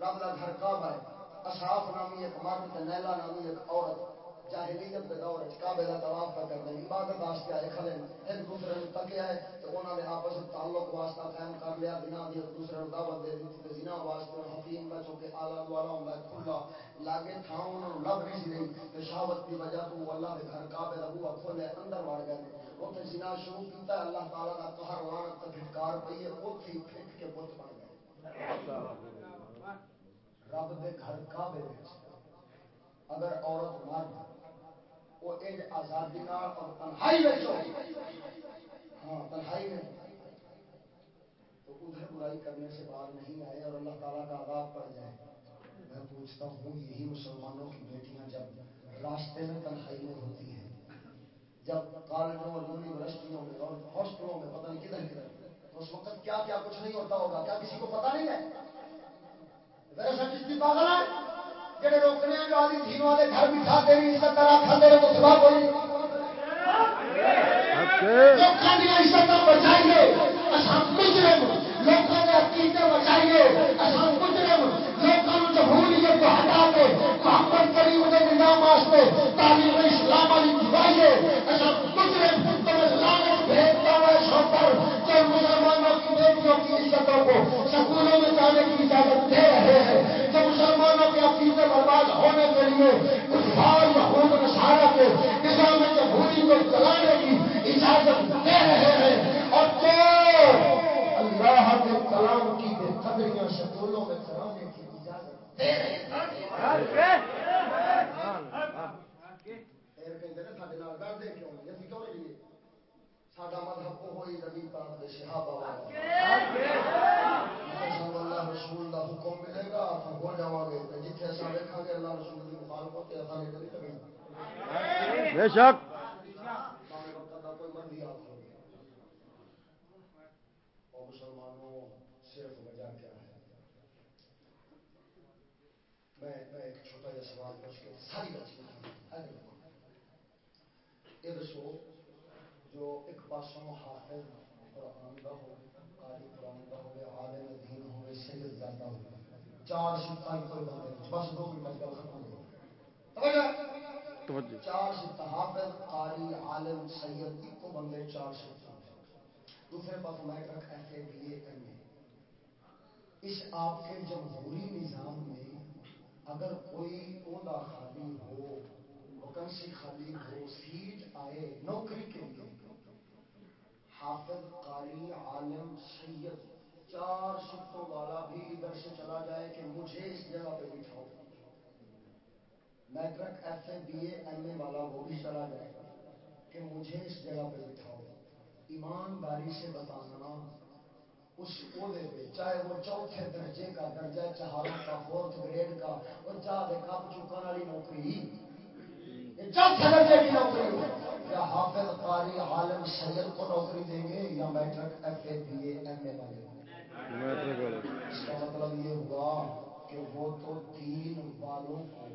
رب دا گھر کعبہ ہے۔ اصحاف نامی ایک مرد تے نیلا نامی ایک عورت۔ جاہلیت کے دور وچ کعبے کا طواف پہ کرتے عبادت واسطے آئے کھڑے ایک دوسرے نے تکیا ہے تو انہوں نے آپس میں تعلق واسطہ قائم کر لیا، بنا دی ایک دوسرے کو دعوت دے دی تے زنا واسطے حکیم کا چونکہ آلہ دوالا ہوندا ہے کھلا لاگے تھا انہوں نے لب نہیں سی رہی، تے شہوت وجہ تو اللہ دے گھر کعبے دا بوہا کھولے اندر وڑ گئے اوتھے زنا شروع کیتا ہے، اللہ تعالی دا قہر لعنت تے پھٹکار پئی ہے، اوتھے پھٹ کے بت بن گئے۔ رب دے گھر کعبے وچ اگر عورت مرد وہ ایج آزادی نال اور تنہائی ہاں تنہائی میں۔ تو ادھر برائی کرنے سے باہر نہیں آئے اور اللہ تعالیٰ کا عذاب پڑ جائے۔ میں پوچھتا ہوں، یہی مسلمانوں کی بیٹیاں جب راستے میں تنہائی میں ہوتی ہیں، جب کالجوں اور یونیورسٹیوں میں اور ہاسٹلوں میں، پتہ نہیں کدھر کدھر، تو اس وقت کیا کیا کچھ نہیں ہوتا ہوگا؟ کیا کسی کو پتا نہیں ہے؟ دراصل پاگل ہے جڑے روکنے جو آدھی دھیوں والے گھر بٹھا تیری عزت کرا کھاتے رہے تو سبا کوئی۔ لوگوں کی عزت بچائیے مجرم لوگوں کے عقیدے بچائیے مجرم۔ لوگوں جمہوریت کو ہٹا کے محمد کریم کے نظام واسطے تعلیم اسلام والی دبائیے مجرم لانت بھیجتا ہوا سو پر جو مسلمانوں کی بیٹیوں کی عزتوں کو سکولوں میں جانے کی اجازت دے رہے ہیں۔ مسلمانوں کے برباد ہونے کے لیے کچھ بار یہود نشارہ کے نظام جمہوری کو چلانے کی اجازت دے رہے ہیں۔ اور جو اللہ کے کلام کی بے قدریاں سکولوں میں چلانے کی اجازت دے رہے ہیں۔ ساڈا مذہب وہ ہوئی نبی پاک صحابہ اللہ رسول دا حکم ملے گا تو ہو جاؤ گے جتنے اصا دیکھا گے اللہ رسول کی مخالفت اصا لے کر لگے بے شک۔ کوئی مرضی آپ ہو مسلمانوں صرف وجہ کیا ہے میں میں ایک چھوٹا جا سوال پوچھ کے ساری بچی یہ دسو، جو ایک پاسوں حافظ قرآن کا ہو قاری قرآن کا ہوگا عالم دین ہوگا سید زیادہ ہوگا چار کوئی بندے بس دو منٹ گل ختم ہو توجہ۔ چار حافظ قاری عالم سید بندے چار دوسرے پاس بی اے ایم اے۔ اس آپ کے جمہوری نظام میں اگر کوئی عہدہ خالی ہو خالی ہو سیٹ آئے نوکری کے لیے حافظ قاری عالم سید چار شفتوں والا بھی ادھر سے چلا جائے کہ مجھے اس جگہ پہ بٹھاؤ۔ Matric F A, B A, M A والا وہ بھی چلا جائے کہ مجھے اس جگہ پہ بٹھاؤ۔ ایمانداری سے بتانا، اس عہدے پہ، چاہے وہ چوتھے درجے کا درجہ، چہاروں کا، فورتھ گریڈ کا، اور چاہے کپ چکن والی نوکری۔ چوتھے درجے کی نوکری۔ یا حافظ قاری عالم سید کو نوکری دیں گے یا matric F A, B A, M A والے اس کا مطلب یہ ہوا کہ وہ تو دین والوں کو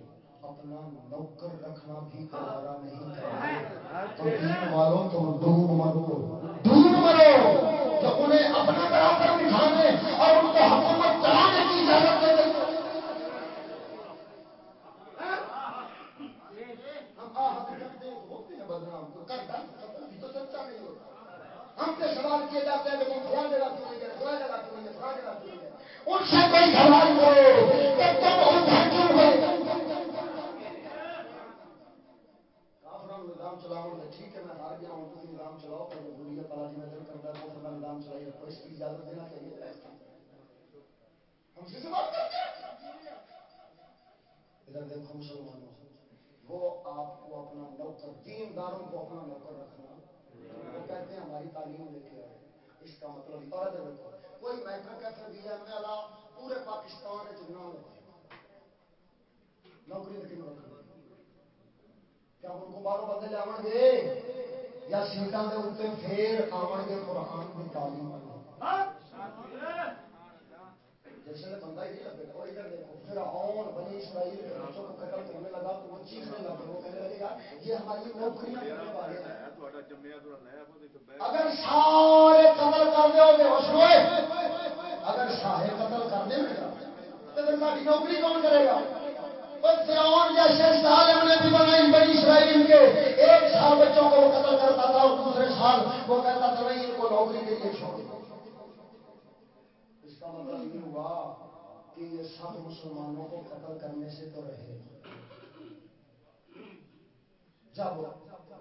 اپنا نوکر رکھنا بھی گوارا نہیں کرتے تو دین والوں تم ڈوب مرو۔ ڈوب مرو جو انہیں اپنا برابر بٹھانے اور ان کو حکومت چلانے کی اجازت دے دیں بدنام تو سچا نہیں ہوتا سے سوال کیے جاتے ہیں کہ تم فلاں جگہ کیوں نہیں گئے فلاں جگہ کیوں نہیں گئے فلاں جگہ کیوں نہیں گئے ان سے کوئی سوال کرو کہ تم ادھر کیوں گئے نظام چلاؤ تو ٹھیک ہے، میں ہار گیا ہوں نظام چلاؤ جمہوریت والا جی میں دل کرتا ہے، تو میں نظام اس کی اجازت دینا چاہیے۔ ہم سے سوال کرتے ہیں۔ ادھر دیکھو مسلمانوں، وہ آپ کو اپنا نوکر دین داروں کو اپنا نوکر رکھنا۔ وہ کہتے ہیں ہماری تعلیم لے کے آئے۔ اس کا مطلب اور ادھر دیکھو کوئی matric F B M L پورے پاکستان نہ لگے نوکری لیکن کیا ان کو باہروں بندے لیا گے؟ یا سیٹان کے اتنے پھر آن گے قرآن کی تعلیم جیسے بندہ ہی نہیں لگے کوئی ادھر دیکھو پھر آن بنی اسرائیل کے بچوں کو قتل کرنے لگا تو وہ چیز چیزیں لگے وہ کہنے لگے، یار، یہ ہماری نوکریاں کرنے والے ہیں اگر سارے قتل کر دو گے وہ اگر سارے قتل کر دیں گے تو پھر ساری نوکری کون کرے گا؟ جیسے سال نے بھی بنائی بڑی اسرائیل کے، ایک سال بچوں کو وہ قتل کرتا تھا اور دوسرے سال وہ کہتا تھا، نہیں، ان کو نوکری کے لیے چھوڑ اس کا مطلب یہ ہوا کہ یہ سب مسلمانوں کو قتل کرنے سے تو رہے۔ جب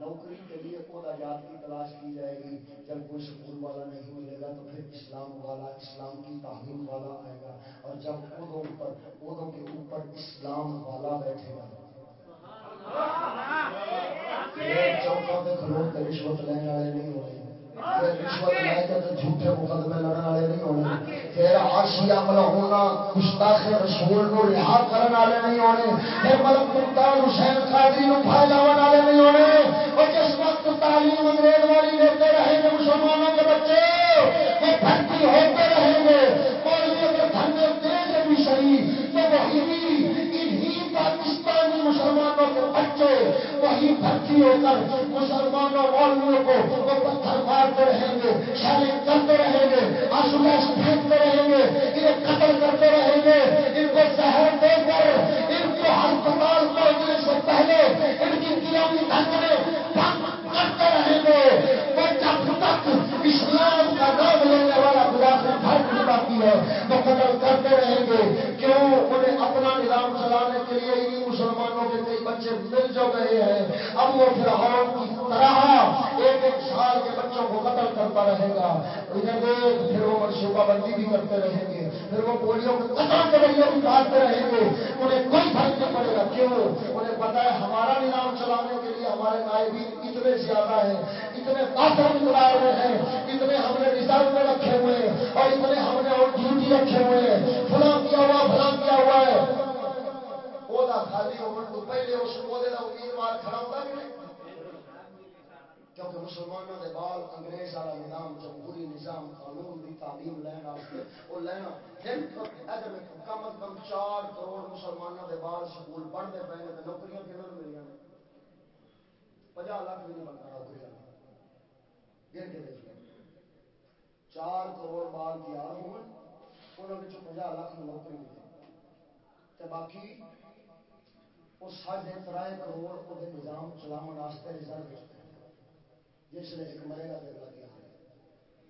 نوکری کے لیے جات کی تلاش کی جائے گی۔ جب کوئی سکول والا نہیں ملے گا تو پھر اسلام والا اسلام کی تعلیم والا آئے گا۔ اور جب عہدوں پر عہدوں کے اوپر اسلام والا بیٹھے گا۔ چوکوں کے کھلوتے رشوت لینے والے نہیں ہونے رشوت لے کے تو جھوٹے مقدمے والے نہیں ہونے۔ پھر آشیا ملہونا گستاخ رسول نو رہا والے نہیں ہونے۔ پھر ملک حسین قادری نو والے نہیں ہونے۔ اور جس وقت تعلیم انگریز والی لیتے رہیں گے، مسلمانوں کے بچے، وہ بھرتی ہوتے رہیں گے۔ بچے وہی بھرتی ہو کر مسلمانوں مولویوں کو وہ پتھر مارتے رہیں گے شیلنگ کرتے رہیں گے آسو گیس پھینکتے رہیں گے انہیں قتل کرتے رہیں گے۔ ان کو زہر دے کر، ان کو ہسپتال پہنچنے سے پہلے ان کی دلوں کی دھڑکنیں بند کرتے رہیں گے۔ وہ جب تک اسلام کا نام لینے والا فرق نہیں باقی ہے، وہ قتل کرتے رہیں گے۔ کیوں؟ انہیں اپنا نظام چلانے کے لیے انہیں مسلمانوں کے کئی بچے مل جو گئے ہیں۔ اب وہ پھر کی طرح ایک ایک سال کے بچوں کو قتل کرتا رہے گا۔ ادھر دیکھ، پھر وہ منصوبہ بندی بھی کرتے رہیں گے۔ پھر وہ گولیوں کے قتل کے ذریعے بھی کاٹتے رہیں گے۔ انہیں کوئی فرق نہیں پڑے گا۔ کیوں؟ انہیں پتا ہے، ہمارا نظام چلانے کے لیے ہمارے نائبین اتنے زیادہ ہیں۔ اتنے کافر مقدار میں ہیں، اتنے ہم نے ریزرو میں رکھے ہوئے ہیں اور اتنے ہم نے آن ڈیوٹی رکھے ہوئے ہیں۔ فلاں کیا ہوا، فلاں کیا ہوا ہے؟ وہ خالی ہونے تو پہلے اس امیدوار کھڑا ہوتا کہ نہیں کیونکہ مسلمانوں بال انگریز والا نظام، جمہوری نظام، قانون تعلیم لینا وہ لینا کم از کم چار کروڑ مسلمانوں دے بال سکول پڑھتے پے تو نوکریاں پناہ لاکھ بھی نہیں بنتا نوکری گر کے دیکھ لیں چار کروڑ بال تیار ہو پناہ لاکھ نوکری ملے باقی وہ ساڑھے ترائے کروڑ وہ نظام چلاؤ واسطے ریزرو جس نے ایک مرے گا پھر لگے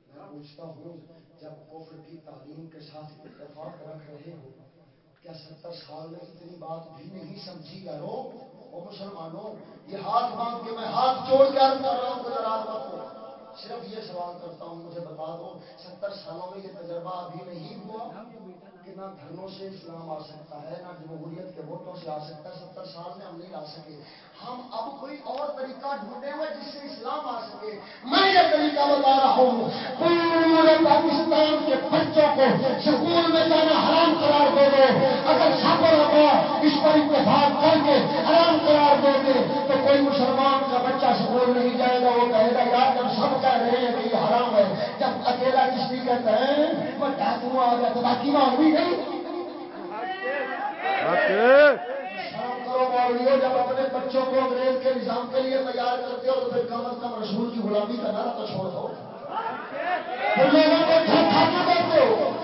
میں پوچھتا ہوں، جب کفر کی تعلیم کے ساتھ اتفاق رکھ رہے ہو، کیا ستر سال میں اتنی بات بھی نہیں سمجھی یارو وہ مسلمانوں، یہ ہاتھ باندھ کے میں ہاتھ جوڑ کے عرض کر رہا ہوں کوئی ناراض مت صرف یہ سوال کرتا ہوں، مجھے بتا دو، ستر سالوں میں یہ تجربہ ابھی نہیں ہوا کہ نہ دھرنوں سے اسلام آ سکتا ہے، نہ جمہوریت کے ووٹوں سے آ سکتا ہے، ستر سال میں ہم نہیں لا سکے۔ ہم اب کوئی اور طریقہ ڈھونڈے ہوئے جس سے اسلام آ سکے۔ میں یہ طریقہ بتا رہا ہوں پورے پاکستان کے بچوں کو سکول میں جانا حرام قرار دے دو اگر سب ربا اس پر اتفاق کر کے حرام قرار دے دے، تو کوئی مسلمان کا بچہ سکول نہیں جائے گا، وہ کہے گا، یار جب سب کہہ رہے ہیں کہ یہ حرام ہے۔ جب اکیلا کسی کہتا ہے وہ ڈاکو آ گیا تو باقی ماحول بھی جب اپنے بچوں کو انگریز کے نظام کے لیے تیار کرتے ہو تو پھر کم از کم رسول کی غلامی کا نعرہ تو چھوڑ دو۔ لوگوں کو دھوکھا کیوں دیتے ہو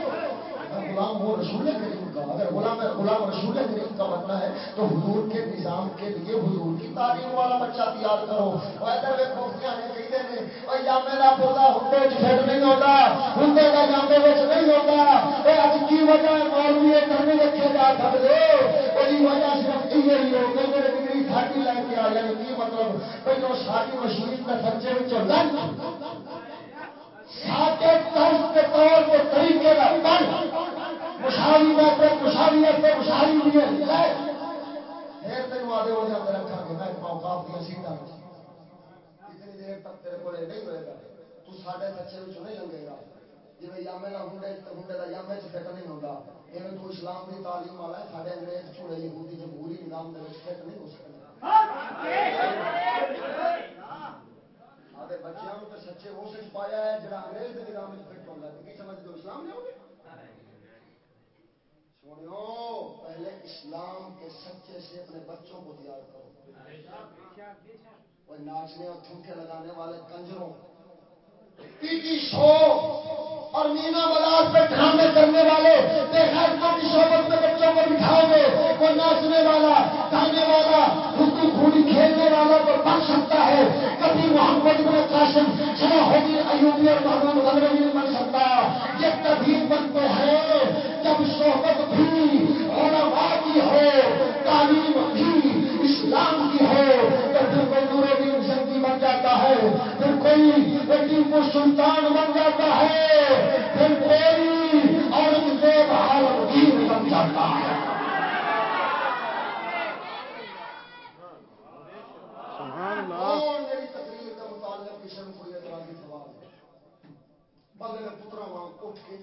غلام وہ رسول کریم کا اگر غلام غلام رسول کریم کا بننا ہے، تو حضور کے نظام کے لیے حضور کی تعلیم والا بچہ تیار کرو۔ ادھر وے کوفیاں نے کہتے ہیں اور یامے کا پودا ہنڈے فٹ نہیں ہوتا، ہنڈے کا یامے نہیں ہوتا۔ اے اج کی وجہ ہے مولوی ادھر نہیں رکھے جا سکتے وہی وجہ صرف یہ ہی ہو کہیں ڈگری ساڈی لے کے آ یعنی کی مطلب؟ پہلو ساری مشین کے سچے لنچ۔ ساڈے طرز طور کے طریقے کا بل مساوی میٹرک مساوی ایسے مساوی بھی ہے۔ پھر تین آدھے وہ اندر رکھا گے میں اوقاف دیا سیٹا اتنی دیر تک تیرے کو نہیں ہوئے گا؟ تو ساڈے بچے نہیں لگے گا۔ جی یامے کا ہنڈے ہنڈے کا یامے چ فٹ نہیں ہوتا ایویں تو اسلام کی تعلیم والا ہے سارے انگریز چوڑے یہودی جمہوری نظام کے فٹ نہیں ہو سکتا بچوں کو سچے اس پایا ہے، جڑا انگریز کے نظام میں فٹ ہوتا ہے۔ کی سمجھ دو اسلام لے گے پہلے اسلام کے سچے سے اپنے بچوں کو تیار کرو۔ وہ ناچنے اور ٹھمکے لگانے والے کنجروں۔ پی ٹی شو اور مینا بازار پہ ڈرامے کرنے والے بے خیرتوں کی صحبت میں بچوں کو بٹھاؤ گے وہ ناچنے والا، گانے والا، اردو گھوڑی کھیلنے والا تو بن سکتا ہے۔ کبھی محمد بن قاسم صلاح ایوبی اور محمود غزنوی نہیں بن سکتا۔ یہ کبھی بنتے ہیں جب صحبت علماء کی ہو تعلیم بھی اسلام کی ہو تو پھر کوئی نور سنگی بن جاتا ہے پھر کوئی ٹیپو سلطان بن جاتا ہے پھر کوئی اورنگزیب عالمگیر بن جاتا ہے۔ تقریر کا پترا واگ اٹھ کے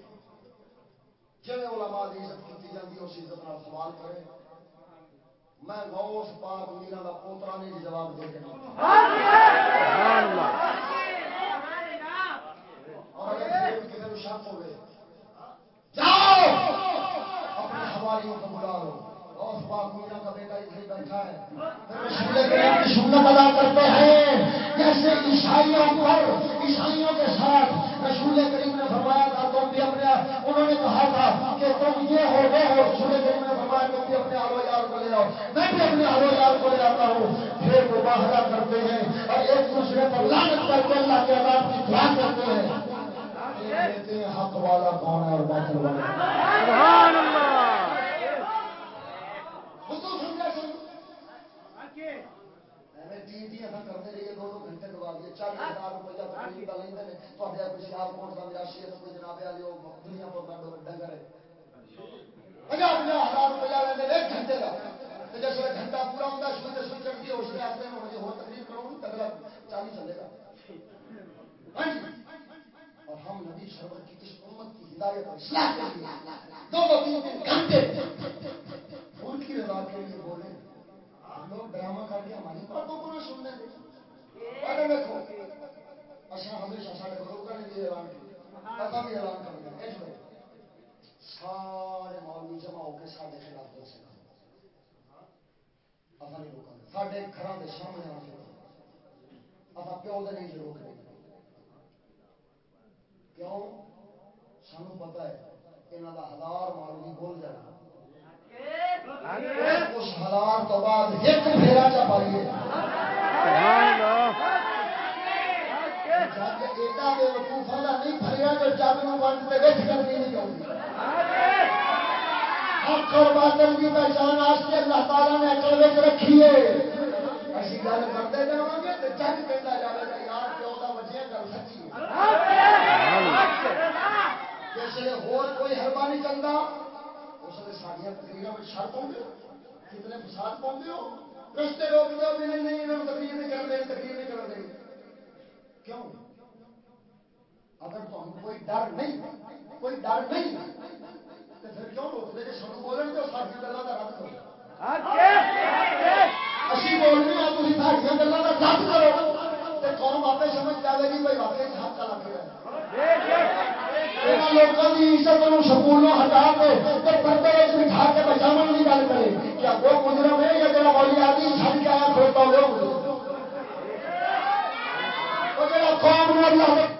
جی علماء کی عزت کی جاتی اس عزت نال سوال کرے میں غوث پاک میرا کا پوترا نے جی جواب دے کے اور اگر کسی کو شک ہوئے، جاؤ! اپنے حوالیوں کو بلا لو غوث پاک میرا کا بیٹا ادھر بیٹھا ہے۔ رسول کریم کی سنت ادا کرتے ہیں۔ جیسے عیسائیوں پر، عیسائیوں کے ساتھ رسول کریم نے فرمایا تھا بھی اپنے انہوں نے کہا تھا کہ تم یہ ہو وہ ہو رسول کریم نے فرمایا تم بھی اپنے آلو یار کو لے آؤ۔ میں بھی اپنے آلو یار کو لے آتا ہوں۔ پھر وہ باہر کرتے ہیں اور ایک دوسرے پر لانت کر کے اللہ کے عذاب کی دعا کرتے ہیں۔ حق والا کون ہے اور باطل والا؟ سبحان اللہ! کرتے رہیے دو دو گھنٹے کے بعد یہ چالیس ہزار روپیہ تقریب کا لیں گے تو کوئی سیال کوٹ کا میراشی ہے کوئی جناب والی دنیا پر ڈنگر ہے پنجا پنجا ہزار روپیہ لیں ایک گھنٹے کا جس وقت گھنٹہ پورا ہوتا سوئی تو سوئی چڑھتی ہے اس لیے آتے ہیں مجھے ہو تقریب کرو اگلا چالی چلے گا ہاں اور ہم نبی سرور کی اس امت کی ہدایت اور اصلاح کے لیے دو دو تین تین گھنٹے ان کی رضا کے لیے بولے لوگ ڈرامہ کر کے ہماری باتوں کو نہ سننے دیں دیکھو اچھا ہمیشہ سارے بزرگوں نے بھی اعلان کیا۔ پتا بھی اعلان کر دیا۔ ایج کرو سارے مولوی جمع ہو کے سارے خلاف اصا نہیں روکا سارے گھر کے سامنے پیو دے نہیں روک رہے کیوں؟ سانو پتا ہے یہاں کا ہزار مولوی بول جائے اس حالات تو بعد ایک پھیرا چا پائیے۔ جگ ایڈا بے وقوفا کا نہیں پھریا جو جگ نو ونڈ کے وچ کرنی نہیں چاہیے حق اور باطل کی پہچان واسطے اللہ تعالیٰ نے اکل وچ رکھی ہے۔ اسی گل کرتے جا گے تو جگ کہتا جائے گا یار پیو کا وجہ گل سچی ہے۔ جس نے ہور کوئی ہربا نہیں چلتا؟ اس نے ساریا تقریر میں شر پاؤں کتنے فساد پاؤں ہو؟ رستے روک دو بھی نہیں انہوں تقریر نہیں کر دیں تقریر نہیں کر دیں کیوں؟ اگر تم کوئی ڈر نہیں کوئی ڈر نہیں تو پھر کیوں روک دے سانو بولن دو ساری گلوں کا رد کرو؟ اسی بولنے ہیں تھی ساری گلوں کا رد کرو۔ تو قوم آپ سمجھ جائے گی بھائی واقعی حق کا لگ لوگوں کی عزت کو سکولوں ہٹا کے پردے بٹھا کے بچاؤ کی گل کرے۔ کیا وہ مجرم ہے یا جڑا مولی آدمی چھڑ کے آیا کھڑوتا ہوئے وہ مجرم جڑا قوم اللہ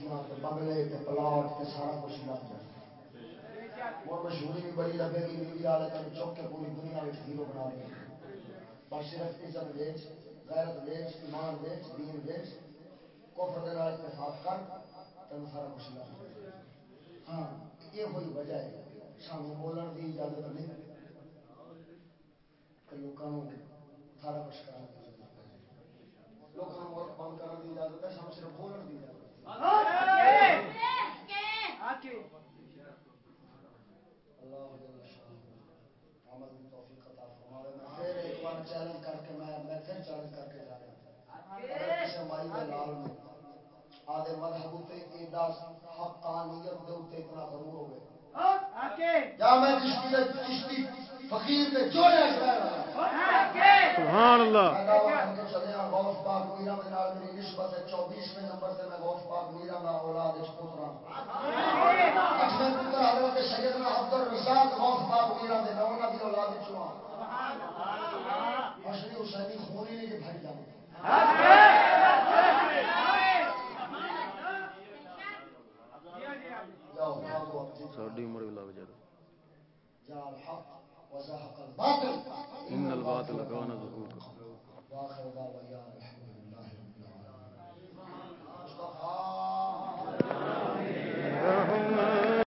کوٹیاں بنگلے پلاٹ تے سارا کچھ لگ جائے۔ اور مشہوری بھی بڑی لگے گی میڈیا والے تین چوک کے پوری دنیا میں ہیرو بنا دیں بس صرف عزت ویچ، غیرت ویچ، ایمان ویچ، دین ویچ، کفر دے نال اتفاق کر تین سارا کچھ لگ جائے۔ ہاں یہ ہوئی وجہ ہے۔ سانو بولن کی اجازت نہیں۔ کہ لوگوں سارا کچھ کرنے کی اجازت ہے۔ لوگوں ملک بند کرنے کی اجازت ہے، سانو صرف بولن کی چیلنج کر کے میں میں پھر چیلنج کر کے جا رہا لال میں آدھے مذہب تے ایڈا حقانیت دے اوتے اتنا غرور ہوے یا میں چشتی فقیر دے چوڑے اچھا سبحان اللہ۔ ہاں غوث پاک میرا دے نال میری نسبت ہے چوبیسویں نمبر سے میں غوث پاک میرا دا اولاد اس پترا اٹھویں پتر حضرت سیدنا عبد الرزاق غوث پاک میرا دے نونا دی اولاد چوا حسنی حسینی خونی نہیں کہ بھائی جاؤ ساڈی عمر بھی لگ جائے۔ جاء الحق۔ وزهق الباطل. ان الباطل كان زهوقا واخر دعوانا